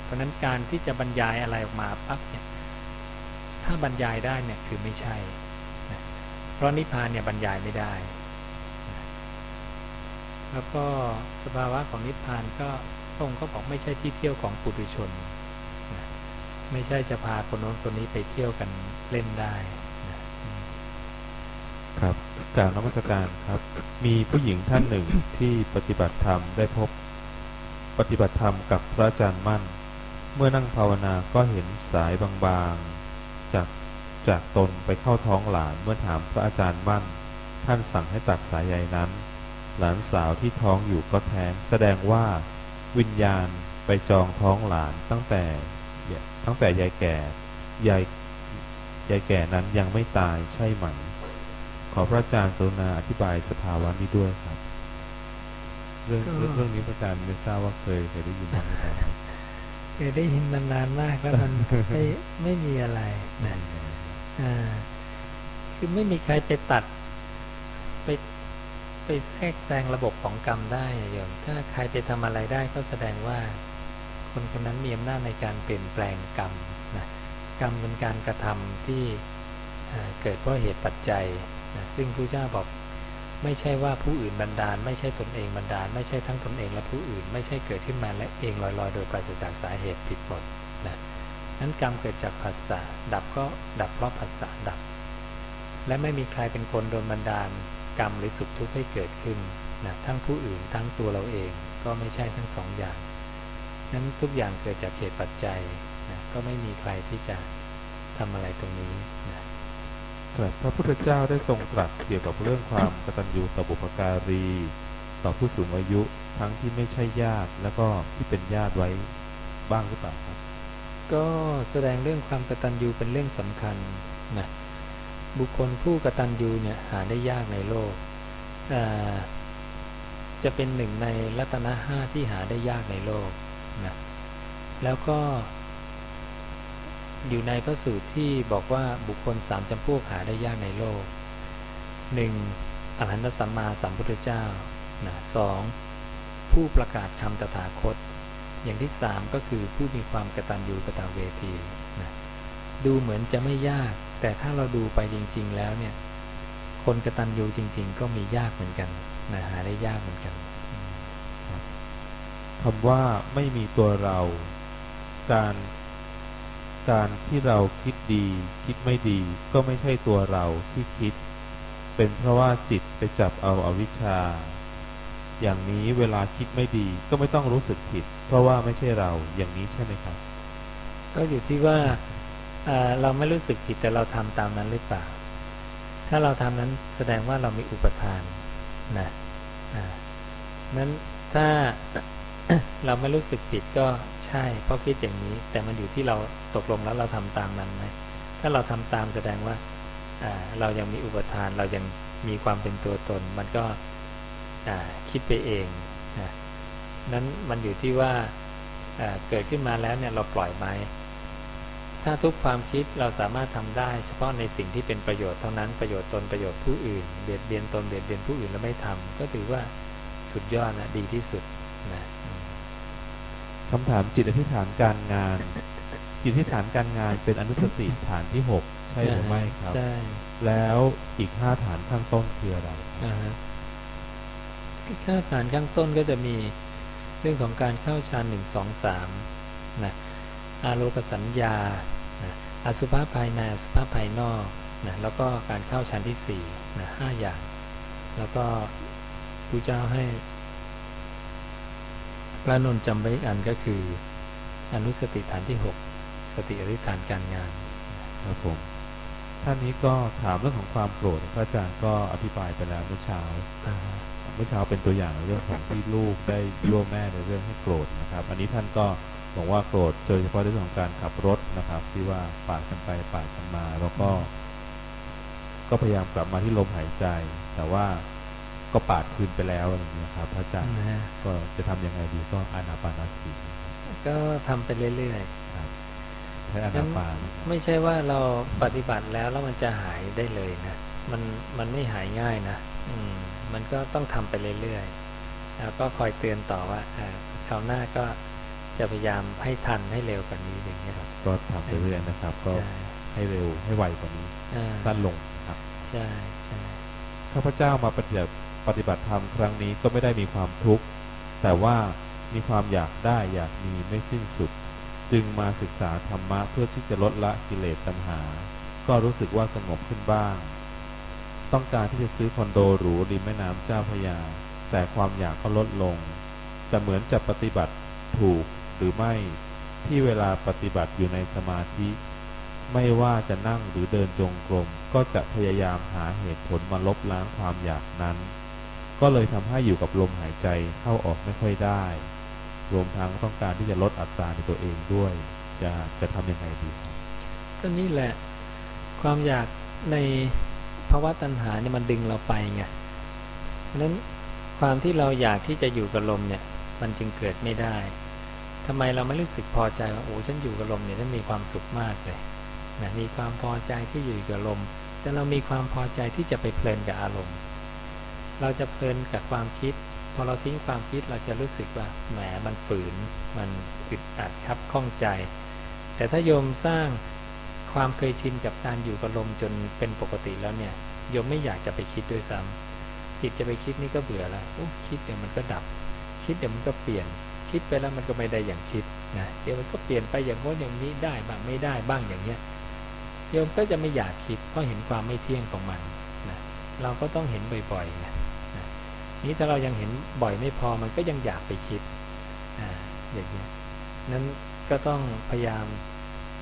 เพราะนั้นการที่จะบรรยายอะไรออกมาปั๊บเนี่ยถ้าบรรยายได้เนี่ยคือไม่ใช่นะเพราะนิพพานเนี่ยบรรยายไม่ได้ แล้วก็สภาวะของนิพพานก็พระองค์ก็บอกไม่ใช่ที่เที่ยวของปุถุชนนะไม่ใช่จะพาคนโน้นคนนี้ไปเที่ยวกันเล่นได้นะครับกล่าวนมัสการครับ มีผู้หญิงท่านหนึ่งที่ปฏิบัติธรรมได้พบ ปฏิบัติธรรมกับพระอาจารย์มั่น เมื่อนั่งภาวนาก็เห็นสายบางๆ จากจากตนไปเข้าท้องหลานเมื่อถามพระอาจารย์มั่น ท่านสั่งให้ตัดสายใยนั้น หลานสาวที่ท้องอยู่ก็แท้ง แสดงว่าวิญญาณไปจองท้องหลานตั้งแต่ตั้งแต่ยายแก่ยายยายแก่นั้นยังไม่ตายใช่ไหม ขอพระอาจารย์กรุณาอธิบายสภาวะนี้ด้วยครับ เรื่องก็เรื่องเรื่องนี้พระอาจารย์ไม่ทราบว่าเคยเคยได้ยินบ้างหรือเปล่าครับเคยได้ยินมานานมากแล้วมันไม่ไม่มีอะไรนะอ่าคือไม่มีใครไปตัดไป ไปแทรกแซงระบบของกรรมได้อะโยมถ้าใครไปทำอะไรได้ก็แสดงว่า คนคนนั้นมีอำนาจในการเปลี่ยนแปลงกรรมนะกรรมเป็นการกระทำที่เอ่อเกิดเพราะเหตุปัจจัยนะซึ่งพระเจ้าบอกไม่ใช่ว่าผู้อื่นบันดาล ไม่ใช่ตนเองบันดาล ไม่ใช่ทั้งตนเองและผู้อื่น ไม่ใช่เกิดขึ้นมาและเองลอยๆ โดยปราศจากสาเหตุผิดหมดนะนั้นกรรมเกิดจากผัสสะดับก็ดับเพราะผัสสะดับ และไม่มีใครเป็นคนโดนบันดาล กรรมหรือสุขทุกข์ให้เกิดขึ้นนะทั้งผู้อื่นทั้งตัวเราเองก็ไม่ใช่ทั้งสองอย่าง นั้นทุกอย่างเกิดจากเหตุปัจจัยนะก็ไม่มีใครที่จะทำอะไรตรงนี้นะครับพระพุทธเจ้าได้ทรงตรัสเกี่ยวกับเรื่องความกตัญญูต่อบุพการี ต่อผู้สูงอายุทั้งที่ไม่ใช่ญาติแล้วก็ที่เป็นญาติไว้บ้างหรือเปล่าครับ ก็แสดงเรื่องความกตัญญูเป็นเรื่องสำคัญนะ บุคคลผู้กตัญญูเนี่ยหาได้ยากในโลก จะเป็นหนึ่งในรัตนะห้าที่หาได้ยากในโลกนะแล้วก็อยู่ในพระสูตรที่บอกว่าบุคคลสามจำพวกหาได้ยากในโลกหนึ่งอรหันตสัมมาสัมพุทธเจ้านะสองผู้ประกาศคำตถาคต อย่างที่สามก็คือผู้มีความกตัญญูกตเวทีนะดูเหมือนจะไม่ยาก แต่ถ้าเราดูไปจริง ๆ แล้วเนี่ย คนกตัญญูจริง ๆ ก็มียากเหมือนกันนะหาได้ยากเหมือนกันคำว่าไม่มีตัวเรา การการที่เราคิดดี คิดไม่ดี ก็ไม่ใช่ตัวเราที่คิด เป็นเพราะว่าจิตไปจับเอาอาวิชชา อย่างนี้เวลาคิดไม่ดีก็ไม่ต้องรู้สึกผิด เพราะว่าไม่ใช่เราอย่างนี้ใช่ไหมครับ ก็อยู่ที่ว่า เราไม่รู้สึกผิดแต่เราทำตามนั้นหรือเปล่า ถ้าเราทำนั้นแสดงว่าเรามีอุปทานนะนั้นถ้าเราไม่รู้สึกผิดก็ใช่ เพราะคิดอย่างนี้ แต่มันอยู่ที่เราตกลงแล้วเราทำตามนั้นไหมถ้าเราทำตามแสดงว่าเรายังมีอุปทานเรายังมีความเป็นตัวตน มันก็คิดไปเองนะนั้นมันอยู่ที่ว่าเกิดขึ้นมาแล้วเนี่ยเราปล่อยไหม ถ้าทุกความคิดเราสามารถทำได้ เฉพาะในสิ่งที่เป็นประโยชน์เท่านั้นประโยชน์ตนประโยชน์ผู้อื่น เบียดเบียนตนเบียดเบียนผู้อื่นแล้วไม่ทำก็ถือว่าสุดยอดนะดีที่สุดนะอืมคำถามจิตอธิษฐานการงาน จิตอธิษฐานการงานเป็นอนุสติฐานที่หกใช่หรือไม่ครับ ใช่ แล้วอีกห้าฐานข้างต้นคืออะไรครับอ่าฮะข้าฐานข้างต้นก็จะมีเรื่องของการเข้าฌานหนึ่งสองสามนะ อาโลกสัญญานะอสุภะภายในอสุภะภายนอกนะแล้วก็การเข้าฌานที่สี่นะห้าอย่าง แล้วก็พระเจ้าให้พระนนท์จำไว้อีกอันก็คือ อนุสติฐานที่หกสติอธิษฐานการงานครับผมท่านนี้ก็ถามเรื่องของความโกรธพระอาจารย์ก็อธิบายไปแล้วเมื่อเช้าอ่าเมื่อเช้าเป็นตัวอย่างเรื่องของที่ลูกได้ยั่วแม่ในเรื่องให้โกรธนะครับ อันนี้ท่านก็ บอกว่าโกรธโดยเฉพาะในเรื่องของการขับรถนะครับ ที่ว่าปาดกันไปปาดกันมา แล้วก็ ก็พยายามกลับมาที่ลมหายใจ แต่ว่าก็ปาดคืนไปแล้วอะไรอย่างเงี้ยครับพระอาจารย์นะฮะก็จะทำยังไงดีก็อานาปานาสติก็ทำไปเรื่อยครับใช้อานาปานๆไม่ใช่ว่าเราปฏิบัติแล้วแล้วมันจะหายได้เลยนะมันมันไม่หายง่ายนะอืม มันก็ต้องทำไปเรื่อยๆแล้วก็คอยเตือนต่อว่าอ่าคราวหน้าก็ จะพยายามให้ทันให้เร็วกว่านี้อย่างเงี้ยครับ ก็ทำไปเรื่อยๆนะครับ ก็ใช่ให้เร็วให้ไวกว่านี้อ่าสั้นลงครับ ใช่ใช่ข้าพเจ้ามาปฏิบัติปฏิบัติธรรมครั้งนี้ก็ไม่ได้มีความทุกข์แต่ว่ามีความอยากได้อยากมีไม่สิ้นสุด จึงมาศึกษาธรรมะเพื่อที่จะลดละกิเลสตัณหา ก็รู้สึกว่าสงบขึ้นบ้าง ต้องการที่จะซื้อคอนโดหรูริมแม่น้ำเจ้าพระยา แต่ความอยากก็ลดลง แต่เหมือนจะปฏิบัติถูก หรือไม่ที่เวลาปฏิบัติอยู่ในสมาธิ ไม่ว่าจะนั่งหรือเดินจงกรม ก็จะพยายามหาเหตุผลมาลบล้างความอยากนั้น ก็เลยทำให้อยู่กับลมหายใจเข้าออกไม่ค่อยได้ รวมทั้งต้องการที่จะลดอัตราในตัวเองด้วย จะจะทำยังไงดีก็นี่แหละ ความอยากในภาวะตัณหาเนี่ยมันดึงเราไปไงเพราะนั้นความที่เราอยากที่จะอยู่กับลมเนี่ย มันจึงเกิดไม่ได้ ทำไมเราไม่รู้สึกพอใจว่าโอ้ฉันอยู่กับลมเนี่ยฉันมีความสุขมากเลยนะมีความพอใจที่อยู่กับลม แต่เรามีความพอใจที่จะไปเพลินกับอารมณ์ เราจะเพลินกับความคิด พอเราทิ้งความคิดเราจะรู้สึกว่าแหมมันฝืน มันอึดอัดครับข้องใจ แต่ถ้าโยมสร้างความเคยชินกับการอยู่กับลมจนเป็นปกติแล้วเนี่ยโยมไม่อยากจะไปคิดด้วยซ้ำจิตจะไปคิดนี่ก็เบื่อแล้วโอ้คิดเดี๋ยวมันก็ดับ คิดเดี๋ยวมันก็เปลี่ยน คิดไปแล้วมันก็ไม่ได้อย่างคิดนะเดี๋ยวมันก็เปลี่ยนไปอย่างโน้นอย่างนี้ได้บ้างไม่ได้บ้างอย่างเงี้ยโยมก็จะไม่อยากคิดเพราะเห็นความไม่เที่ยงของมันนะเราก็ต้องเห็นบ่อยๆนะนะนี้ถ้าเรายังเห็นบ่อยไม่พอมันก็ยังอยากไปคิดอ่าอย่างเงี้ยนั้นก็ต้องพยายาม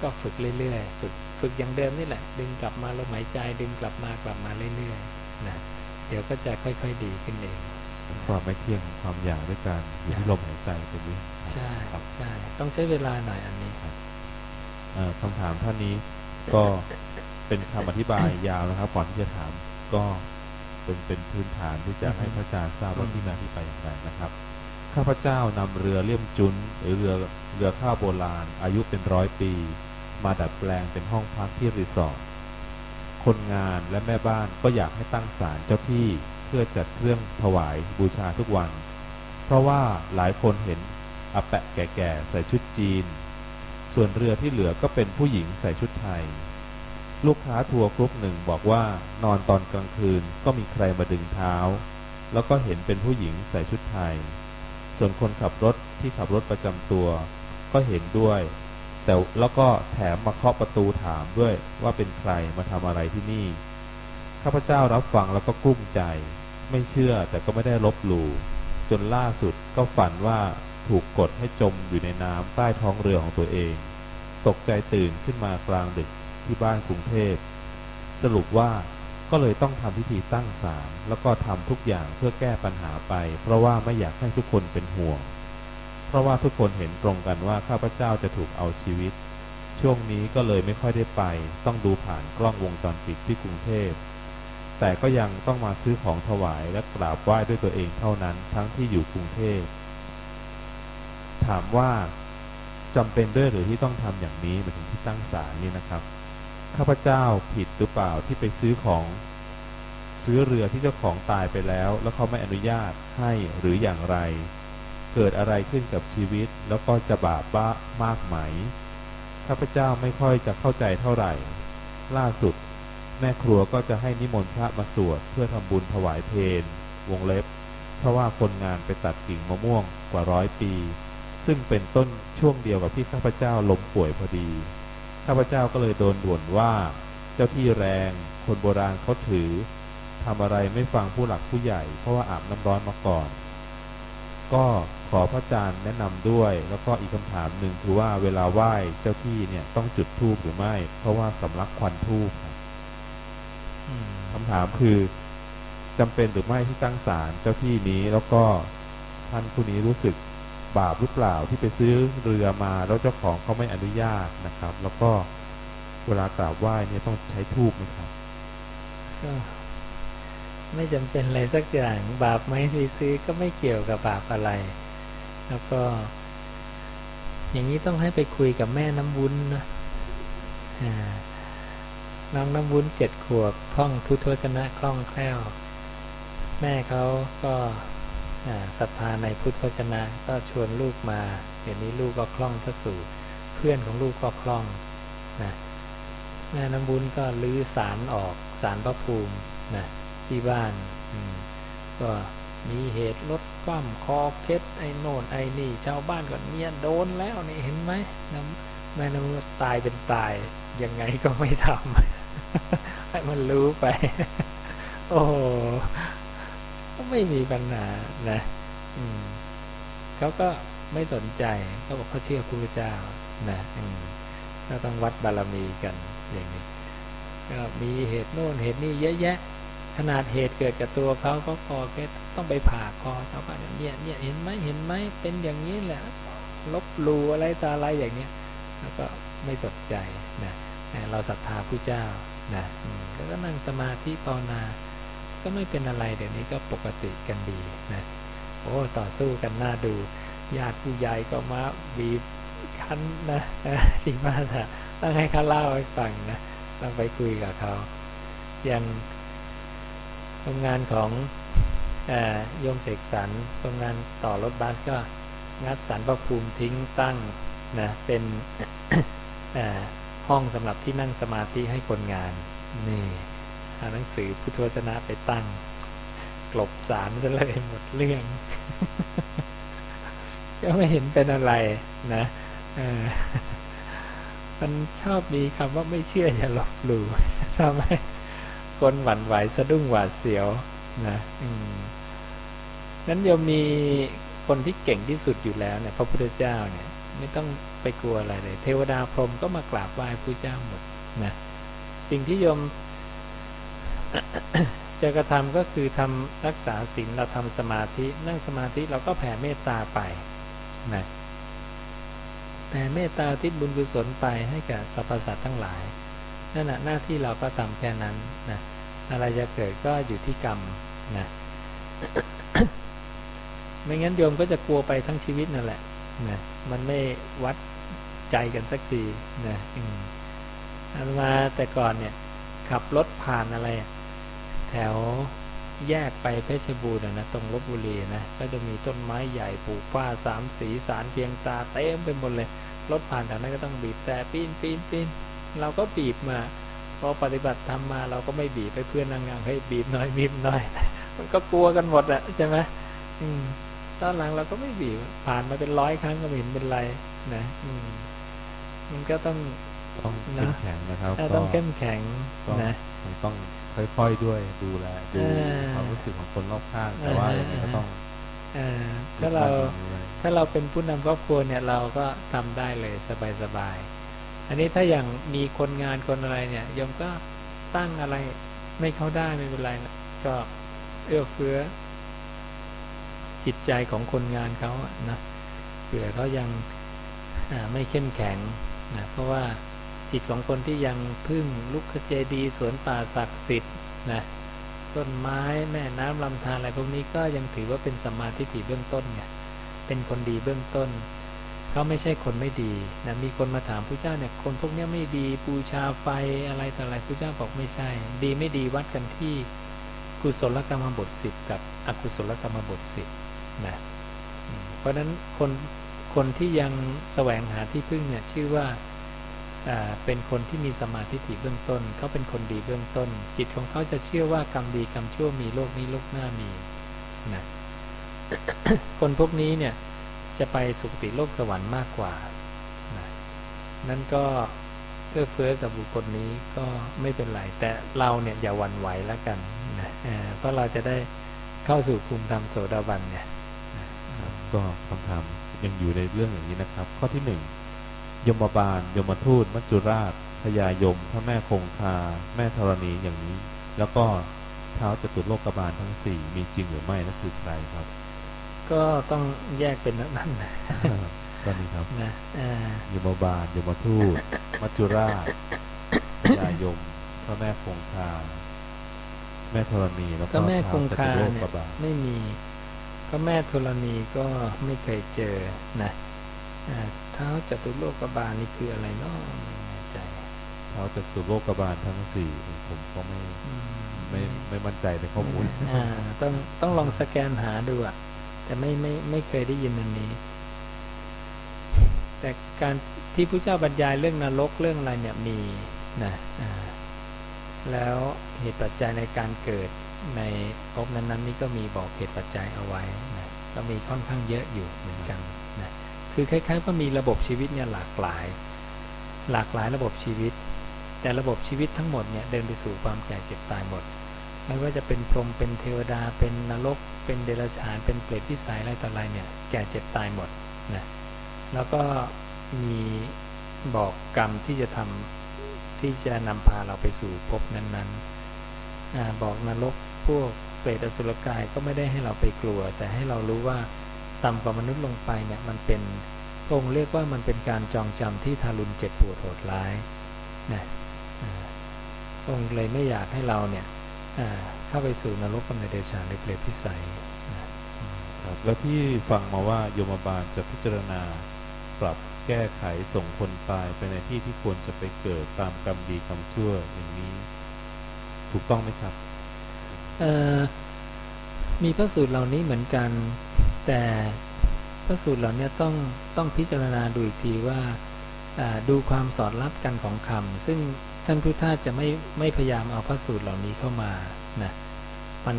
ก็ฝึกเรื่อยๆฝึกฝึกอย่างเดิมนี่แหละ ดึงกลับมาลมหายใจดึงกลับมากลับมาเรื่อยๆนะเดี๋ยวก็จะค่อยๆดีขึ้นเอง ความไม่เที่ยงของความอยากด้วยการอยู่ที่ลมหายใจเป็นนี้ใช่ครับใช่ต้องใช้เวลาหน่อยอันนี้เอ่อคำถามท่านนี้ก็เป็นคำอธิบายยาวนะครับก่อนที่จะถามก็เป็นเป็นพื้นฐานที่จะให้พระอาจารย์ทราบว่าที่มาที่ไปอย่างไรนะครับข้าพเจ้านำเรือเลี่ยมจุนหรือเรือเรือข้าวโบราณ อายุเป็นร้อยปี มาดัดแปลงเป็นห้องพักที่รีสอร์ทคนงานและแม่บ้านก็อยากให้ตั้งศาลเจ้าที่ เพื่อจัดเครื่องถวายบูชาทุกวัน เพราะว่าหลายคนเห็นอาแปะแก่ๆใส่ชุดจีน ส่วนเรือที่เหลือก็เป็นผู้หญิงใส่ชุดไทย ลูกค้าทัวร์กรุ๊ปหนึ่งบอกว่านอนตอนกลางคืนก็มีใครมาดึงเท้า แล้วก็เห็นเป็นผู้หญิงใส่ชุดไทย ส่วนคนขับรถที่ขับรถประจำตัว ก็เห็นด้วย แต่แล้วก็แถมมาเคาะประตูถามด้วยว่าเป็นใครมาทำอะไรที่นี่ ข้าพเจ้ารับฟังแล้วก็กลุ้มใจ ไม่เชื่อแต่ก็ไม่ได้ลบหลู่จนล่าสุดก็ฝันว่าถูกกดให้จมอยู่ในน้ำใต้ท้องเรือของตัวเอง ตกใจตื่นขึ้นมากลางดึกที่บ้านกรุงเทพ สรุปว่าก็เลยต้องทำพิธีตั้งศาลแล้วก็ทำทุกอย่างเพื่อแก้ปัญหาไป เพราะว่าไม่อยากให้ทุกคนเป็นห่วง เพราะว่าทุกคนเห็นตรงกันว่าข้าพเจ้าจะถูกเอาชีวิต ช่วงนี้ก็เลยไม่ค่อยได้ไป ต้องดูผ่านกล้องวงจรปิดที่กรุงเทพ แต่ก็ยังต้องมาซื้อของถวายและกราบไหว้ด้วยตัวเองเท่านั้นทั้งที่อยู่กรุงเทพถามว่าจำเป็นด้วยหรือที่ต้องทำอย่างนี้หมายถึงที่ตั้งศาลนี่นะครับ ข้าพเจ้าผิดหรือเปล่าที่ไปซื้อของซื้อเรือที่เจ้าของตายไปแล้ว แล้วเขาไม่อนุญาตให้หรืออย่างไร เกิดอะไรขึ้นกับชีวิตแล้วก็จะบาปบ้ามากไหม ข้าพเจ้าไม่ค่อยจะเข้าใจเท่าไหร่ ล่าสุด แม่ครัวก็จะให้นิมนต์พระมาสวดเพื่อทำบุญถวายเพลวงเล็บ เพราะว่าคนงานไปตัดกิ่งมะม่วงกว่าร้อยปี ซึ่งเป็นต้นช่วงเดียวกับที่ข้าพเจ้าล้มป่วยพอดี ข้าพเจ้าก็เลยโดนบ่นว่า เจ้าที่แรงคนโบราณเขาถือทำอะไรไม่ฟังผู้หลักผู้ใหญ่ เพราะว่าอาบน้ำร้อนมาก่อน ก็ขอพระอาจารย์แนะนำด้วย แล้วก็อีกคำถามหนึ่งคือว่าเวลาไหว้เจ้าที่เนี่ยต้องจุดธูปหรือไม่ เพราะว่าสำลักควันธูป คำถามคือจำเป็นหรือไม่ที่ตั้งศาลเจ้าที่นี้ แล้วก็ท่านผู้นี้รู้สึกบาปหรือเปล่าที่ไปซื้อเรือมาแล้วเจ้าของเขาไม่อนุญาตนะครับ แล้วก็เวลากราบไหว้เนี่ยต้องใช้ทูบไหมครับก็ไม่จำเป็นอะไรสักอย่างบาปไหมที่ซื้อก็ไม่เกี่ยวกับบาปอะไร แล้วก็ อย่างนี้ต้องให้ไปคุยกับแม่น้ำวุ้นนะอ่า น้องน้ำวุ้นเจ็ดขวบท่องพุทธวจนะคล่องแคล่ว แม่เขาก็ศรัทธาในพุทธวจนะก็ชวนลูกมาเดี๋ยวนี้ลูกก็คล่องพระสูตรเพื่อนของลูกก็คล่องนะแม่น้ำวุ้นก็ลื้อสารออกสารพระภูมินะที่บ้านก็มีเหตุรถคว่ำคอเคล็ดไอ้โน่นไอ้นี่ชาวบ้านก็เนี่ยโดนแล้วนี่เห็นไหมน้ำแม่น้ำวุ้นตายเป็นตาย ยังไงก็ไม่ทำให้มันรู้ไป โอ้ก็ไม่มีปัญหานะอืมเขาก็ไม่สนใจเขาบอกเขาเชื่อพระเจ้านะอืมก็ต้องวัดบารมีกันอย่างนี้ ก็มีเหตุโน่นเหตุนี่เยอะแยะ ขนาดเหตุเกิดกับตัวเขาก็คอเคล็ดต้องไปผ่าคอชาวบ้านเนี่ยเนี่ยเห็นไหมเห็นไหมเป็นอย่างนี้แหละลบลูอะไรตาอะไรอย่างเงี้ยแล้วก็ไม่สนใจนะ เราศรัทธาผู้เจ้านะแล้วก็นั่งสมาธิภาวนา ก็ไม่เป็นอะไรเดี๋ยวนี้ก็ปกติกันดีนะโอ้ต่อสู้กันน่าดูญาติผู้ใหญ่ก็มาบีบคันนะที่บ้านอะต้องให้เขาเล่าให้ฟังนะต้องไปคุยกับเขาอย่างโรงงานของอโยมเสกสรรโรงงานต่อรถบัสก็งัดสารพระภูมิทิ้งตั้งนะเป็นอ่อ ห้องสำหรับที่นั่งสมาธิให้คนงาน นี่เอาหนังสือพุทธวจนะไปตั้ง กลบสารจะเลยหมดเรื่อง ก็ไม่เห็นเป็นอะไรนะมันชอบมีคำว่าไม่เชื่ออย่าลบหลู่ทำให้คนหวั่นไหวสะดุ้งหวาดเสียวนะนั้นโยมมีคนที่เก่งที่สุดอยู่แล้วเนี่ยพระพุทธเจ้าเนี่ย ไม่ต้อง ไปกลัวอะไรเลย เทวดาพรหมก็มากราบไหว้พระเจ้าหมดนะสิ่งที่โยมจะกระทำก็คือทำรักษาศีลเราทำสมาธินั่งสมาธิเราก็แผ่เมตตาไปนะแผ่เมตตาทิศบุญกุศลไปให้กับสรรพสัตว์ทั้งหลายนั่นแหะหน้าที่เราก็ทำแค่นั้นนะอะไรจะเกิดก็อยู่ที่กรรมนะไม่งั้นโยมก็จะกลัวไปทั้งชีวิตนั่นแหละ นะมันไม่วัดใจกันสักทีนะอืมอันมาแต่ก่อนเนี่ย ขับรถผ่านอะไร แถวแยกไปเพชรบูรณ์นะตรงลบบุรีนะก็จะมีต้นไม้ใหญ่ปลูกฟ้าสามสีสารเพียงตาเต็มไปหมดเลย รถผ่านแถวนั้นก็ต้องบีบแต่ปีนปีนปีนเราก็บีบมาพอปฏิบัติทำมาเราก็ไม่บีบไปเพื่อนนั่งงานให้บีบหน่อยบีบหน่อย มันก็กลัวกันหมดอะใช่ไหมอืม ตอนหลังเราก็ไม่บีบผ่านมาเป็นร้อยครั้งก็ไม่เห็นเป็นไรนะอืมมันก็ต้องต้องเข้มแข็งนะครับเออก็ต้องเข้มแข็งก็นะคงต้องค่อยๆด้วยดูแลดูเออความรู้สึกของคนรอบข้างแต่ว่าเออยังไงก็ต้องเออถ้าเรายึดมั่นอยู่ด้วยถ้าเราเป็นผู้นำครอบครัวเนี่ยเราก็ทำได้เลยสบายๆอันนี้ถ้าอย่างมีคนงานคนอะไรเนี่ยโยมก็ตั้งอะไรไม่เข้าได้ไม่เป็นไรนะก็เอื้อเฟื้อ จิตใจของคนงานเขาอะนะเผื่อเขายังไม่เข้มแข็งนะเพราะว่าจิตของคนที่ยังพึ่งลุกขเจดีสวนป่าศักดิ์สิทธิ์นะต้นไม้แม่น้ำลำธารอะไรพวกนี้ก็ยังถือว่าเป็นสมาธิฏฐิเบื้องต้นไงเป็นคนดีเบื้องต้นเขาไม่ใช่คนไม่ดีนะมีคนมาถามพระเจ้าเนี่ยคนพวกนี้ไม่ดีบูชาไฟอะไรต่ออะไรพระเจ้าบอกไม่ใช่ ดีไม่ดีวัดกันที่กุศลกรรมบทสิบอกอกุศลกรรมบทสิบ นะเพราะฉะนั้นคนคนที่ยังแสวงหาที่พึ่งเนี่ยชื่อว่าเป็นคนที่มีสมาธิฏฐิเบื้องต้นเขาเป็นคนดีเบื้องต้น จิตของเขาจะเชื่อว่ากรรมดีกรรมชั่วมีโลกนี้โลกหน้ามีนะคนพวกนี้เนี่ยจะไปสุคติโลกสวรรค์มากกว่านะนั่นก็เอื้อเฟื้อกับบุคคลนี้ก็ไม่เป็นไร แต่เราเนี่ยอย่าหวั่นไหวแล้วกันนะเพราะเราจะได้เข้าสู่ภูมิธรรมโสดาบันเนี่ย ก็คำถามยังอยู่ในเรื่องอย่างนี้นะครับ ข้อที่หนึ่งยมบาลยมทูตมัจจุราชพญายม พระแม่คงคา แม่ธรณีอย่างนี้ แล้วก็เท้าจตุโลกบาลทั้งสี่มีจริงหรือไม่นั่นคือใครครับ ก็ต้องแยกเป็นนั่นๆนะก็นี่ครับนะอ่ายมบาลยมทูตมัจจุราชพญายม พระแม่คงคา แม่ธรณีแล้วก็ก็แม่คงคาท้วจตุโลเนี่กยบาลไม่มี ก็แม่ธรณีก็ไม่เคยเจอนะอ่าเท้าจตุโลกบาลนี่คืออะไรเนาะไม่แน่ใจเท้าจตุโลกบาลทั้งสี่ผมก็ไม่อืมไม่ไม่มั่นใจในข้อมูลอ่าต้องต้องลองสแกนหาดูอะแต่ไม่ไม่ไม่เคยได้ยินอันนี้ แต่การที่พระเจ้าบรรยายเรื่องนรกเรื่องอะไรเนี่ยมีนะอ่าแล้วเหตุปัจจัยในการเกิด ในภพนั้นๆนี่ก็มีบอกเหตุปัจจัยเอาไว้นะก็มีค่อนข้างเยอะอยู่เหมือนกันนะคือคล้ายๆว่ามีระบบชีวิตเนี่ยหลากหลาย หลากหลายระบบชีวิต แต่ระบบชีวิตทั้งหมดเนี่ยเดินไปสู่ความแก่เจ็บตายหมด ไม่ว่าจะเป็นพรหมเป็นเทวดา เป็นนรก เป็นเดรัจฉาน เป็นเปรตวิสัยอะไรต่ออะไรเนี่ยแก่เจ็บตายหมดนะแล้วก็มีบอกกรรมที่จะทำที่จะนำพาเราไปสู่ภพนั้นๆบอกนรก พวกเปรตอสุรกายก็ไม่ได้ให้เราไปกลัว แต่ให้เรารู้ว่าต่ำกว่ามนุษย์ลงไปเนี่ยมันเป็นพระองค์เรียกว่ามันเป็นการจองจำที่ทารุณเจ็บปวดโหดร้ายนะอ่าพระองค์เลยไม่อยากให้เราเนี่ยเข้าไปสู่นรกกับในเดชานเปรตพิสัยครับแล้วที่ฟังมาว่าโยมบาลจะพิจารณาปรับแก้ไขส่งคนตายไปในที่ที่ควรจะไปเกิดตามกรรมดีกรรมชั่วอย่างนี้ ถูกต้องไหมครับ มีพระสูตรเหล่านี้เหมือนกัน แต่พระสูตรเหล่านี้ต้องต้องพิจารณาดูอีกทีว่าดูความสอดรับกันของคำซึ่งท่านพุทธาจะไม่ไม่พยายามเอาพระสูตรเหล่านี้เข้ามานะมัน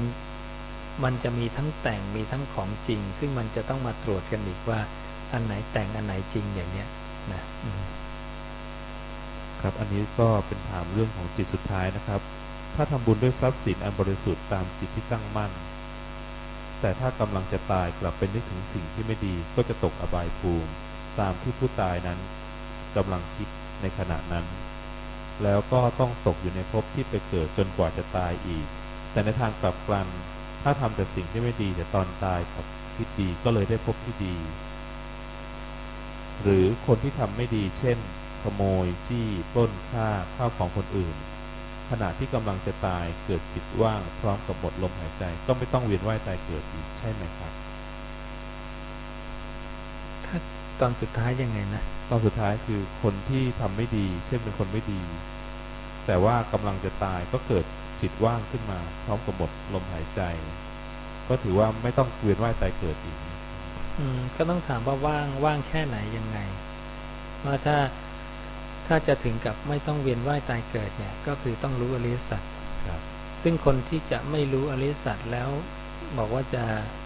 มันจะมีทั้งแต่งมีทั้งของจริง ซึ่งมันจะต้องมาตรวจกันอีกว่าอันไหนแต่งอันไหนจริงอย่างเนี้ยนะครับอันนี้ก็เป็นถามเรื่องของจิตสุดท้ายนะครับ ถ้าทำบุญด้วยทรัพย์สินอันบริสุทธิ์ตามจิตที่ตั้งมั่น แต่ถ้ากำลังจะตายกลับเป็นนึกถึงสิ่งที่ไม่ดีก็จะตกอบายภูมิตามที่ผู้ตายนั้นกำลังคิดในขณะนั้น แล้วก็ต้องตกอยู่ในภพที่ไปเกิดจนกว่าจะตายอีก แต่ในทางกลับกันถ้าทำแต่สิ่งที่ไม่ดีแต่ตอนตายกับคิดดีก็เลยได้ภพที่ดี หรือคนที่ทำไม่ดี เช่น ขโมย จี้ปล้นฆ่าข้าวของคนอื่น ขณะที่กำลังจะตายเกิดจิตว่างพร้อมกับหมดลมหายใจ ก็ไม่ต้องเวียนว่ายตายเกิดอีกใช่ไหมครับ ถ้าตอนสุดท้ายยังไงนะตอนสุดท้ายคือคนที่ทำไม่ดี เช่นเป็นคนไม่ดี แต่ว่ากำลังจะตายก็เกิดจิตว่างขึ้นมา พร้อมกับหมดลมหายใจ ก็ถือว่าไม่ต้องเวียนว่ายตายเกิดอีก อืมก็ต้องถามว่าว่างว่างแค่ไหนยังไงว่าถ้า ถ้าจะถึงกับไม่ต้องเวียนว่ายตายเกิดเนี่ย ก็คือต้องรู้อริยสัจครับซึ่งคนที่จะไม่รู้อริยสัจแล้วบอกว่าจะ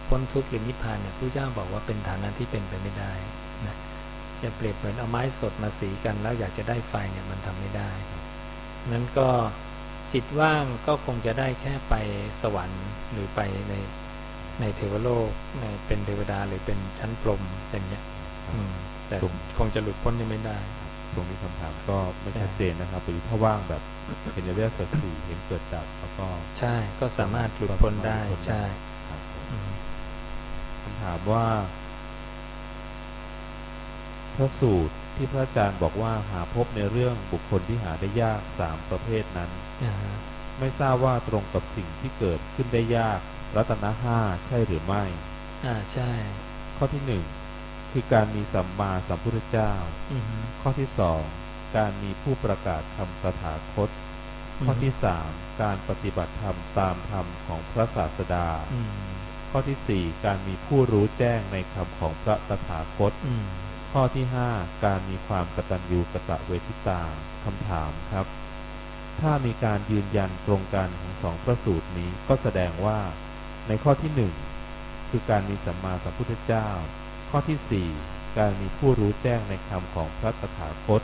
พ้นทุกข์หรือนิพพานเนี่ยพระเจ้าบอกว่าเป็นฐานะที่เป็นไปไม่ได้นะจะเปรียบเหมือนเอาไม้สดมาสีกันแล้วอยากจะได้ไฟเนี่ยมันทำไม่ได้นั้นก็จิตว่างก็คงจะได้แค่ไปสวรรค์หรือไปในในเทวโลกในเป็นเทวดาหรือเป็นชั้นพรหมอย่างเงี้ยอืมแต่ผมคงจะหลุดพ้นยังไม่ได้ ตรงนี้คำถามก็ไม่ชัดเจนนะครับหรือถ้าว่างแบบเห็นอริยสัจสี่เห็นเกิดดับแล้วก็ใช่ก็สามารถหลุดพ้นได้ใช่ครับผมอืมคำถามว่า พระสูตรที่พระอาจารย์บอกว่าหาพบในเรื่องบุคคลที่หาได้ยากสามประเภทนั้นอ่าฮะไม่ทราบว่าตรงกับสิ่งที่เกิดขึ้นได้ยาก รัตนห้าใช่หรือไม่ อ่าใช่ ข้อที่หนึ่ง คือการมีสัมมาสัมพุทธเจ้าอือฮึข้อที่สองการมีผู้ประกาศคำตถาคต ข้อที่สามการปฏิบัติธรรมตามธรรมของพระศาสดาอืมข้อที่สี่การมีผู้รู้แจ้งในคำของพระตถาคตอืมข้อที่ห้าการมีความกตัญญูกตเวทิตาคำถามครับ ถ้ามีการยืนยันตรงกันของสองพระสูตรนี้ก็แสดงว่าในข้อที่หนึ่งคือการมีสัมมาสัมพุทธเจ้า ข้อที่สี่การมีผู้รู้แจ้งในคำของพระตถาคต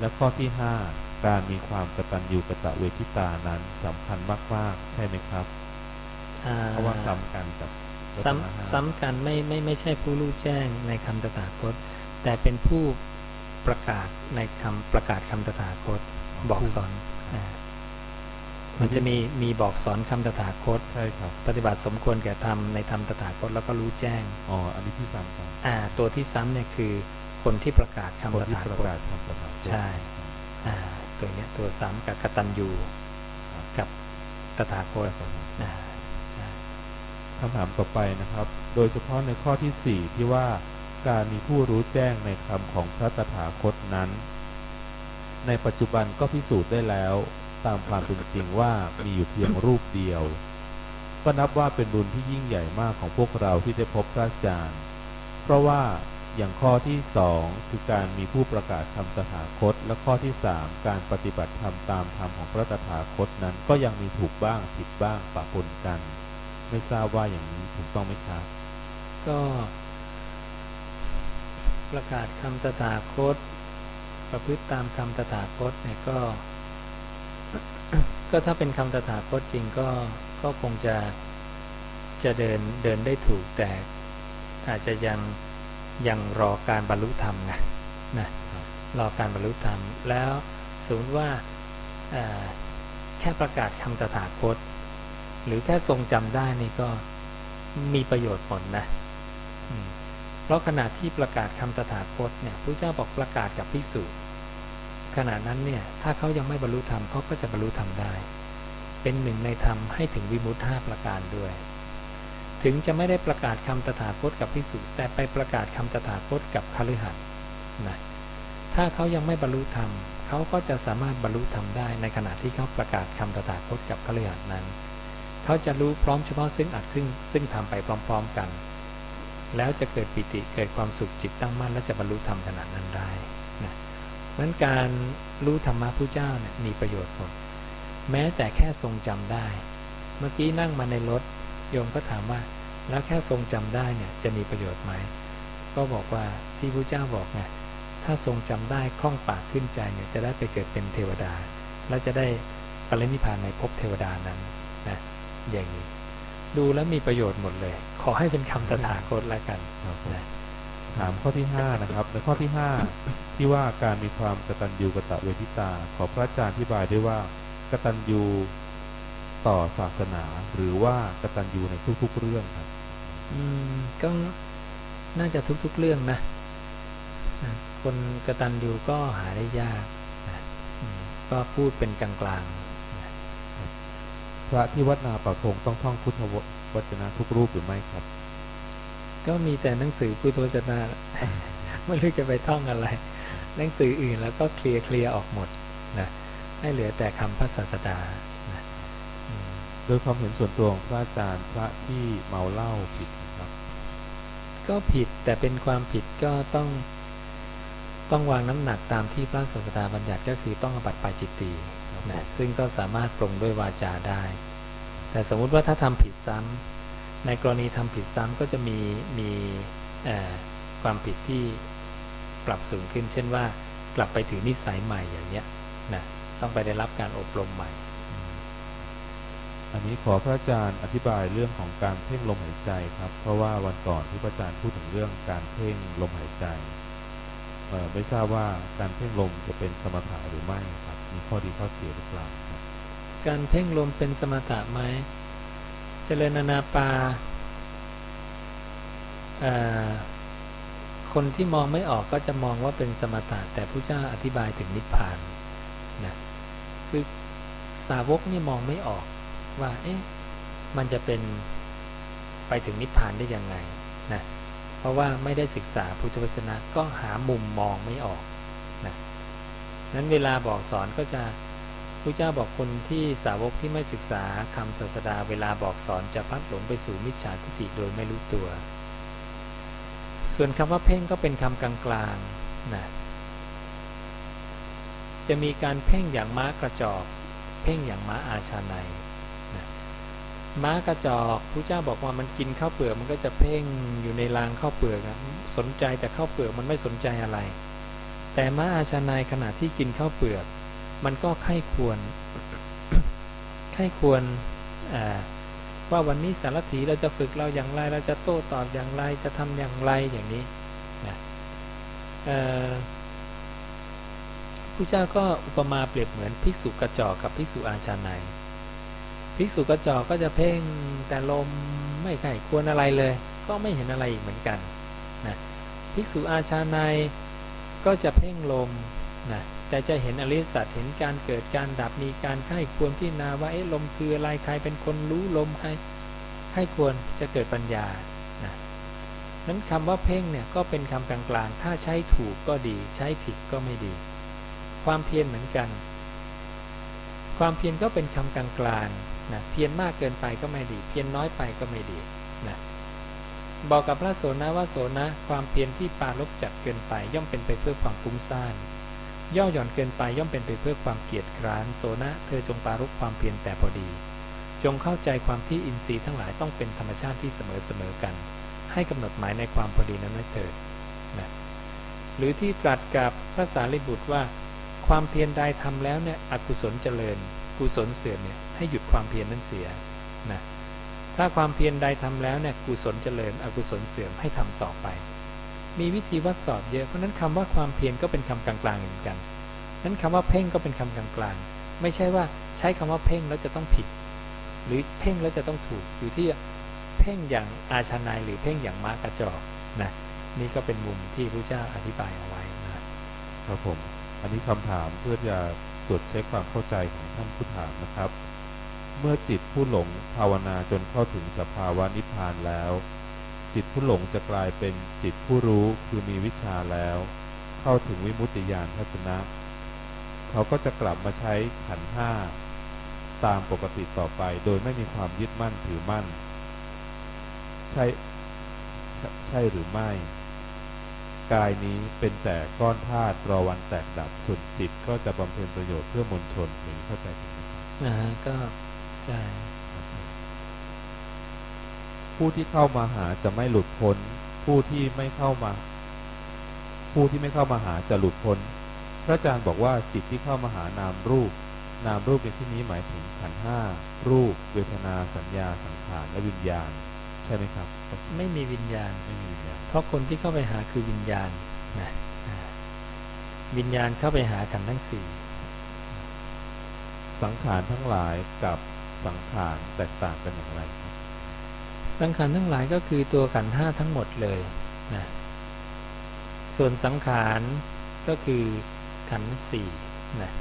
และข้อที่ห้าการมีความกตัญญูกตเวทิตานั้นสำคัญมากๆ ใช่ไหมครับอ่เพราะว่าซ้ำกันกับรัตนห้าซ้ำซ้ำกันไม่ไม่ไม่ใช่ผู้รู้แจ้งในคำตถาคต แต่เป็นผู้ประกาศในคำประกาศคำตถาคต บอกสอนอ่ามันจะมีมีบอกสอนคำตถาคตใช่ครับ ปฏิบัติสมควรแก่ธรรมในธรรมตถาคตแล้วก็รู้แจ้ง อ๋อ อันนี้ที่ซ้ำครับ อ่าตัวที่ซ้ำเนี่ยคือคนที่ประกาศคำคนตที่ถาประคตกาศคำตถาคตใช่อ่าตัวเนี้ยตัวซ้ำกับกตัญญูกับตถาคตอ่าใช่คำถามต่อไปนะครับ โดยเฉพาะในข้อที่ 4 ที่ว่าการมีผู้รู้แจ้งในคำของพระตถาคตนั้น ในปัจจุบันก็พิสูจน์ได้แล้ว ตามความเป็นจริงว่ามีอยู่เพียงรูปเดียว ก็นับว่าเป็นบุญที่ยิ่งใหญ่มากของพวกเราที่ได้พบพระอาจารย์ เพราะว่าอย่างข้อที่สองคือการมีผู้ประกาศคำตถาคต และข้อที่สามการปฏิบัติธรรมตามธรรมของพระตถาคตนั้นก็ยังมีถูกบ้างผิดบ้างปะปนกัน ไม่ทราบว่าอย่างนี้ถูกต้องไหมครับ ก็ประกาศคำตถาคต ประพฤติตามคำตถาคตเนี่ยก็ ก็ถ้าเป็นคำตถาคตจริงก็ก็คงจะจะเดินเดินได้ถูกแต่ อาจจะยังยังรอการบรรลุธรรมไงนะรอการบรรลุธรรม แล้วสมมติว่าแค่ประกาศคำตถาคต หรือแค่ทรงจำได้นี่ก็มีประโยชน์ผลนะเพราะขณะที่ประกาศคำตถาคตเนี่ยพระเจ้าบอกประกาศกับภิกษุขณะนั้นเนี่ยถ้าเขายังไม่บรรลุธรรมเขาก็จะบรรลุธรรมได้ เป็นหนึ่งในธรรมให้ถึงวิมุตติห้าประการด้วย ถึงจะไม่ได้ประกาศคำตถาคตกับภิกษุแต่ไปประกาศคำตถาคตกับคฤหัสถ์นะถ้าเขายังไม่บรรลุธรรมเขาก็จะสามารถบรรลุธรรมได้ในขณะที่เขาประกาศคำตถาคตกับคฤหัสถ์นั้น เขาจะรู้พร้อมเฉพาะซึ่งอัดซึ่งซึ่งทำไปพร้อม ๆกัน แล้วจะเกิดปิติเกิดความสุขจิตตั้งมั่นและจะบรรลุธรรมขนาดนั้นได้นะนั้นการรู้ธรรมะผู้เจ้าเนี่ยมีประโยชน์หมดแม้แต่แค่ทรงจำได้ เมื่อกี้นั่งมาในรถ โยมก็ถามว่าแล้วแค่ทรงจำได้เนี่ยจะมีประโยชน์ไหม ก็บอกว่าที่พระเจ้าบอกไงถ้าทรงจำได้คล่องปากขึ้นใจเนี่ยจะได้ไปเกิดเป็นเทวดา และจะได้ปรินิพพานในภพเทวดานั้นนะอย่างนี้ดูแล้วมีประโยชน์หมดเลย ขอให้เป็นคำตถาคตแล้วกันครับผมนะถามข้อที่5นะครับในข้อที่5ที่ว่าการมีความกตัญญูกตเวทิตา ขอพระอาจารย์อธิบายด้วยว่ากตัญญู ต่อศาสนาหรือว่ากตัญญูในทุกๆเรื่องครับ อืมก็น่าจะทุกๆเรื่องนะนะคนกตัญญูก็หาได้ยากนะอืมก็พูดเป็นกลางๆนะพระที่วัดนาป่าคงต้องท่องพุทธวจนะทุกรูปหรือไม่ครับ ก็มีแต่หนังสือพุทธวจนะไม่รู้จะไปท่องอะไร หนังสืออื่นแล้วก็เคลียร์เคลียร์ออกหมดนะให้เหลือแต่คำพระศาสดานะอืม โดยความเห็นส่วนตัวของพระอาจารย์พระที่เมาเหล้าผิดนะครับ ก็ผิดแต่เป็นความผิดก็ต้อง ต้องวางน้ำหนักตามที่พระศาสดาบัญญัติก็คือต้องอบัตปาจิตตีนะซึ่งก็สามารถปรงด้วยวาจาได้ แต่สมมุติว่าถ้าทำผิดซ้ำในกรณีทำผิดซ้ำก็จะมีมีความผิดที่ปรับสูงขึ้น เช่นว่ากลับไปถือนิสัยใหม่อย่างเนี้ยนะต้องไปได้รับการอบรมใหม่ อันนี้ขอพระอาจารย์อธิบายเรื่องของการเพ่งลมหายใจครับ เพราะว่าวันก่อนที่พระอาจารย์พูดถึงเรื่องการเพ่งลมหายใจเอ่อไม่ทราบว่าการเพ่งลมจะเป็นสมถะหรือไม่ครับ มีข้อดีข้อเสียหรือเปล่าการเพ่งลมเป็นสมถะไหมเจริญนานาปาคนที่มองไม่ออกก็จะมองว่าเป็นสมถะแต่พระเจ้าอธิบายถึงนิพพานนะคือสาวกนี่มองไม่ออก ว่า เอ๊ะมันจะเป็นไปถึงนิพพานได้ยังไงนะเพราะว่าไม่ได้ศึกษาพุทธวจนะก็หามุมมองไม่ออกนะนั้นเวลาบอกสอนก็จะพระเจ้าบอกคนที่สาวกที่ไม่ศึกษาคำศาสดาเวลาบอกสอนจะพัดหลงไปสู่มิจฉาทิฏฐิโดยไม่รู้ตัว ส่วนคำว่าเพ่งก็เป็นคำกลางๆนะจะมีการเพ่งอย่างม้ากระจอก เพ่งอย่างม้าอาชาใน ม้ากระจอกพระเจ้าบอกว่ามันกินข้าวเปลือกมันก็จะเพ่งอยู่ในรางข้าวเปลือกอะสนใจแต่ข้าวเปลือกมันไม่สนใจอะไร แต่ม้าอาชาในขณะที่กินข้าวเปลือก มันก็ไข้ควรไข้ควรว่าวันนี้สารถีเราจะฝึกเราอย่างไร เราจะโต้ตอบอย่างไรจะทำอย่างไรอย่างนี้นะผู้เจ้าก็อุปมาเปรียบเหมือนภิกษุกระจอกกับภิกษุอาชาไนย ภิกษุกระจอกก็จะเพ่งแต่ลมไม่ไข่ควรอะไรเลย ก็ไม่เห็นอะไรอีกเหมือนกันนะภิกษุอาชาในก็จะเพ่งลมนะแต่จะเห็นอริสัจเห็นการเกิดการดับมีการไข้ควรที่นาว่าเอ๊ะลมคืออะไรใครเป็นคนรู้ลมใครไข้ควรจะเกิดปัญญานะนั้นคำว่าเพ่งเนี่ยก็เป็นคำกลางๆ ถ้าใช้ถูกก็ดี ใช้ผิดก็ไม่ดี ความเพียรเหมือนกัน ความเพียรก็เป็นคำกลางๆ นะเพียรมากเกินไปก็ไม่ดี เพียรน้อยไปก็ไม่ดีนะบอกกับพระโสนะว่าโสนะ ความเพียรที่ปาลบจัดเกินไป ย่อมเป็นไปเพื่อความฟุ้งซ่านย่อหย่อนเกินไปย่อมเป็นไปเพื่อความเกียจคร้านโสนะเธอจงปารบความเพียรแต่พอดี จงเข้าใจความที่อินทรีย์ทั้งหลายต้องเป็นธรรมชาติที่เสมอเสมอกัน ให้กำหนดหมายในความพอดีนั้นไว้เถิดนะหรือที่ตรัสกับพระสารีบุตรว่า ความเพียรใดทำแล้วเนี่ยอกุศลเจริญ กุศลเสื่อมเนี่ย ให้หยุดความเพียรนั้นเสียนะถ้าความเพียรใดทำแล้วเนี่ยกุศลเจริญอกุศลเสื่อมให้ทำต่อไป มีวิธีวัดสอบเยอะเพราะนั้นคำว่าความเพียรก็เป็นคำกลางๆเหมือนกันนั้นคำว่าเพ่งก็เป็นคำกลางๆไม่ใช่ว่าใช้คำว่าเพ่งแล้วจะต้องผิด หรือเพ่งแล้วจะต้องถูกอยู่ที่เพ่งอย่างอาชานายหรือเพ่งอย่างมากระจอกนะนี่ก็เป็นมุมที่พระเจ้าอธิบายเอาไว้นะครับผม อันนี้คำถามเพื่อจะตรวจเช็คความเข้าใจของท่านผู้ถามนะครับ เมื่อจิตผู้หลงภาวนาจนเข้าถึงสภาวะนิพพานแล้ว จิตผู้หลงจะกลายเป็นจิตผู้รู้คือมีวิชาแล้ว เข้าถึงวิมุตติญาณทัศนะ เขาก็จะกลับมาใช้ขันธ์ห้าตามปกติต่อไปโดยไม่มีความยึดมั่นถือมั่น ใช่ใช่หรือไม่ กายนี้เป็นแต่ก้อนธาตุรอวันแตกดับส่วนจิตก็จะบำเพ็ญประโยชน์เพื่อมวลชนหรือเข้าใจถูกไหมครับนะฮะก็ ใช่ผู้ที่เข้ามาหาจะไม่หลุดพ้น ผู้ที่ไม่เข้ามา ผู้ที่ไม่เข้ามาหาจะหลุดพ้น พระอาจารย์บอกว่าจิตที่เข้ามาหานามรูป นามรูปในที่นี้หมายถึงขันธ์ห้ารูป เวทนาสัญญาสังขารและวิญญาณ ใช่ไหมครับ ไม่มีวิญญาณไม่มีวิญญาณ เพราะคนที่เข้าไปหาคือวิญญาณนะอ่าวิญญาณเข้าไปหาขันธ์ทั้งสี่สังขารทั้งหลายกับ สังขารแตกต่างกันอย่างไรครับสังขารทั้งหลายก็คือตัวขันธ์ห้าทั้งหมดเลยนะส่วนสังขารก็คือขันธ์ทั้งสี่นะ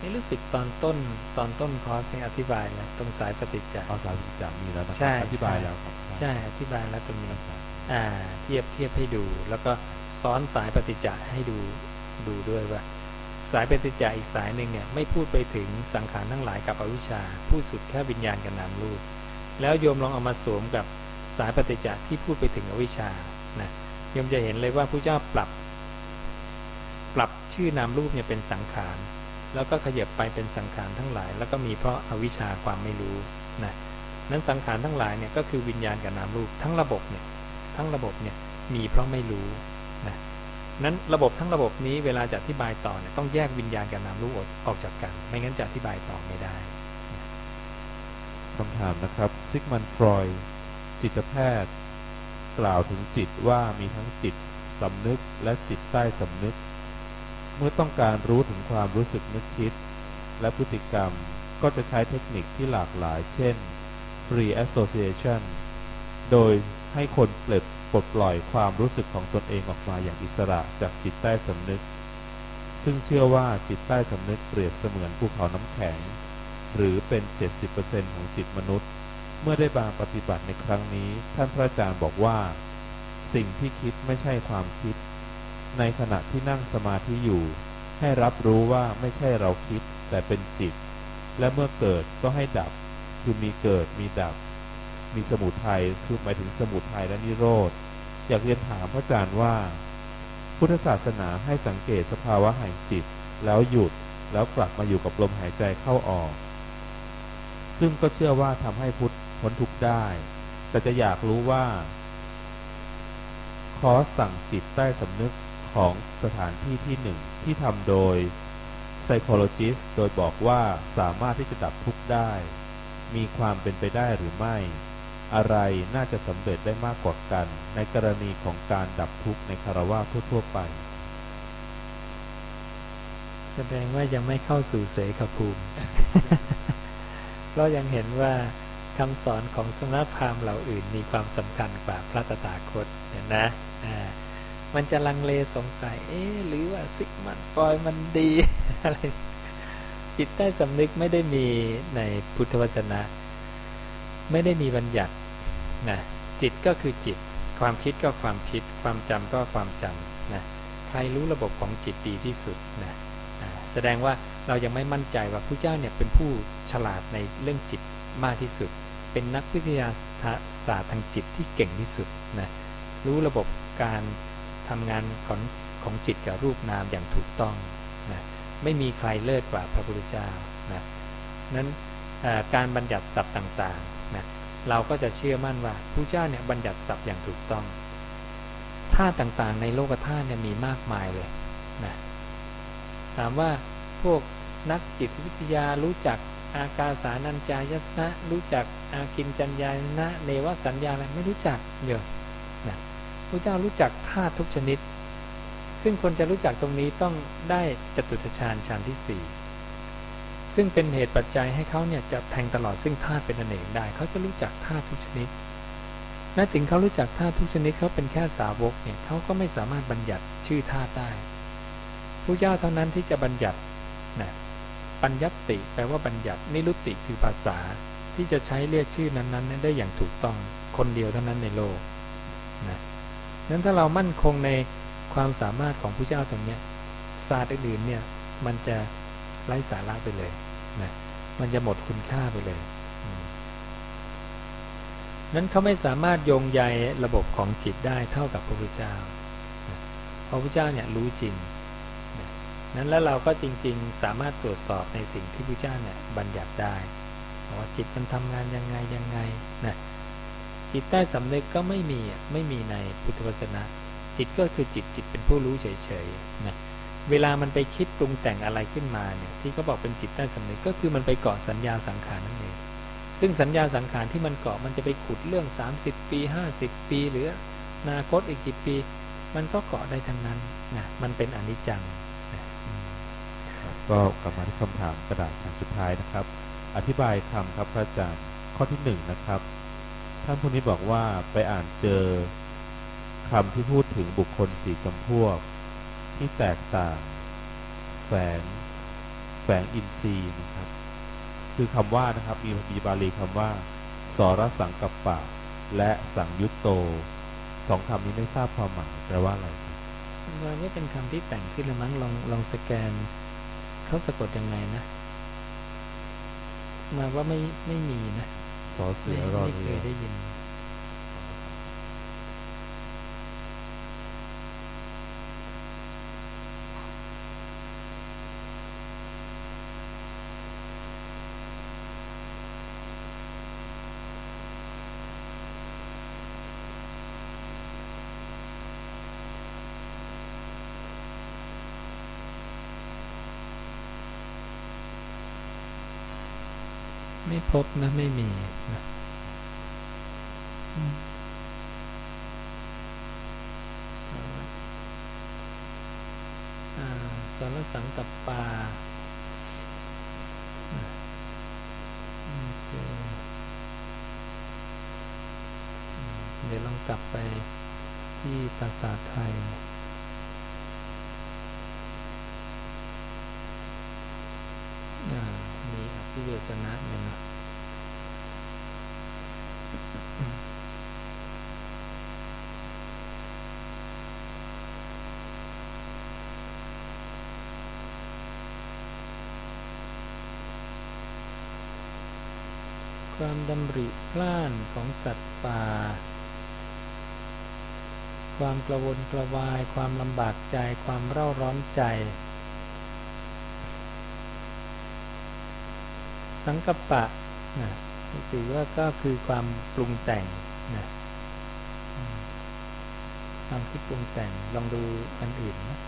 นี่รู้สึกตอนต้นตอนต้นคอร์สเนี่ยอธิบายแล้วตรงสายปฏิจจ์เอาสารพิจารมีแล้วนะคใช่รับอธิบายใช่แล้วครับใช่อธิบายแล้วตรงนี้ครับอ่าเทียบเทียบให้ดู แล้วก็ซ้อนสายปฏิจจ์ให้ดูดูด้วยว่า สายปฏิจจ์อีกสายหนึ่งเนี่ยไม่พูดไปถึงสังขารทั้งหลายกับอวิชชา พูดสุดแค่วิญญาณกับนามรูป แล้วโยมลองเอามาสวมกับสายปฏิจจ์ที่พูดไปถึงอวิชชานะโยมจะเห็นเลยว่าพระเจ้าปรับ ปรับชื่อนามรูปเนี่ยเป็นสังขารแล้วก็ขยับไปเป็นสังขารทั้งหลาย แล้วก็มีเพราะอาวิชชาความไม่รู้นะนั้นสังขารทั้งหลายเนี่ยก็คือวิญญาณกับนามรูปทั้งระบบเนี่ยทั้งระบบเนี่ยมีเพราะไม่รู้นะ นั้นระบบทั้งระบบนี้เวลาจะอธิบายต่อเนี่ยต้องแยกวิญญาณกับนามรูปออกจากกัน ไม่งั้นจะอธิบายต่อไม่ได้คำถามนะครับซิกมันฟรอยด์จิตแพทย์ กล่าวถึงจิตว่ามีทั้งจิตสำนึกและจิตใต้สำนึก เมื่อต้องการรู้ถึงความรู้สึกนึกคิด และพฤติกรรมก็จะใช้เทคนิคที่หลากหลาย เช่น free association โดยให้คนเปลด ปลดปล่อยความรู้สึกของตนเองออกมาอย่างอิสระจากจิตใต้สำนึก ซึ่งเชื่อว่าจิตใต้สำนึกเปรียบเสมือนภูเขาน้ำแข็ง หรือเป็น 70%ของจิตมนุษย์ เมื่อได้บางปฏิบัติในครั้งนี้ ท่านพระอาจารย์บอกว่า สิ่งที่คิดไม่ใช่ความคิด ในขณะที่นั่งสมาธิอยู่ ให้รับรู้ว่าไม่ใช่เราคิด แต่เป็นจิต และเมื่อเกิดก็ให้ดับ คือมีเกิดมีดับมีสมุทัยคือหมายถึงสมุทัยและนิโรธ อยากเรียนถามพระอาจารย์ว่า พุทธศาสนาให้สังเกตสภาวะแห่งจิต แล้วหยุดแล้วกลับมาอยู่กับลมหายใจเข้าออก ซึ่งก็เชื่อว่าทำให้พุทธพ้นทุกข์ได้ แต่จะอยากรู้ว่า คอสสั่งจิตใต้สำนึกของสถานที่ที่หนึ่งที่ทำโดย psychologist โดยบอกว่าสามารถที่จะดับทุกข์ได้ มีความเป็นไปได้หรือไม่ อะไรน่าจะสำเร็จได้มากกว่ากัน ในกรณีของการดับทุกข์ในคารวะทั่วๆไป แสดงว่ายังไม่เข้าสู่เสขภูมิ เรายังเห็นว่าคำสอนของสมณพราหมณ์เหล่าอื่นมีความสำคัญกว่าพระตถาคตเห็นนะมันจะลังเลสงสัย เอ๊หรือว่าซิกมันฟอยมันดีอะไรจิตใต้สำนึกไม่ได้มีในพุทธวจนะ ไม่ได้มีบัญญัติ นะจิตก็คือจิต ความคิดก็ความคิด ความจำก็ความจำนะใครรู้ระบบของจิตดีที่สุดนะแสดงว่าเรายังไม่มั่นใจว่าพระเจ้าเนี่ยเป็นผู้ฉลาดในเรื่องจิตมากที่สุด เป็นนักวิทยาศาสตร์ทางจิตที่เก่งที่สุดนะรู้ระบบการทำงานของของจิตกับรูปนามอย่างถูกต้องนะไม่มีใครเลิศกว่าพระพุทธเจ้านะนั้นการบัญญัติศัพท์ต่าง เราก็จะเชื่อมั่นว่าพระเจ้าเนี่ยบัญญัติศัพท์อย่างถูกต้องธาตุต่างๆ ในโลกธาตุเนี่ยมีมากมายเลยนะถามว่าพวกนักจิตวิทยารู้จักอากาสานัญจายตนะรู้จักอากินจัญญายนะเนวสัญญาอะไรไม่รู้จักเยอะนะพระเจ้ารู้จักธาตุทุกชนิด ซึ่งคนจะรู้จักตรงนี้ต้องได้จตุตฌานฌานที่สี่ ซึ่งเป็นเหตุปัจจัยให้เขาเนี่ยจะแทงตลอดซึ่งธาตุเป็นอเนกได้ เขาจะรู้จักธาตุทุกชนิดแม้ถึงเขารู้จักธาตุทุกชนิดเขาเป็นแค่สาวกเนี่ยเขาก็ไม่สามารถบัญญัติชื่อธาตุได้พระเจ้าเท่านั้นที่จะบัญญัตินะปัญญัติ แปลว่าบัญญัติ นิรุตติคือภาษาที่จะใช้เรียกชื่อนั้นๆ ได้อย่างถูกต้องคนเดียวเท่านั้นในโลกนะนั้นถ้าเรามั่นคงในความสามารถของพระเจ้าตรงนี้ศาสตร์อื่นๆเนี่ยมันจะไร้สาระไปเลย มันจะหมดคุณค่าไปเลยนั้นเขาไม่สามารถโยงใยระบบของจิตได้เท่ากับพระพุทธเจ้า พระพุทธเจ้าเนี่ยรู้จริง นั้นแล้วเราก็จริง ๆ สามารถตรวจสอบในสิ่งที่พระเจ้าเนี่ยบัญญัติได้ว่าจิตมันทำงานยังไงยังไงนะจิตใต้สำนึกก็ไม่มีอะไม่มีในพุทธวจนะ จิตก็คือจิตจิตเป็นผู้รู้เฉยๆนะ เวลามันไปคิดปรุงแต่งอะไรขึ้นมาเนี่ยที่เขาบอกเป็นจิตใต้สำนึกก็คือมันไปเกาะสัญญาสังขารนั่นเองซึ่งสัญญาสังขารที่มันเกาะมันจะไปขุดเรื่อง 30 ปี 50 ปี หรืออนาคตอีกกี่ปี มันก็เกาะได้ทั้งนั้นนะมันเป็นอนิจจังก็กลับมาที่คำถามกระดาษแผ่นสุดท้ายนะครับ อธิบายคำครับพระอาจารย์ข้อที่หนึ่งนะครับท่านผู้นี้บอกว่าไปอ่านเจอคำที่พูดถึงบุคคลสี่จำพวก ที่แตกต่างแฝงแฝงอินทรีย์นะครับ คือคำว่านะครับมีมีบาลีคำว่า สรสังกัปปะ และสังยุตโตสองคำนี้ไม่ทราบความหมายแปลว่าอะไรครับว่านี่เป็นคำที่แต่งขึ้นแล้วมั้งลองลองสแกนเขาสะกดยังไงนะ มาว่าไม่ไม่มีนะสอเสืไม่อรอไม่เคเรืยอได้ยิน ไม่ พบนะไม่มีนะสารสังกับปลาเดี๋ยวลองกลับไปที่ภาษาไทยมีอภิเวสนะเนี่ยนะ ดำริพล่านของสัตว์ป่า ความกระวนกระวาย ความลำบากใจ ความเร่าร้อนใจ สังกัปปะนะถือว่าก็คือความปรุงแต่งนะความคิดปรุงแต่งลองดูอันอื่นนะ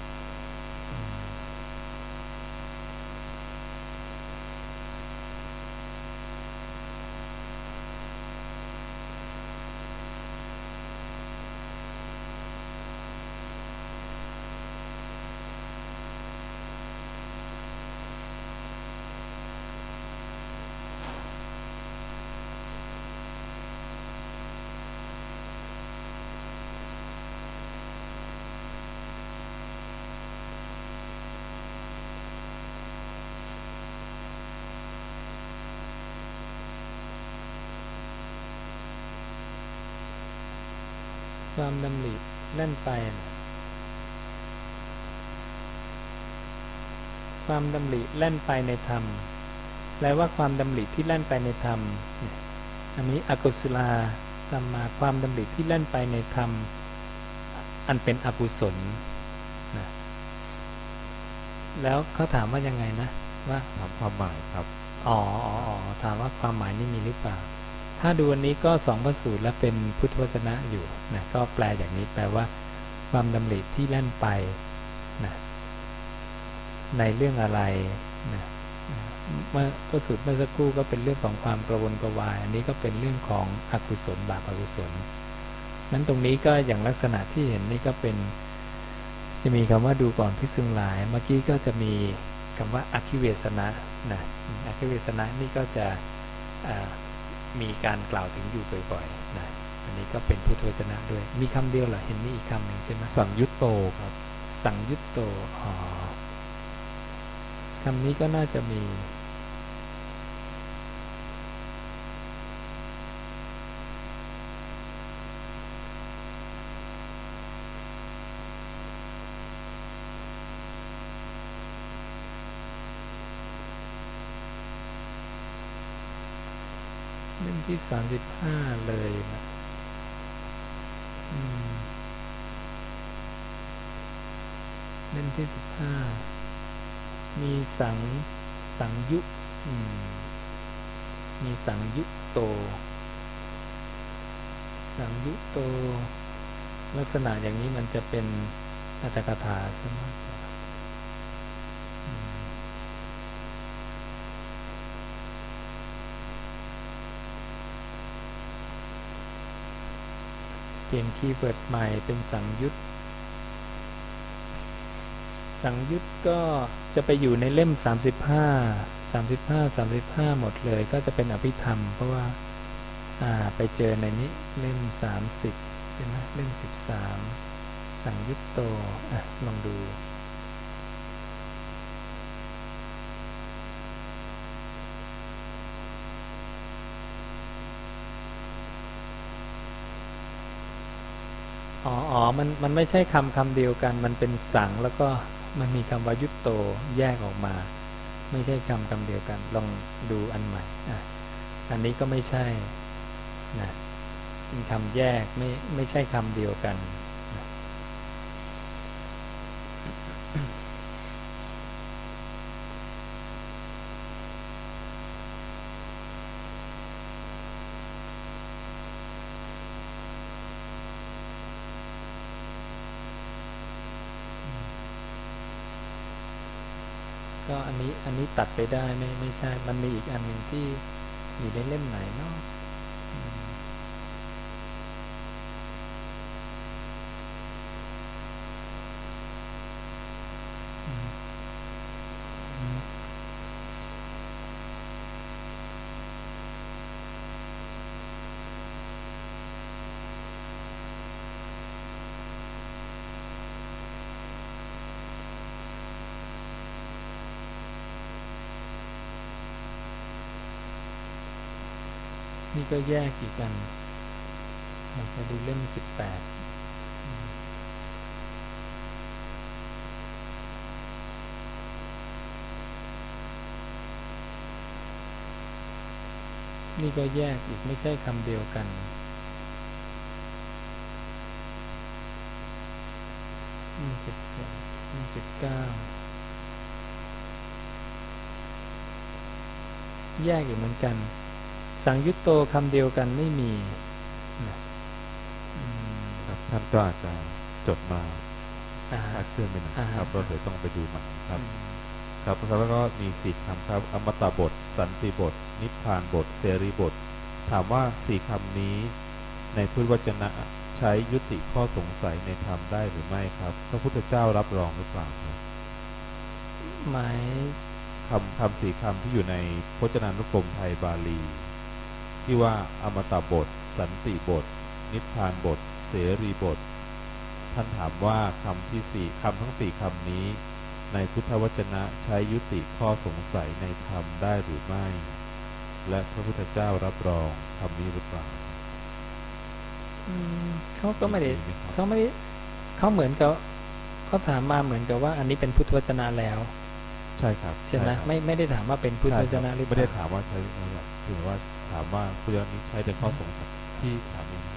ความดำริแล่นไปนะความดำริแล่นไปในธรรมแปลว่าความดำริที่แล่นไปในธรรมเนี่ยอันนี้อกุศลาธรรมาความดำริที่แล่นไปในธรรม อันเป็นอกุศลนะแล้วเขาถามว่ายังไงนะ ว่าถามความหมายครับ อ๋ออ๋ออ๋อถามว่าความหมายนี่มีหรือเปล่า ถ้าดูอันนี้ก็สองพระสูตรและเป็นพุทธวจนะอยู่นะก็แปลอย่างนี้แปลว่า ความดำริที่แล่นไปนะในเรื่องอะไรนะเมื่อพระสูตรเมื่อสักครู่ก็เป็นเรื่องของความกระวนกระวาย อันนี้ก็เป็นเรื่องของอกุศลบาปอกุศลนั้นตรงนี้ก็อย่างลักษณะที่เห็นนี่ก็เป็น จะมีคำว่าดูก่อนพิสุงหลาย เมื่อกี้ก็จะมีคำว่าอคิเวสนะนะอคิเวสนะนี่ก็จะอ่า มีการกล่าวถึงอยู่บ่อยๆนะอันนี้ก็เป็นพุทธวจนะด้วย มีคำเดียวเหรอเห็นมีอีกคำหนึ่งใช่ไหมสังยุตโตครับ สังยุตโตอ๋อคำนี้ก็น่าจะมี ที่สามสิบห้าเลยนะเล่มที่สิบห้า มีสัง สังยุมมีสังยุโต สังยุโต ลักษณะอย่างนี้มันจะเป็นอัตถกถาใช่ไหมากกว่าอืม เปลี่ยน keyword ใหม่เป็นสังยุตสังยุตก็จะไปอยู่ในเล่ม 35 35 35 หมดเลย ก็จะเป็นอภิธรรม เพราะว่าอ่าไปเจอในนี้เล่ม 30 ใช่ไหมเล่ม 13 สังยุตโตอะลองดู อ๋อ มันมันไม่ใช่คำคำเดียวกัน มันเป็นสังแล้วก็มันมีคำว่ายุตโตแยกออกมา ไม่ใช่คำคำเดียวกัน ลองดูอันใหม่อะอันนี้ก็ไม่ใช่นะเป็นคำแยกไม่ไม่ใช่คำเดียวกันนะก็ อันนี้ตัดไปได้ไม่ไม่ใช่ มันมีอีกอันหนึ่งที่อยู่ในเล่มไหนเนาะ ก็แยกอีกกันเราจะดูเล่มสิบแปดนี่ก็แยกอีกไม่ใช่คำเดียวกันนี่สิบแปดนี่สิบเก้า แยกอีกเหมือนกัน สังยุตโตคำเดียวกันไม่มีนะอืมครับท่านก็อาจจะจดมาอ่าคลาดเคลื่อนไปหน่อยอ่าฮะครับเราเดี๋ยวต้องไปดูใหม่ครับอืมครับแล้วก็มีสี่คำครับ อมตะบท สันติบท นิพพานบท เสรีบท ถามว่าสี่คำนี้ ในพุทธวจนะใช้ยุติข้อสงสัยในธรรมได้หรือไม่ครับพระพุทธเจ้ารับรองหรือเปล่าครับหมายคำคำสี่คำที่อยู่ในพจนานุกรมไทยบาลี ที่ว่าอมตะบท สันติบท นิพพานบท เสรีบท ท่านถามว่าคำที่สี่คำทั้งสี่คำนี้ ในพุทธวจนะใช้ยุติข้อสงสัยในธรรมได้หรือไม่ และพระพุทธเจ้ารับรองคำนี้หรือเปล่าอืมเขาก็ไม่ได้หครับเขาไม่ได้เขาเหมือนกับเขาถามมาเหมือนกับว่า อันนี้เป็นพุทธวจนะแล้ว ใช่ครับใช่ไหมครับไม่ไม่ได้ถามว่าเป็นพุทธใช่วคจรับนะหรือเปไม่ได้ล่าถามว่าใช้ถือว่าถามว่าพุทธวจนะนี้ใช้เป็นข้อสงสัยที่ถามเองนะ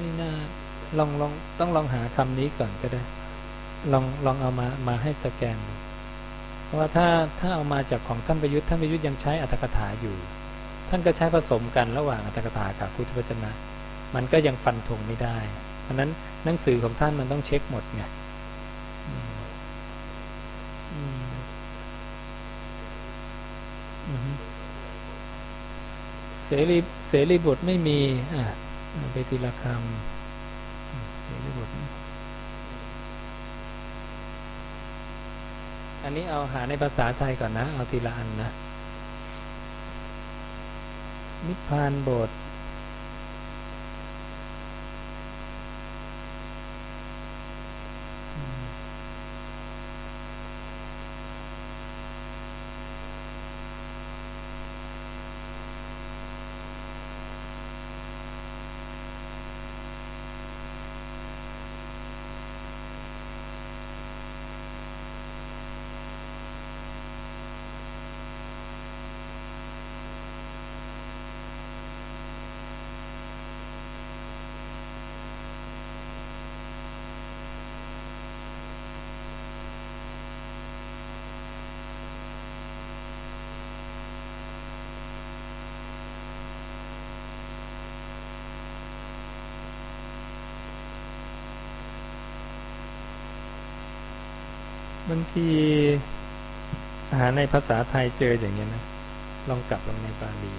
นี่น่าลองลองต้องลองหาคำนี้ก่อนก็ได้ ลองลองเอามามาให้สแกนดู ราะว่าถ้าถ้าเอามาจากของท่านประยุทธ์ท่านประยุทธ์ยังใช้อัตถกถาอยู่ ท่านก็ใช้ผสมกันระหว่างอัตถกถากับพุทธวจนะ มันก็ยังฟันธงไม่ได้ เพราะนั้นหนังสือของท่านมันต้องเช็คหมดไงเสรีเสรีบทไม่มีอะอะไปทีละคำอืมเสรีบทอั นนี้เอาหาในภาษาไทยก่อนนะ เอาทีละอันนะ นิพพานโบท บางทีหาในภาษาไทยเจออย่างเงี้ยนะ ลองกลับลงในบาลี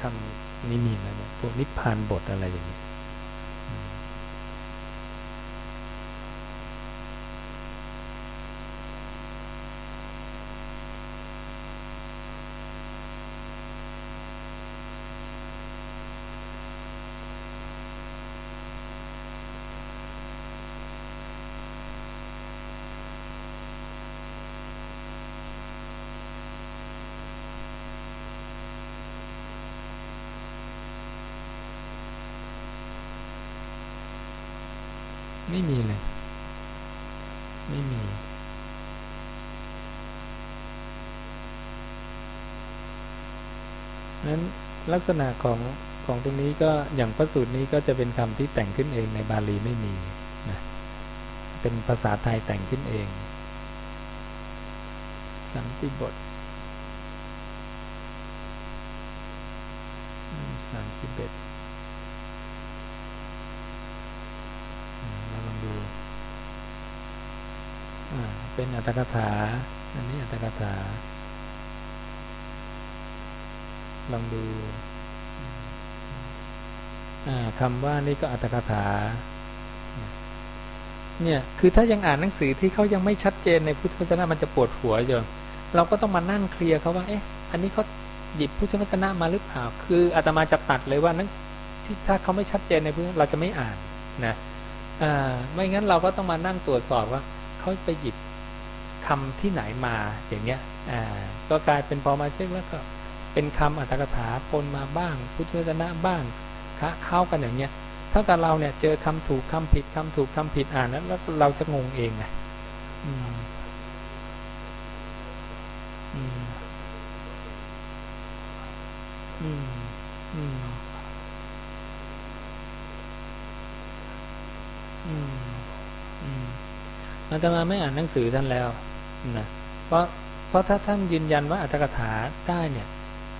คำนี้มีไหมเนี่ยพวกนิพพานบทอะไรอย่างนี้อืม ไม่มีเลย ไม่มี นั้น ลักษณะของของตรงนี้ก็อย่างพระสูตรนี้ก็จะเป็นคำที่แต่งขึ้นเองในบาลีไม่มีนะเป็นภาษาไทยแต่งขึ้นเอง สันติบทสามสิบเอ็ดเราลองดูอ่าเป็นอัตถกถา อันนี้อัตถกถา ลองดูคำว่านี่ก็อัตถกถา เนี่ย คือถ้ายังอ่านหนังสือที่เขายังไม่ชัดเจนในพุทธวจนะมันจะปวดหัวอยู่เราก็ต้องมานั่งเคลียร์เขาว่า เอ๊ะ อันนี้เขาหยิบพุทธวจนะมาหรือเปล่า คืออาตมาจะตัดเลยว่านั้นที่ถ้าเขาไม่ชัดเจนในพุทธเราจะไม่อ่านนะอ่าไม่งั้นเราก็ต้องมานั่งตรวจสอบว่าเขาไปหยิบคำที่ไหนมาอย่างเงี้ย อ่า ก็กลายเป็นพอมาเช็คแล้วก็ เป็นคำอัตถกถาปนมาบ้าง พุทธวจนะบ้างคะเข้ากันอย่างเงี้ยเท่ากับเราเนี่ยเจอคำถูกคำผิดคำถูกคำผิดอ่านแล้วแล้วเราจะงงเองไงอืมอืมอืมอืมอืมอืมอาตมาไม่อ่านหนังสือท่านแล้วนะเพราะเพราะถ้าท่านยืนยันว่าอัตถกถาได้เนี่ย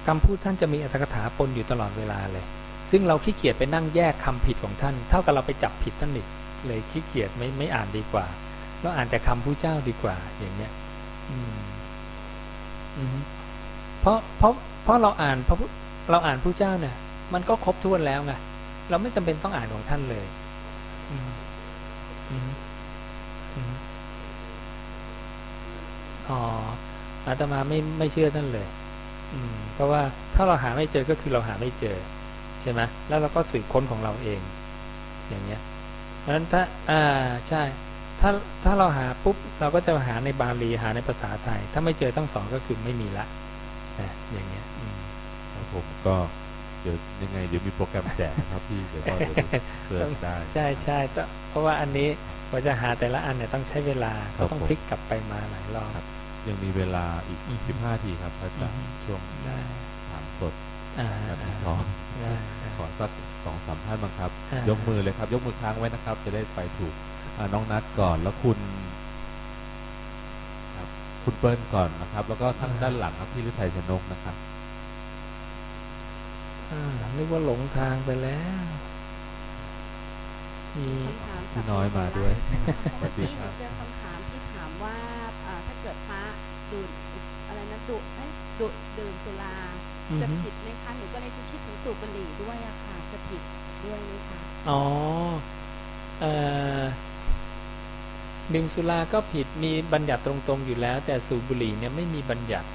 คำพูดท่านจะมีอัตถกถาปนอยู่ตลอดเวลาเลย ซึ่งเราขี้เกียจไปนั่งแยกคำผิดของท่าน เท่ากับเราไปจับผิดท่านอีกเลยขี้เกียจไม่ไม่อ่านดีกว่าเราอ่านแต่คำผู้เจ้าดีกว่าอย่างเงี้ยอืมอืมเพราะเพราะเพราะเราอ่านพระเราอ่านผู้เจ้าเนี่ย มันก็ครบถ้วนแล้วไงเราไม่จำเป็นต้องอ่านของท่านเลยอืมอืมอืมอ๋ออาตมาไม่ไม่เชื่อท่านเลย เพราะว่าถ้าเราหาไม่เจอก็คือเราหาไม่เจอ ใช่ไหมแล้วเราก็สืบค้นของเราเอง อย่างเงี้ยเพราะฉะนั้นถ้าอ่าใช่ ถ้าถ้าเราหาปุ๊บเราก็จะหาในบาลีหาในภาษาไทย ถ้าไม่เจอทั้งสองก็คือไม่มีละนะอย่างเงี้ยอืมครับผมก็เดี๋ยวยังไงเดี๋ยวมีโปรแกรมแจกนะครับพี่เดี๋ยวก็เดี๋ยวเสิร์ชได้ใช่ใช่แต่เพราะว่าอันนี้กว่าจะหาแต่ละอันเนี่ยต้องใช้เวลาครัก็บต้องผมพลิกกลับไปมาหลายรอบครับ ยังมีเวลาอีกอืม15ทีครับอาจารย์อืมช่วงได้ถามสดอ่าแบบอ่านี้พร้อมได้ได้ขอสักสองสามท่านบ้างครับอ่ายยกมือเลยครับ ยกมือค้างไว้นะครับ จะได้ไปถูกอ่าน้องนัดก่อนแล้วคุณครับคุณเปิ้ลก่อนนะครับ แล้วก็ทางด้านหลังครับพี่ฤทัยชนกนะครับอ่านึกว่าหลงทางไปแล้ว มีคำถามพี่น้อยมาด้วยสวัสดีที่ครับ ดื่มอะไรนะดุเอ้ยดุดื่มสุราอือจะฮึผิดไหมคะหนูก็เลยคิดถึงสูบบุหรี่ด้วยอะค่ะจะผิดด้วยไหมคะอ๋อเอ่อดื่มสุราก็ผิดมีบัญญัติตรงๆอยู่แล้ว แต่สูบบุหรี่เนี่ยไม่มีบัญญัติ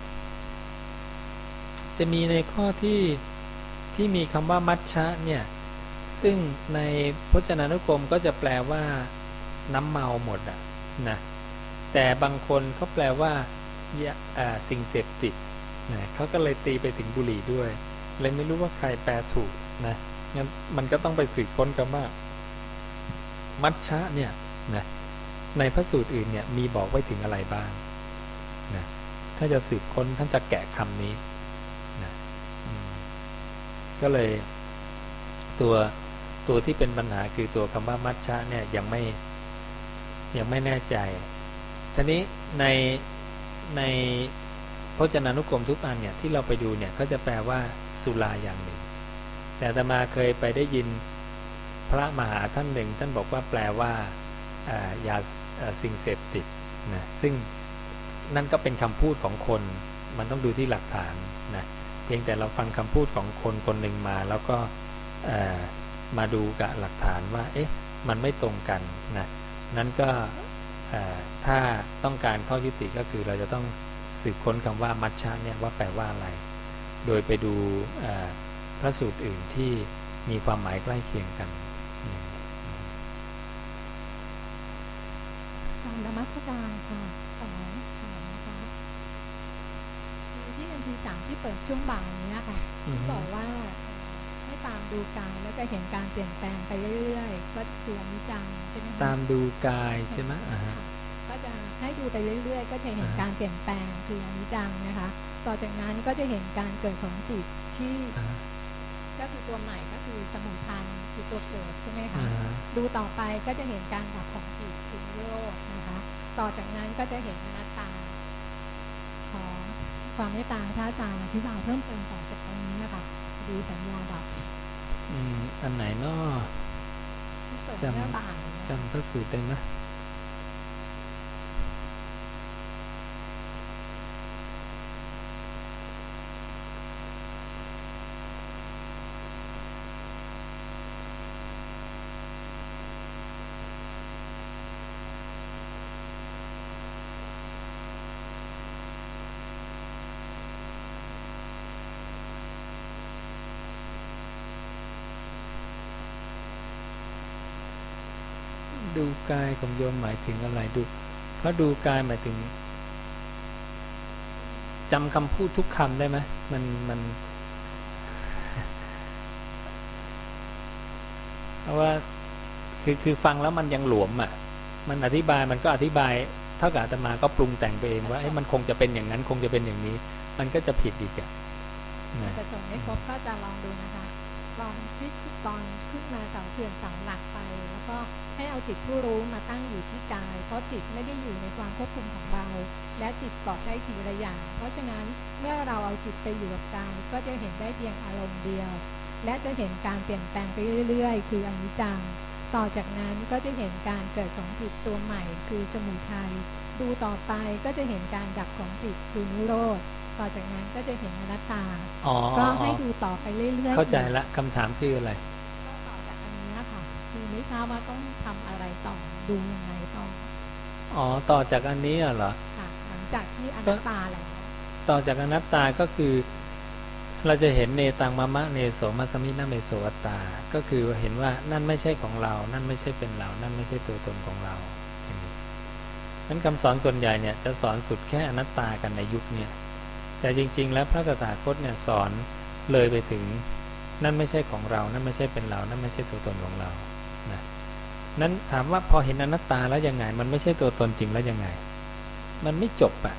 จะมีในข้อที่ที่มีคำว่ามัชชะเนี่ยซึ่งในพจนานุกรมก็จะแปลว่า น้ำเมาหมดอะนะแต่บางคนเขาแปลว่ายาอ่า สิ่งเสพติดนะเขาก็เลยตีไปถึงบุหรี่ด้วยเลยไม่รู้ว่าใครแปลถูกนะงั้นมันก็ต้องไปสืบค้นกันว่า มัชชะเนี่ยนะในพระสูตรอื่นเนี่ยมีบอกไว้ถึงอะไรบ้างนะถ้าจะสืบค้นท่านจะแกะคำนี้นะก็เลยตัวตัวที่เป็นปัญหาคือตัวคำว่ามัชชะเนี่ยยังไม่ยังไม่แน่ใจทีนี้ใน ในพจนานุกรมทุกอันเนี่ยที่เราไปดูเนี่ยเขาจะแปลว่าสุราอย่างหนึ่ง แต่อาตมาเคยไปได้ยินพระมหาท่านหนึ่ง ท่านบอกว่าแปลว่ายาสิ่งเสพติดนะซึ่งนั่นก็เป็นคำพูดของคน มันต้องดูที่หลักฐานนะเพียงแต่เราฟังคำพูดของคนคนหนึ่งมา แล้วก็มาดูกับหลักฐานว่าเอ๊ะมันไม่ตรงกันนะนั้นก็ ถ้าต้องการข้อยุติก็คือเราจะต้องสืบค้นคำว่ามัชชะเนี่ยว่าแปลว่าอะไร โดยไปดูเอ่อพระสูตรอื่นที่มีความหมายใกล้เคียงกันอืมการนมัสการค่ะขอถามนะคะคือที่ MP3 ที่เปิดช่วงบ่ายนี้ค่ะอืมบอกว่าให้ ตามดูกายแล้วจะเห็นการเปลี่ยนแปลงไปเรื่อยๆ ก็คืออนิจจังใช่ไหมคะตามดูกายใช่ไหมอ่าฮะค่ะก็จะให้ดูไปเรื่อยๆ ก็จะเห็นอ่าการเปลี่ยนแปลงคืออนิจจังนะคะ ต่อจากนั้นก็จะเห็นการเกิดของจิตที่อ่าก็คือตัวใหม่ก็คือสมุทัยคือตัวเกิดใช่ไหมคะอ่าฮะดูต่อไปก็จะเห็นการดับของจิตคือนิโรธนะคะ ต่อจากนั้นก็จะเห็นอนัตตาของความเมตตาพระอาจารย์อธิบายเพิ่มเติมต่อจากตรงนี้นะคะดูสัญญาดับ อืม อันไหนเนาะที่เปิดจำเมื่อบ่ายนะคะจำพระสูตรได้ไหมดู กายของโยมหมายถึงอะไรดู เพราะดูกายหมายถึงจำคำพูดทุกคำได้ไหมมันมันเพราะว่าคือคือฟังแล้วมันยังหลวมอะ มันอธิบายมันก็อธิบายเท่ากับอาตมาก็ปรุงแต่งไปเองว่าเอ้มันคงจะเป็นอย่างนั้นคงจะเป็นอย่างนี้ มันก็จะผิดอีกอะจะจดไม่ครบก็จะลองดูนะคะ ลองพลิกตอนขึ้นมาเสาเขื่อนเสาหลักไป แล้วก็ให้เอาจิตผู้รู้มาตั้งอยู่ที่กาย เพราะจิตไม่ได้อยู่ในความควบคุมของเรา และจิตเกาะได้ทีละอย่าง เพราะฉะนั้นเมื่อเราเอาจิตไปอยู่กับกาย ก็จะเห็นได้เพียงอารมณ์เดียว และจะเห็นการเปลี่ยนแปลงไปเรื่อย ๆ คืออนิจจัง ต่อจากนั้นก็จะเห็นการเกิดของจิตตัวใหม่ คือสมุทัย ดูต่อไปก็จะเห็นการดับของจิตคือนิโรธ ต่อจากนั้นก็จะเห็นอนัตตาอ๋อก็อ๋อให้ดูต่อไปเรื่อยๆเข้าใจละคำถามคืออะไรก็ต่อจากอันนี้ค่ะคือไม่ทราบว่าต้องทำอะไรต่อดูยังไงต่ออ๋อต่อจากอันนี้อะเหรอค่ะหลังจากที่อนัตตาแล้วต่อจากอนัตตาก็คือ เราจะเห็นเนตังมะมะเนโสมัสมินาเมโสอัตตา ก็คือเห็นว่านั่นไม่ใช่ของเรา นั่นไม่ใช่เป็นเรา นั่นไม่ใช่ตัวตนของเราอย่างนี้นั้นคำสอนส่วนใหญ่เนี่ยจะสอนสุดแค่อนัตตากันในยุคเนี่ย แต่จริง ๆ แล้วพระตถาคตเนี่ยสอนเลยไปถึง นั่นไม่ใช่ของเรา นั่นไม่ใช่เป็นเรา นั่นไม่ใช่ตัวตนของเรานะนั้นถามว่าพอเห็นอนัตตาแล้วยังไง มันไม่ใช่ตัวตนจริงแล้วยังไง มันไม่จบอะ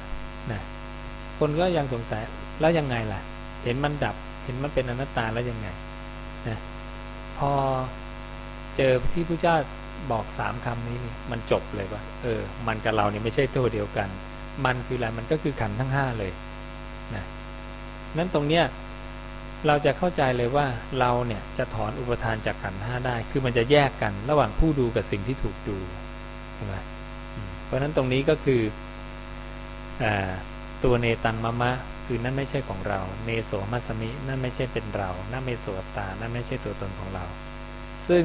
นะคนก็ยังสงสัยแล้วยังไงล่ะ เห็นมันดับ เห็นมันเป็นอนัตตาแล้วยังไงนะพอเจอที่พระเจ้าบอกสามคำนี้นี่มันจบเลยว่า เออ มันกับเราเนี่ยไม่ใช่ตัวเดียวกัน มันคืออะไรมันก็คือขันธ์ทั้งห้าเลย นะนั้นตรงเนี้ยเราจะเข้าใจเลยว่าเราเนี่ยจะถอนอุปทานจากขันห้าได้ คือมันจะแยกกันระหว่างผู้ดูกับสิ่งที่ถูกดูใช่ไหมเพราะฉะนั้นตรงนี้ก็คืออตัวเนตังมะมะ คือนั่นไม่ใช่ของเรา เนโสมัสมิ นั่นไม่ใช่เป็นเรานั่นไม่โสอัตตา นั่นไม่ใช่ตัวตนของเรา ซึ่ง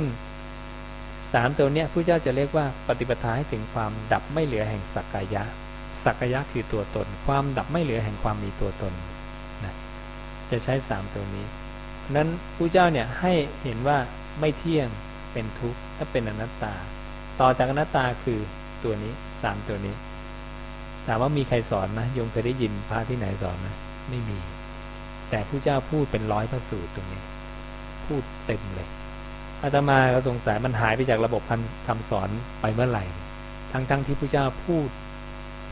สามตัวเนี้ยผู้เจ้าจะเรียกว่าปฏิปทาให้ถึงความดับไม่เหลือแห่งสักกายะ สักกายะคือตัวตน ความดับไม่เหลือแห่งความมีตัวตนนะจะใช้สามตัวนี้นั้นผู้เจ้าเนี่ยให้เห็นว่าไม่เที่ยงเป็นทุกข์และเป็นอนัตตา ต่อจากอนัตตาคือตัวนี้สามตัวนี้ถามว่ามีใครสอนไหมโยมเคยได้ยินพระที่ไหนสอนไหมไม่มี แต่ผู้เจ้าพูดเป็นร้อยพระสูตรตรงนี้ พูดเต็มเลยอาตมาก็สงสัยมันหายไปจากระบบพันคำสอนไปเมื่อไหร่ ทั้งๆทที่ผู้เจ้าพูด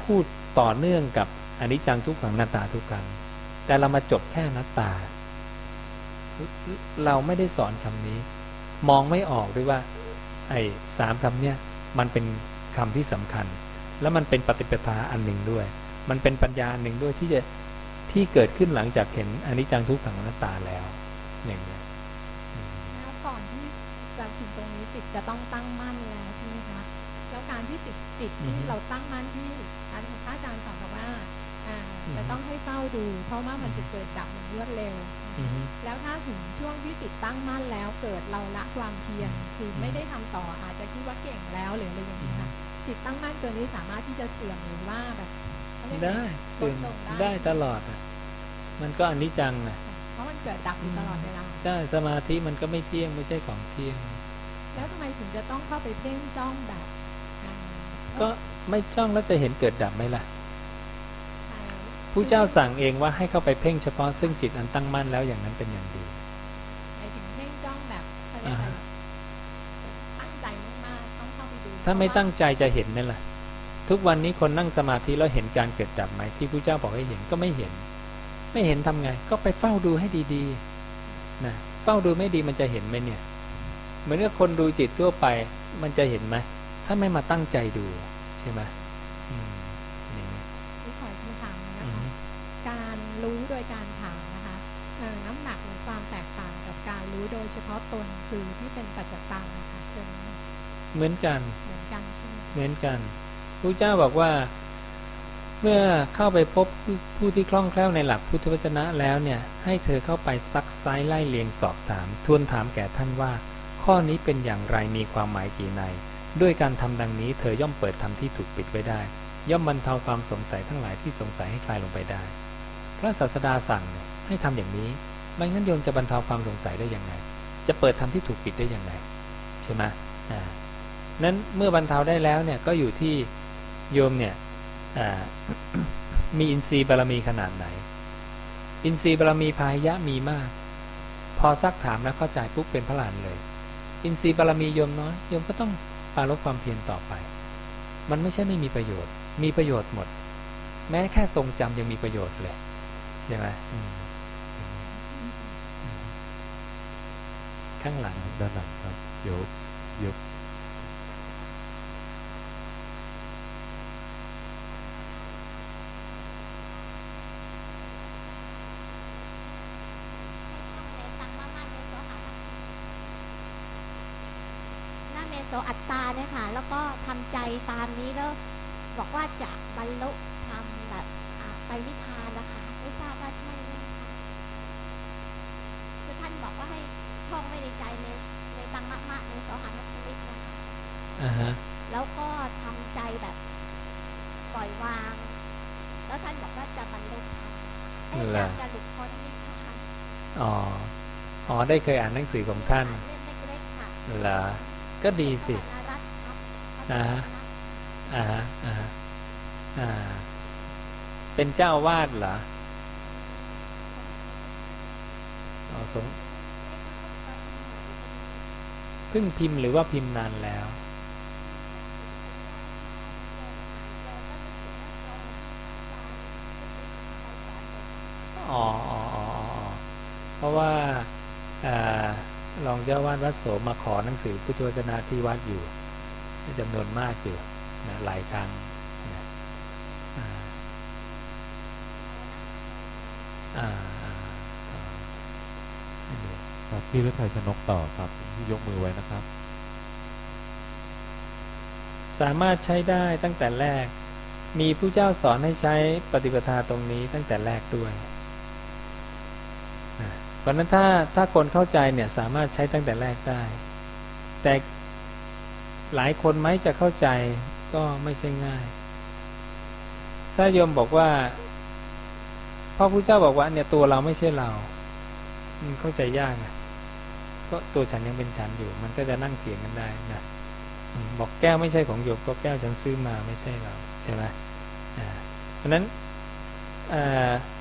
พูดต่อเนื่องกับอนิจจังทุกขังนาตาทุกขัง แต่เรามาจบแค่นัตตา เราไม่ได้สอนคำนี้ มองไม่ออกด้วยว่า ไอ้สามคำเนี่ยมันเป็นคำที่สำคัญ แล้วมันเป็นปฏิปทาอันหนึ่งด้วย มันเป็นปัญญาอันหนึ่งด้วยที่จะที่เกิดขึ้นหลังจากเห็นอนิจจังทุกขังนัตาแล้ว อย่างเงี้ยแล้วก่อนที่จะถึงตรงนี้จิตจะต้องตั้งมั่นแล้วใช่ไหม ที่จิตจิตอือที่ฮึเราตั้งมั่นที่อาจารย์พระอาจารย์สอนบอกว่าอ่าอือฮึจะต้องให้เฝ้าดู เพราะว่ามันจะเกิดดับอย่างรวดเร็วอือฮึแล้วถ้าถึงช่วงที่จิตตั้งมั่นแล้วเกิดเราละความเพียรคือไม่ได้ทำต่ออาจจะคิดว่าเก่งแล้วหรืออะไรอย่างนี้ยค่ะจิตตั้งมั่นตัวนี้สามารถที่จะเสื่อมหรือว่าแบบเขาเรียกอะได้รลตื่ดนลงได้ได้ใช่ไหมตลอดอะมันก็อนิจจังอะเพราะมันเกิดดับอยู่ตลอดเวลาใช่สมาธิมันก็ไม่เที่ยงไม่ใช่ของเที่ยง แล้วทำไมถึงจะต้องเข้าไปเพ่งจ้องแบบอ่า ก็ไม่จ้องแล้วจะเห็นเกิดดับไหมล่ะอ่าผู้เจ้าสั่งเองว่าให้เข้าไปเพ่งเฉพาะซึ่งจิตอันตั้งมั่นแล้วอย่างนั้นเป็นอย่างดีหมายถึงเพ่งจ้องแบบเขาเรียกอะไรตั้งใจมากๆต้องเข้าไปดูถ้าไม่เพระว่ตั้งใจจะเห็นไหมล่ะ ทุกวันนี้คนนั่งสมาธิแล้วเห็นการเกิดดับไหมที่ผู้เจ้าบอกให้เห็นก็ไม่เห็น ไม่เห็นทำไง ก็ไปเฝ้าดูให้ดีๆนะเฝ้าดูไม่ดีมันจะเห็นไหมเนี่ย เหมือนกับคนดูจิตทั่วไปมันจะเห็นไหม ถ้าไม่มาตั้งใจดูใช่ไหมอืมอย่างนี้นี่ขออีกคำถามนะอืคะมการรู้โดยการถามนะคะเอ่อน้ำหนักหรือความแตกต่างกับการรู้โดยเฉพาะตนคือที่เป็นปัจจตังนะคะเป็นเหมือนกัน เหมือนกันใช่ไหมเหมือนกันพระเจ้าบอกว่าเมื่อเข้าไปพบผู้ผู้ที่คล่องแคล่วในหลักพุทธวจนะแล้วเนี่ย ให้เธอเข้าไปซักไซไล่เลียงสอบถาม ทวนถามแก่ท่านว่า ข้อนี้เป็นอย่างไรมีความหมายกี่ใน ด้วยการทำดังนี้เธอย่อมเปิดธรรมที่ถูกปิดไว้ได้ ย่อมบรรเทาความสงสัยทั้งหลายที่สงสัยให้คลายลงไปได้ พระศาสดาสั่งเนี่ยให้ทำอย่างนี้ไม่งั้นโยมจะบรรเทาความสงสัยได้อยังไง จะเปิดธรรมที่ถูกปิดได้อยังไงใช่ไหมอ่านั้นเมื่อบรรเทาได้แล้วเนี่ยก็อยู่ที่โยมเนี่ยอ่ามีอินทรีย์บารมีขนาดไหน อินทรีย์บารมีพายะมีมาก พอซักถามแล้วเข้าใจปุ๊บเป็นพระลานเลย อินทรีย์บารมีโยมน้อยโยมก็ต้อง ปรารบความเพียรต่อไป มันไม่ใช่ไม่มีประโยชน์ มีประโยชน์หมด แม้แค่ทรงจำยังมีประโยชน์เลยใช่ไหมข้างหลังด้านหลังครับโยวเดี๋ยว หน้าเมโสอัตตาเนี่ยค่ะ แล้วก็ทำใจตามนี้แล้ว บอกว่าจะบรรลุทำแบบอ่าไปนิพพานนะคะ ไม่ทราบว่าใช่ไหมคะคือท่านบอกว่าให้ท่องไว้ในใจในในตังมะมะในโสหานัชลิตนะคะ อ่าฮะ แล้วก็ทำใจแบบปล่อยวาง แล้วท่านบอกว่าจะบรรลุธรรมไอ้ เหรอ จะหลุดพ้นนิพพาน อ๋อ อ๋อ ได้เคยอ่านหนังสือของท่านเหรอก็ดีสิน์ครับอ่าฮะอ่าฮะอ่าฮะอ่าเป็นเจ้าวาดเหรออ๋อสงเพิ่งพิมพ์หรือว่าพิมพ์นานแล้ว อ๋ออ๋ออ๋ออ๋อเพราะว่าอารองเจ้าวาดวัดโสมมาขอหนังสือพุทธวจนะที่วัดอยู่จำนวนมากอยู่นะหลายครั้งนะอ่าอ่าอ่าอ่าไม่รู้ครับพี่ฤทัยชนกต่อครับที่ยกมือไว้นะครับ สามารถใช้ได้ตั้งแต่แรก มีผู้เจ้าสอนให้ใช้ปฏิปทาตรงนี้ตั้งแต่แรกด้วยนะ เพราะนั้นถ้าถ้าคนเข้าใจเนี่ยสามารถใช้ตั้งแต่แรกได้ แต่หลายคนไหมจะเข้าใจก็ไม่ใช่ง่าย ถ้าโยมบอกว่าพ่อผู้เจ้าบอกว่า เนี่ยตัวเราไม่ใช่เรามันเข้าใจยากนะก็ตัวฉันยังเป็นฉันอยู่ มันก็จะนั่งเถียงกันได้นะบอกแก้วไม่ใช่ของโยมก็แก้วฉันซื้อมาไม่ใช่เราใช่ไหมเพราะนั้น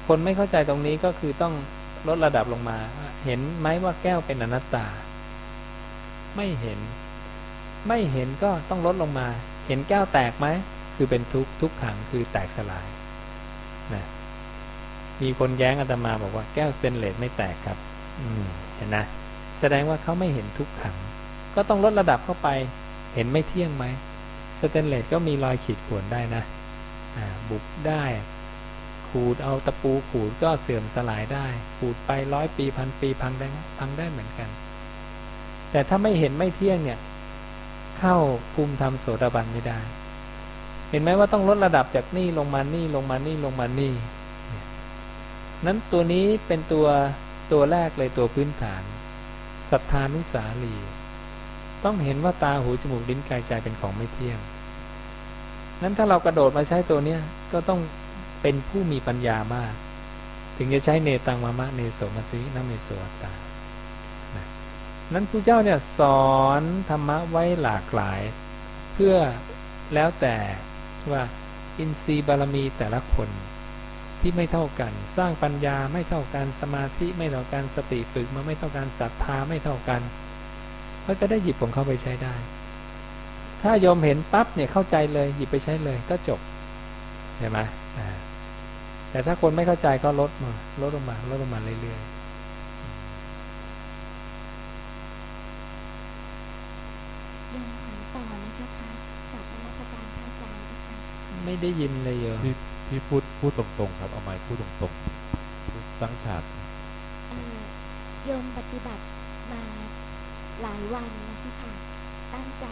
คนไม่เข้าใจตรงนี้ก็คือต้อง ลดระดับลงมา เห็นไหมว่าแก้วเป็นอนัตตา ไม่เห็น ไม่เห็นก็ต้องลดลงมา เห็นแก้วแตกไหมคือเป็นทุกทุกขังคือแตกสลายนะมีคนแย้งอาตมาบอกว่าแก้วสเตนเลสไม่แตกครับ อืมเห็นนะแสดงว่าเขาไม่เห็นทุกขัง ก็ต้องลดระดับเข้าไป เห็นไม่เที่ยงไหมสเตนเลสก็มีรอยขีดข่วนได้นะอ่าบุบได้ ขูดเอาตะปูขูดก็เสื่อมสลายได้ ขูดไปร้อยปีพันปีพังได้พังได้เหมือนกัน แต่ถ้าไม่เห็นไม่เที่ยงเนี่ย เข้าภูมิธรรมโสดาบันไม่ได้ เห็นไหมว่าต้องลดระดับจากนี่ลงมานี่ลงมานี่ลงมานี่นั้นตัวนี้เป็นตัวตัวแรกเลยตัวพื้นฐานศรัทธานุสาลี ต้องเห็นว่าตาหูจมูกลิ้นกายใจเป็นของไม่เที่ยงนั้นถ้าเรากระโดดมาใช้ตัวเนี้ยก็ต้อง เป็นผู้มีปัญญามาก ถึงจะใช้เนตังมามะเนโสมาซินาเมโสตานะนั้นผู้เจ้าเนี่ยสอนธรรมะไว้หลากหลาย เพื่อแล้วแต่ว่าอินทรีย์บารมีแต่ละคนที่ไม่เท่ากัน สร้างปัญญาไม่เท่ากันสมาธิไม่เท่ากันสติฝึกมาไม่เท่ากันศรัทธาไม่เท่ากันก็จะได้หยิบของเขาไปใช้ได้ ถ้าโยมเห็นปั๊บเนี่ยเข้าใจเลยหยิบไปใช้เลยก็จบใช่ไหม แต่ถ้าคนไม่เข้าใจก็ลดมาลดลงมาลดลงมาเรื่อยยังถามต่อนะเจ้าค่ะจากนมัสการพระอาจารย์เจ้าค่ะๆไม่ได้ยินเลยโยมพี่พี่พูดพูดตรงๆ ครับ เอาไม้พูดตรงๆพูดตั้งฉากเอ่อโยมปฏิบัติมาหลายวันนะเจ้าค่ะ ตั้งใจ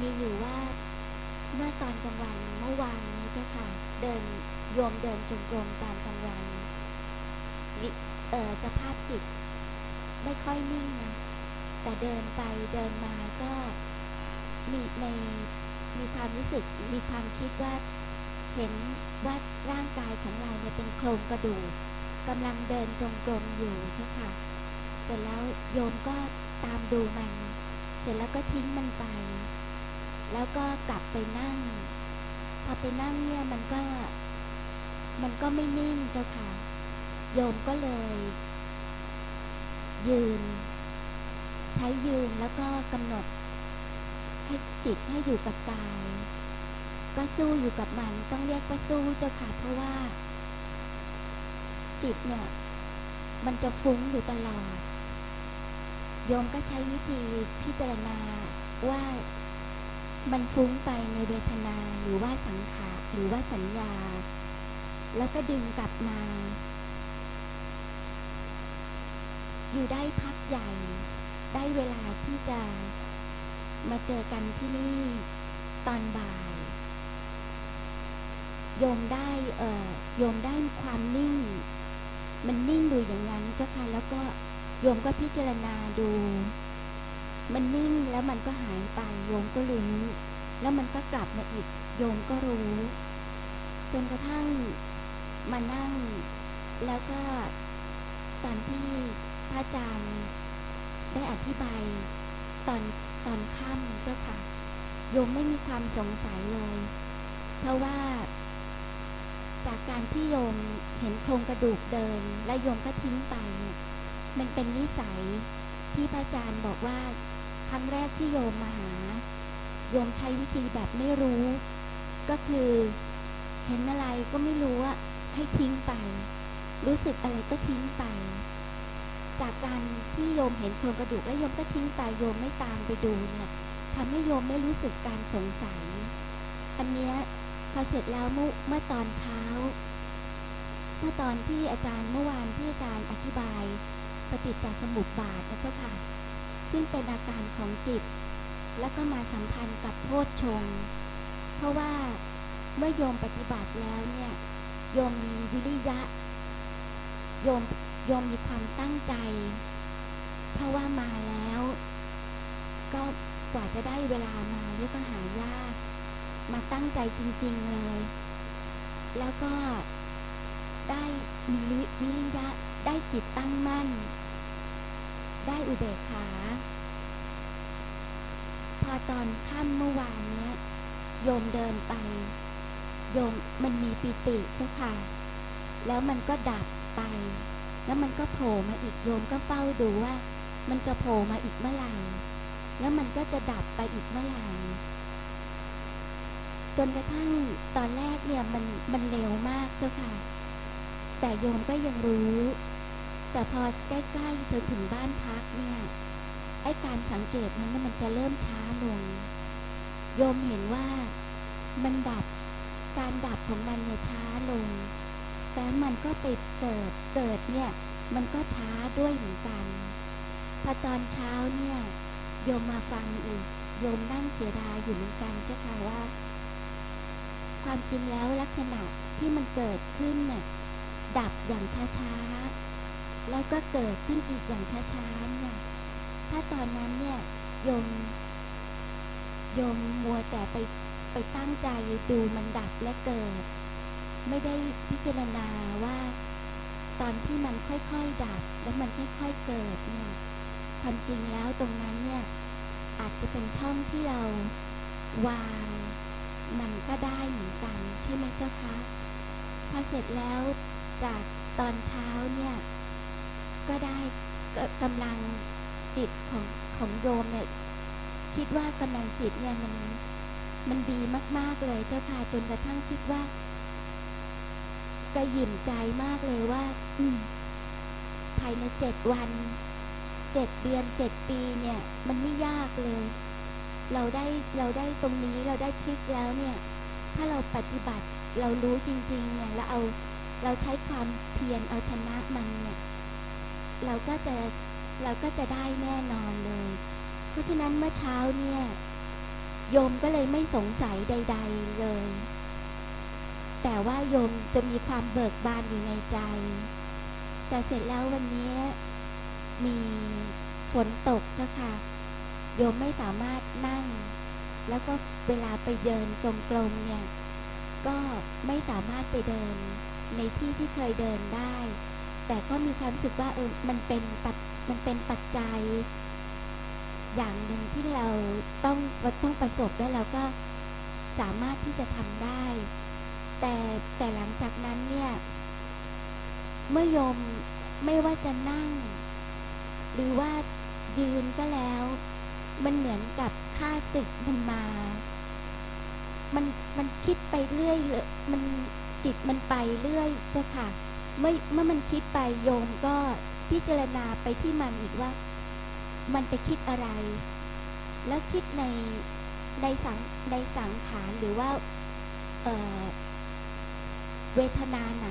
มีอยู่ว่าเมื่อตอนกลางวันเมื่อวานนี้เจ้าค่ะ เดิน โยมเดินจงกรมตอนกลางวันเอ่อสภาพจิต ไม่ค่อยนิ่งนะ แต่เดินไปเดินมาก็มีในมีความรู้สึกมีความคิดว่าเห็นว่าร่างกายของเราเนี่ยเป็นโครงกระดูกกำลังเดินจงกรมอยู่เจ้าค่ะเสร็จแล้วโยมก็ตามดูมัน เสร็จแล้วก็ทิ้งมันไป แล้วก็กลับไปนั่ง พอไปนั่งเนี่ยมันก็ มันก็ไม่นิ่งเจ้าค่ะ โยมก็เลย ยืน ใช้ยืนแล้วก็กำหนด ให้จิตให้อยู่กับกาย ก็สู้อยู่กับมันต้องเรียกว่าสู้เจ้าค่ะเพราะว่า จิตเนี่ย มันจะฟุ้งอยู่ตลอด โยมก็ใช้วิธีพิจารณาว่ามันฟุ้งไปในเวทนาหรือว่าสังขารหรือว่าสัญญา แล้วก็ดึงกลับมา อยู่ได้พักใหญ่ ได้เวลาที่จะมาเจอกันที่นี่ตอนบ่าย โยมได้เอ่อโยมได้ความนิ่ง มันนิ่งดูอย่างนั้นเจ้าค่ะแล้วก็โยมก็พิจารณาดู มันนิ่งแล้วมันก็หายไปโยมก็รู้ แล้วมันก็กลับมาอีกโยมก็รู้ จนกระทั่ง มานั่ง แล้วก็ตอนที่พระอาจารย์ได้อธิบายตอนตอนค่ำเจ้าค่ะ โยมไม่มีความสงสัยเลย เพราะว่า จากการที่โยมเห็นโครงกระดูกเดิน และโยมก็ทิ้งไปเนี่ยมันเป็นนิสัยที่พระอาจารย์บอกว่า ครั้งแรกที่โยมมาหา โยมใช้วิธีแบบไม่รู้ ก็คือเห็นอะไรก็ไม่รู้ว่า ให้ทิ้งไป รู้สึกอะไรก็ทิ้งไป จากการที่โยมเห็นโครงกระดูกแล้วโยมก็ทิ้งไปโยมไม่ตามไปดูเนี่ยทำให้โยมไม่รู้สึกการสงสัย อันเนี้ยพอเสร็จแล้วเมื่อตอนเช้า เมื่อตอนที่อาจารย์เมื่อวานที่อาจารย์อธิบาย ปฏิจจสมุปบาทนะเจ้าค่ะ ซึ่งเป็นอาการของจิต แล้วก็มาสัมพันธ์กับโพชฌงเพราะว่าเมื่อโยมปฏิบัติแล้วเนี่ย โยมมีวิริยะ โยมโยมมีความตั้งใจ เพราะว่ามาแล้ว ก็กว่าจะได้เวลามาเนี่ยก็หายาก มาตั้งใจจริง ๆเลย แล้วก็ได้มีวิริยะ ได้จิตตั้งมั่น ได้อุเบกขา พอตอนค่ำเมื่อวานเนี้ย โยมเดินไป โยมมันมีปิติเจ้าค่ะ แล้วมันก็ดับไป แล้วมันก็โผล่มาอีกโยมก็เฝ้าดูว่า มันจะโผล่มาอีกเมื่อไหร่แล้วมันก็จะดับไปอีกเมื่อไหร่จนกระทั่งตอนแรกเนี่ยมันมันเร็วมากเจ้าค่ะ แต่โยมก็ยังรู้ แต่พอใกล้ๆเธอถึงบ้านพักเนี่ยไอการสังเกตนั้นมันจะเริ่มช้าลง โยมเห็นว่ามันดับ การดับของมันเนี่ยช้าลง แต่มันก็ไปเกิด เกิดเนี่ย มันก็ช้าด้วยเหมือนกัน พอตอนเช้าเนี่ย โยมมาฟังอีก โยมนั่งเสียดายอยู่เหมือนกันเจ้าค่ะว่า ความจริงแล้วลักษณะที่มันเกิดขึ้นเนี่ยดับอย่างช้าๆ แล้วก็เกิดขึ้นอีกอย่างช้าๆเนี่ย ถ้าตอนนั้นเนี่ยโยมโยมมัวแต่ไป ไปตั้งใจดูมันดับและเกิด ไม่ได้พิจารณาว่า ตอนที่มันค่อยๆดับ แล้วมันค่อยๆเกิดเนี่ยความจริงแล้วตรงนั้นเนี่ยอาจจะเป็นช่องที่เราวางมันก็ได้เหมือนกันใช่ไหมเจ้าคะพอเสร็จแล้วจากตอนเช้าเนี่ย ก็ได้กำลังจิตของของโยมเนี่ย คิดว่ากำลังจิตเนี่ยมัน มันดีมากๆเลยเจ้าค่ะจนกระทั่งคิดว่ากระหยิ่มใจมากเลยว่า อืภายในเจ็ดวันเจ็ดเดือนเจ็ดปีเนี่ย มันไม่ยากเลย เราได้เราได้ตรงนี้เราได้ทริคแล้วเนี่ย ถ้าเราปฏิบัติเรารู้จริง ๆ เนี่ยแล้วเอาเราใช้ความเพียรเอาชนะมันเนี่ย เราก็จะเราก็จะได้แน่นอนเลย เพราะฉะนั้นเมื่อเช้าเนี่ย โยมก็เลยไม่สงสัยใด ๆเลย แต่ว่าโยมจะมีความเบิกบานอยู่ในใจ แต่เสร็จแล้ววันนี้มีฝนตกก็ค่ะโยมไม่สามารถนั่ง แล้วก็เวลาไปเดินจงกรมเนี่ย ก็ไม่สามารถไปเดินในที่ที่เคยเดินได้ แต่ก็มีความรู้สึกว่าเออมันเป็นปัจมันเป็นปัจจัย อย่างหนึ่งที่เราต้องต้องประสบแล้วเราก็สามารถที่จะทำได้ แต่แต่หลังจากนั้นเนี่ย เมื่อโยมไม่ว่าจะนั่ง หรือว่ายืนก็แล้ว มันเหมือนกับค่าศึกมันมา มันมันคิดไปเรื่อยเลยมันจิตมันไปเรื่อยเจ้าค่ะเมื่อเมื่อมันคิดไปโยมก็พิจารณาไปที่มันอีกว่า มันไปคิดอะไร แล้วคิดในในสังในสังขารหรือว่าเเวทนาไหน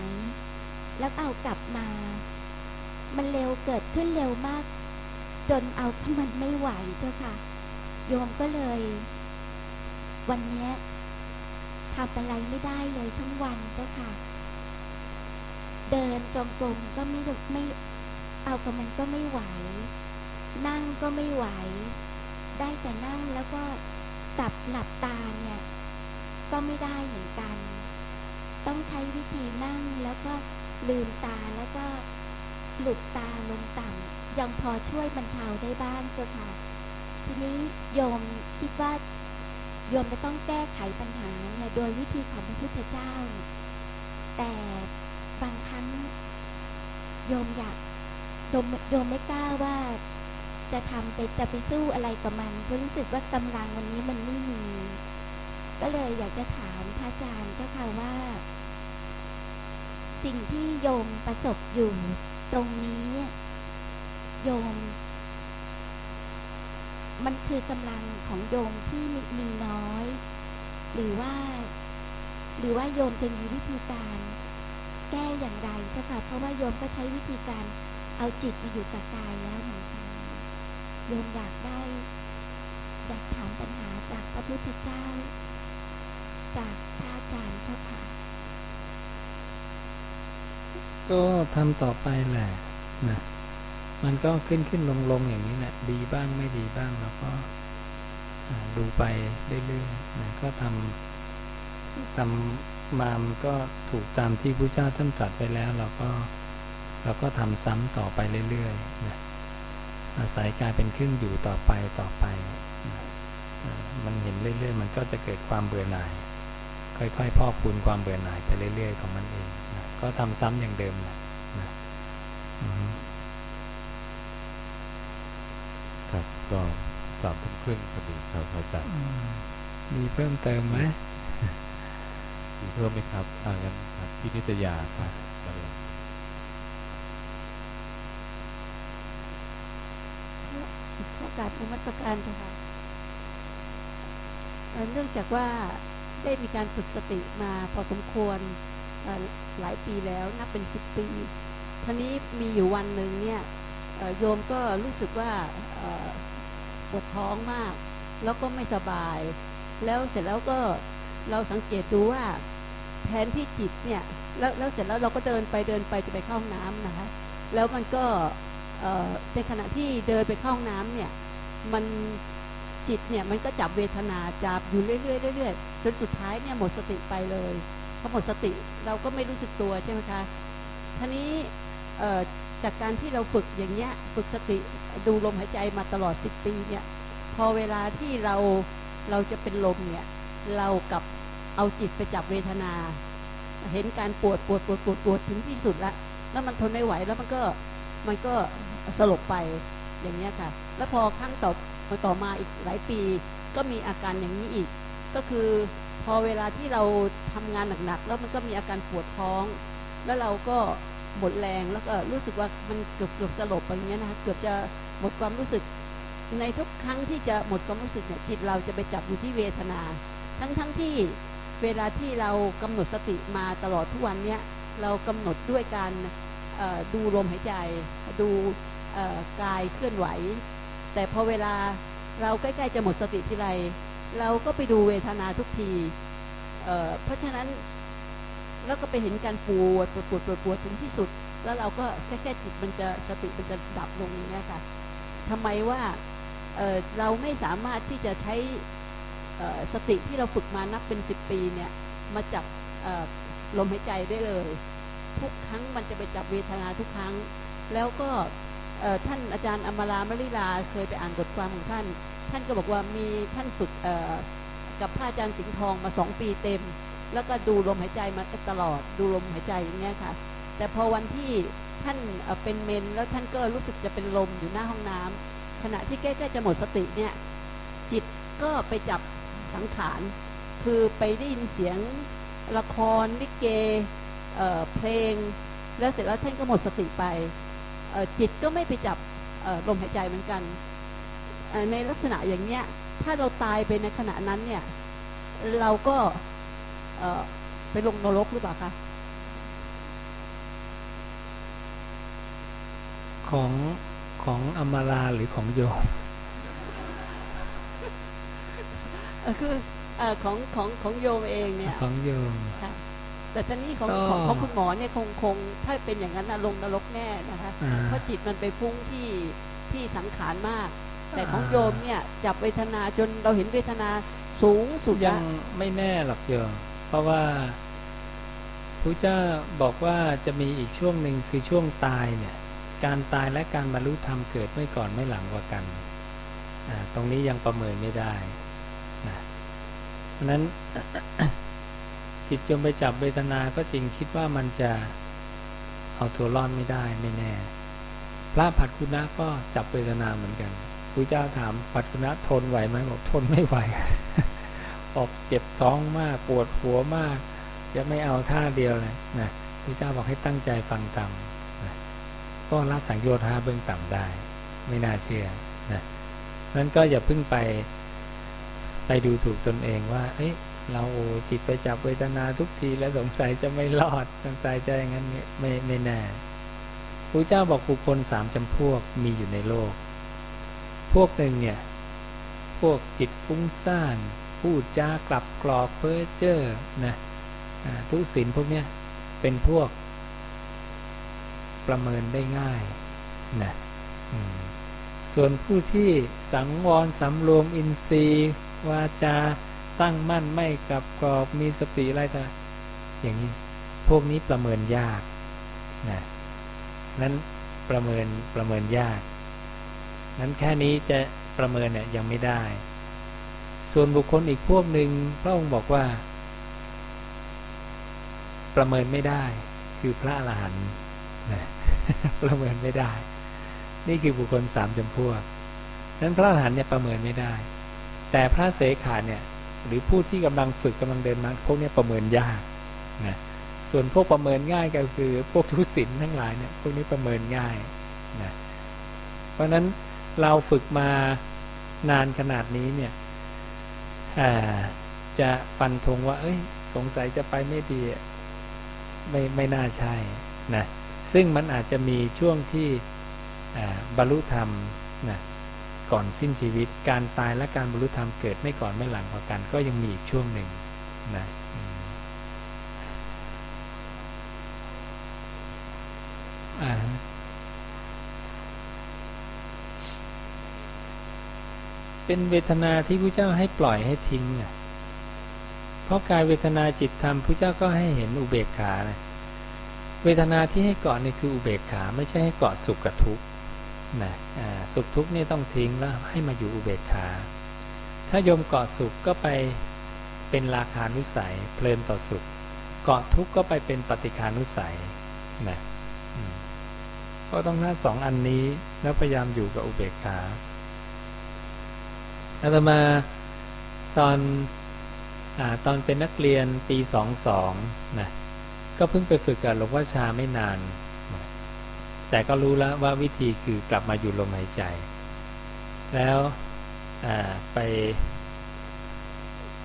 แล้วเอากลับมา มันเร็วเกิดขึ้นเร็วมาก จนเอาขมันไม่ไหวเจ้าค่ะ โยมก็เลย วันนี้ทำอะไรไม่ได้เลยทั้งวันเจ้าค่ะ เดินจงกรมก็ไม่ไม่เอากับมันก็ไม่ไหว นั่งก็ไม่ไหว ได้แต่นั่งแล้วก็กลับหลับตาเนี่ย ก็ไม่ได้เหมือนกัน ต้องใช้วิธีนั่งแล้วก็ลืมตาแล้วก็หลุดตาลงต่ำยังพอช่วยบรรเทาได้บ้างเจ้าค่ะ ทีนี้โยมคิดว่าโยมจะต้องแก้ไขปัญหาเนี่ยโดยวิธีของพระพุทธเจ้า แต่บางครั้งโยมอยากโยมโยมไม่กล้าว่า จะทำไปจะไปสู้อะไรกับมันเพราะรู้สึกว่ากำลังวันนี้มันไม่มี ก็เลยอยากจะถามพระอาจารย์เจ้าค่ะว่า สิ่งที่โยมประสบอยู่ตรงนี้ โยม มันคือกำลังของโยมที่มีมีน้อย หรือว่า หรือว่าโยมจะมีวิธีการ แก้อย่างไรเจ้าค่ะเพราะว่าโยมก็ใช้วิธีการเอาจิตมาอยู่กับกายแล้ว โยมอยากได้อยากถามปัญหาจากพระพุทธเจ้า จากพระอาจารย์เจ้าค่ะ ก็ทำต่อไปแหละนะมันก็ขึ้นขึ้นลงลงอย่างนี้แหละดีบ้างไม่ดีบ้างแล้วก็ดูไปเรื่อยๆนะก็ทำทำมามก็ถูกตามที่พระเจ้าท่านตรัสไปแล้ว เราก็เราก็ทำซ้ำต่อไปเรื่อยๆนะ อาศัยการเป็นเครื่องอยู่ต่อไปต่อไปนะอ่ามันเห็นเรื่อยๆ มันก็จะเกิดความเบื่อหน่าย ค่อยๆ พอกพูนความเบื่อหน่ายไปเรื่อยๆ ของมันเองนะก็ทำซ้ำอย่างเดิมแหละนะอือฮึครับก็สามทุ่มครึ่งพอดีครับอาจารย์อืมมีเพิ่มเติมไหมมีเพิ่มไหมครับอ่างั้นครับพี่นิตยาครับมาเลย ขอ กราบนมัสการเจ้าค่ะเนื่องจากว่าได้มีการฝึกสติมาพอสมควรหลายปีแล้วนับเป็นสิบปีทีนี้มีอยู่วันหนึ่งเนี่ยโยมก็รู้สึกว่าปวดท้องมาก แล้วก็ไม่สบาย แล้วเสร็จแล้วก็เราสังเกตดูว่าแทนที่จิตเนี่ยแล้วแล้วเสร็จแล้วเราก็เดินไปเดินไปจะไปเข้าห้องน้ำนะคะแล้วมันก็ในขณะที่เดินไปเข้าห้องน้ำเนี่ย มันจิตเนี่ยมันก็จับเวทนาจับอยู่เรื่อยๆเรื่อยๆจนสุดท้ายเนี่ยหมดสติไปเลยพอหมดสติเราก็ไม่รู้สึกตัวใช่ไหมคะทีนี้เอ่อจากการที่เราฝึกอย่างเงี้ยฝึกสติดูลมหายใจมาตลอด 10 ปีเนี่ยพอเวลาที่เราเราจะเป็นลมเนี่ยเรากับเอาจิตไปจับเวทนา เห็นการปวดปวดปวดปวดปวดถึงที่สุดละแล้วมันทนไม่ไหวแล้วมันก็มันก็สลบไป อย่างเนี้ยค่ะ แล้วพอครั้งต่อต่อมาอีกหลายปี ก็มีอาการอย่างนี้อีก ก็คือพอเวลาที่เราทำงานหนักๆ แล้วมันก็มีอาการปวดท้อง แล้วเราก็หมดแรงแล้วก็รู้สึกว่ามันเกือบเกือบสลบอย่างเงี้ยนะคะเกือบจะหมดความรู้สึก ในทุกครั้งที่จะหมดความรู้สึกเนี่ยจิตเราจะไปจับอยู่ที่เวทนา ทั้งทั้งที่เวลาที่เรากำหนดสติมาตลอดทุกวันเนี่ยเรากำหนดด้วยการดูลมหายใจ ดู กายเคลื่อนไหว แต่พอเวลาเราใกล้ๆจะหมดสติทีไรเราก็ไปดูเวทนาทุกทีเเพราะฉะนั้นแล้วก็ไปเห็นการปวดปวดปวดปวดปวดถึงที่สุด แล้วเราก็แค่แค่จิตมันจะสติมันจะดับลงอย่างเงี้ยค่ะทำไมว่าเเราไม่สามารถที่จะใช้สติที่เราฝึกมานับเป็นสิบปีเนี่ยมาจับลมหายใจได้เลย ทุกครั้งมันจะไปจับเวทนาทุกครั้ง แล้วก็ ท่านอาจารย์อมรามลิลาเคยไปอ่านบทความของท่าน ท่านก็บอกว่ามีท่านฝึกกับพระอาจารย์สิงห์ทองมาสองปีเต็ม แล้วก็ดูลมหายใจมาตลอด ดูลมหายใจอย่างเงี้ยค่ะ แต่พอวันที่ท่านเป็นเมนแล้วท่านก็รู้สึกจะเป็นลมอยู่หน้าห้องน้ำขณะที่ใกล้ๆจะหมดสติเนี่ยจิตก็ไปจับสังขาร คือไปได้ยินเสียงละครลิเกเเพลง แล้วเสร็จแล้วท่านก็หมดสติไป จิตก็ไม่ไปจับเอ่อลมหายใจเหมือนกันเอ่อในลักษณะอย่างเนี้ยถ้าเราตายไปในขณะนั้นเนี่ย เราก็เอ่อไปลงนรกหรือเปล่าคะของของอมราหรือของโยมเอ่อคือเอ่อของของของโยมเองเนี่ยของโยมค่ะ แต่ตอนนี้ของก็ของของคุณหมอเนี่ยคงคงถ้าเป็นอย่างนั้นน่ะลงนรกแน่นะคะอ่าเพราะจิตมันไปพุ่งที่ที่สังขารมาก แต่ของอ่าโยมเนี่ยจับเวทนาจนเราเห็นเวทนาสูงสุดยัละงไม่แน่หรอกโยมเพราะว่าพระเจ้าบอกว่าจะมีอีกช่วงหนึ่งคือช่วงตายเนี่ย การตายและการบรรลุธรรมเกิดไม่ก่อนไม่หลังกว่ากันอ่าตรงนี้ยังประเมินไม่ได้นะเพราะนั้น จิตจมไปจับเวทนา ก็จริงคิดว่ามันจะเอาตัวรอดไม่ได้ไม่แน่ พระผัดคุณะก็จับเวทนาเหมือนกันพระเจ้าถามผัดคุณะทนไหวไหมบอกทนไม่ไหวออกเจ็บท้องมากปวดหัวมาก จะไม่เอาท่าเดียวเลยนะพระเจ้าบอกให้ตั้งใจฟังธรรมนะก็ละสังโยชน์ห้าเบื้องต่ำได้ ไม่น่าเชื่อนะนั้นก็อย่าเพิ่งไป ไปดูถูกตนเองว่า เอ้ย เราโอ้จิตไปจับเวทนาทุกทีแล้วสงสัยจะไม่รอดสงสัยจะอย่างนั้นไม่ไม่แน่พระเจ้าบอกบุคคลสามจำพวกมีอยู่ในโลก พวกหนึ่งเนี่ย พวกจิตฟุ้งซ่านพูดจากลับกรอกเพ้อเจ้อนะทุสินพวกเนี้ยเป็นพวก ประเมินได้ง่ายนะส่วนผู้ที่สังวรสำรวมอินทรีย์วาจา ตั้งมั่นไม่กลับกรอบมีสติอะไรต่าอย่างนี้ พวกนี้ประเมินยากนะนั้นประเมินประเมินยาก นั้นแค่นี้จะประเมินเนี่ยยังไม่ได้ ส่วนบุคคลอีกพวกหนึ่งพระองค์บอกว่า ประเมินไม่ได้ คือพระอรหันต์นะประเมินไม่ได้ นี่คือบุคคลสามจำพวกนั้นพระอรหันต์เนี่ยประเมินไม่ได้ แต่พระเสขาเนี่ย หรือผู้ที่กำลังฝึกกำลังเดินมาพวกนี้ประเมินยากนะส่วนพวกประเมินง่ายก็คือ พวกทุศิลทั้งหลายเนี่ยพวกนี้ประเมินง่ายนะเพราะฉะนั้นเราฝึกมานานขนาดนี้เนี่ยจะฟันธงว่า เอ้ย สงสัยจะไปไม่ดีไม่ไม่น่าใช่นะซึ่งมันอาจจะมีช่วงที่บรรลุธรรมนะ ก่อนสิ้นชีวิต การตายและการบรรลุธรรมเกิดไม่ก่อนไม่หลังกว่ากัน ก็ยังมีอีกช่วงหนึ่งนะอ่าเป็นเวทนาที่พระเจ้าให้ปล่อยให้ทิ้งอะเพราะกายเวทนาจิตธรรมพระเจ้าก็ให้เห็นอุเบกขานะเวทนาที่ให้เกาะนี่คืออุเบกขา ไม่ใช่ให้เกาะสุขกับทุกข์ นะสุขทุกข์นี่ต้องทิ้งแล้วให้มาอยู่อุเบกขา ถ้าโยมเกาะสุขก็ไปเป็นราคานุสัยเพลินต่อสุข เกาะทุกข์ก็ไปเป็นปฏิคานุสัยนะก็ต้องหน้าสองอันนี้แล้วพยายามอยู่กับอุเบกขาอาตมาตอนอตอนเป็นนักเรียนปีสองสองนะก็เพิ่งไปฝึกกับหลวงพ่อชาไม่นาน แต่ก็รู้แล้วว่าวิธีคือกลับมาอยู่ลมหายใจ แล้วไป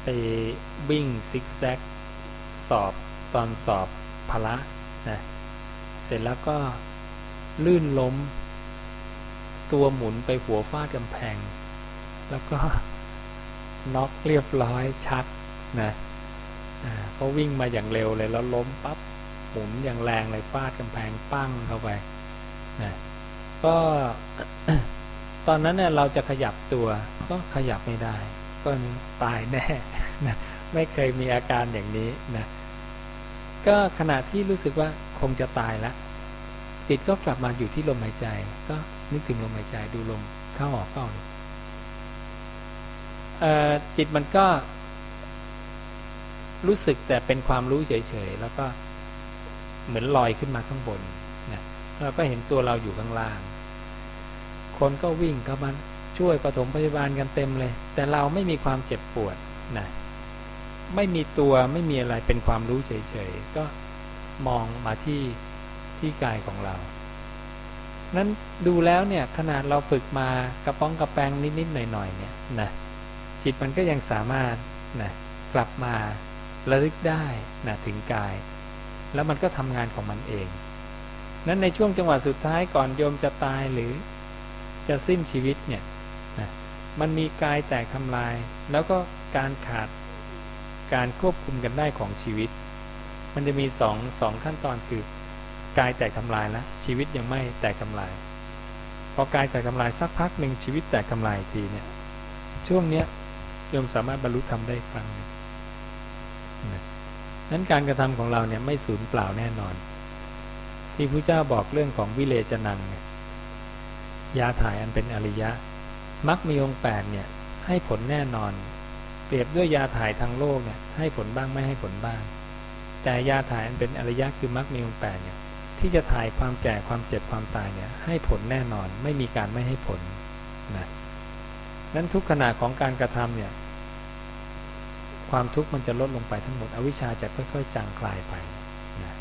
ไปวิ่งซิกแซกสอบตอนสอบพละนะเสร็จแล้วก็ลื่นล้ม ตัวหมุนไปหัวฟาดกำแพง แล้วก็น็อกเรียบร้อยชักนะเพราะวิ่งมาอย่างเร็วเลยแล้วล้มปับ๊บหมุนอย่างแรงเลยฟาดกำแพงปั้งเข้าไป นะก็ตอนนั้นเนี่ยเราจะขยับตัว ก็ขยับไม่ได้ ก็ตายแน่นะไม่เคยมีอาการอย่างนี้นะก็ขณะที่รู้สึกว่าคงจะตายแล้วจิตก็กลับมาอยู่ที่ลมหายใจ ก็นึกถึงลมหายใจดูลมเข้าออกเข้าจิตมันก็ รู้สึกแต่เป็นความรู้เฉยๆแล้วก็เหมือนลอยขึ้นมาข้างบน เราก็เห็นตัวเราอยู่ข้างล่าง คนก็วิ่งเข้ามาช่วยปฐมพยาบาลกันเต็มเลย แต่เราไม่มีความเจ็บปวดนะไม่มีตัวไม่มีอะไรเป็นความรู้เฉยๆ ก็มองมาที่ที่กายของเรา นั้นดูแล้วเนี่ยขนาดเราฝึกมากระป้องกระแปงนิดๆหน่อยๆเนี่ยนะจิตมันก็ยังสามารถนะกลับมาระลึกได้นะถึงกาย แล้วมันก็ทำงานของมันเอง นั้นในช่วงจังหวะสุดท้ายก่อนโยมจะตายหรือจะสิ้นชีวิตเนี่ยนะมันมีกายแตกทำลาย แล้วก็การขาดการควบคุมกันได้ของชีวิต มันจะมีสองสองขั้นตอนคือกายแตกทำลายแล้วชีวิตยังไม่แตกทำลาย พอกายแตกทำลายสักพักหนึ่งชีวิตแตกทำลายทีเนี่ยช่วงเนี้ยโยมสามารถบรรลุธรรมได้ครั้งนะนั้นการกระทำของเราเนี่ยไม่สูญเปล่าแน่นอน ที่พระเจ้าบอกเรื่องของวิเลจนังเนี่ยยาถ่ายอันเป็นอริยะมักมีองค์แปดเนี่ยให้ผลแน่นอน เปรียบด้วยยาถ่ายทางโลกเนี่ยให้ผลบ้างไม่ให้ผลบ้าง แต่ยาถ่ายอันเป็นอริยะคือมักมีองค์แปดเนี่ยที่จะถ่ายความแก่ความเจ็บความตายเนี่ยให้ผลแน่นอนไม่มีการไม่ให้ผลนะนั้นทุกขณะของการกระทำเนี่ยความทุกข์มันจะลดลงไปทั้งหมดอวิชชาจะค่อยๆจางคลายไปนะ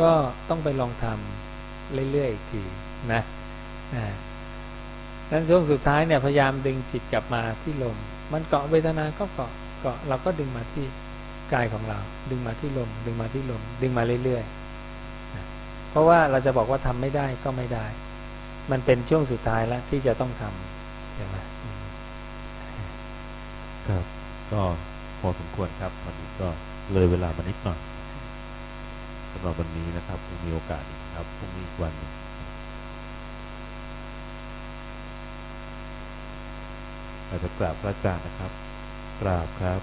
ก็ต้องไปลองทำเรื่อยๆอีกทีนะนะนั้นช่วงสุดท้ายเนี่ยพยายามดึงจิตกลับมาที่ลม มันเกาะเวทนาก็เกาะเกาะเราก็ดึงมาที่กายของเรา ดึงมาที่ลม ดึงมาที่ลม ดึงมาเรื่อยๆนะเพราะว่าเราจะบอกว่าทำไม่ได้ก็ไม่ได้ มันเป็นช่วงสุดท้ายแล้วที่จะต้องทำใช่ไหมครับ ก็พอสมควรครับวันนี้ก็เลยเวลามานิดหน่อยำหรับวันนี้นะครับคงมีโอกาสอีกครับพรุ่งนี้อีกวันอาจจะกราบพระอาจารย์นะครับกราบครับ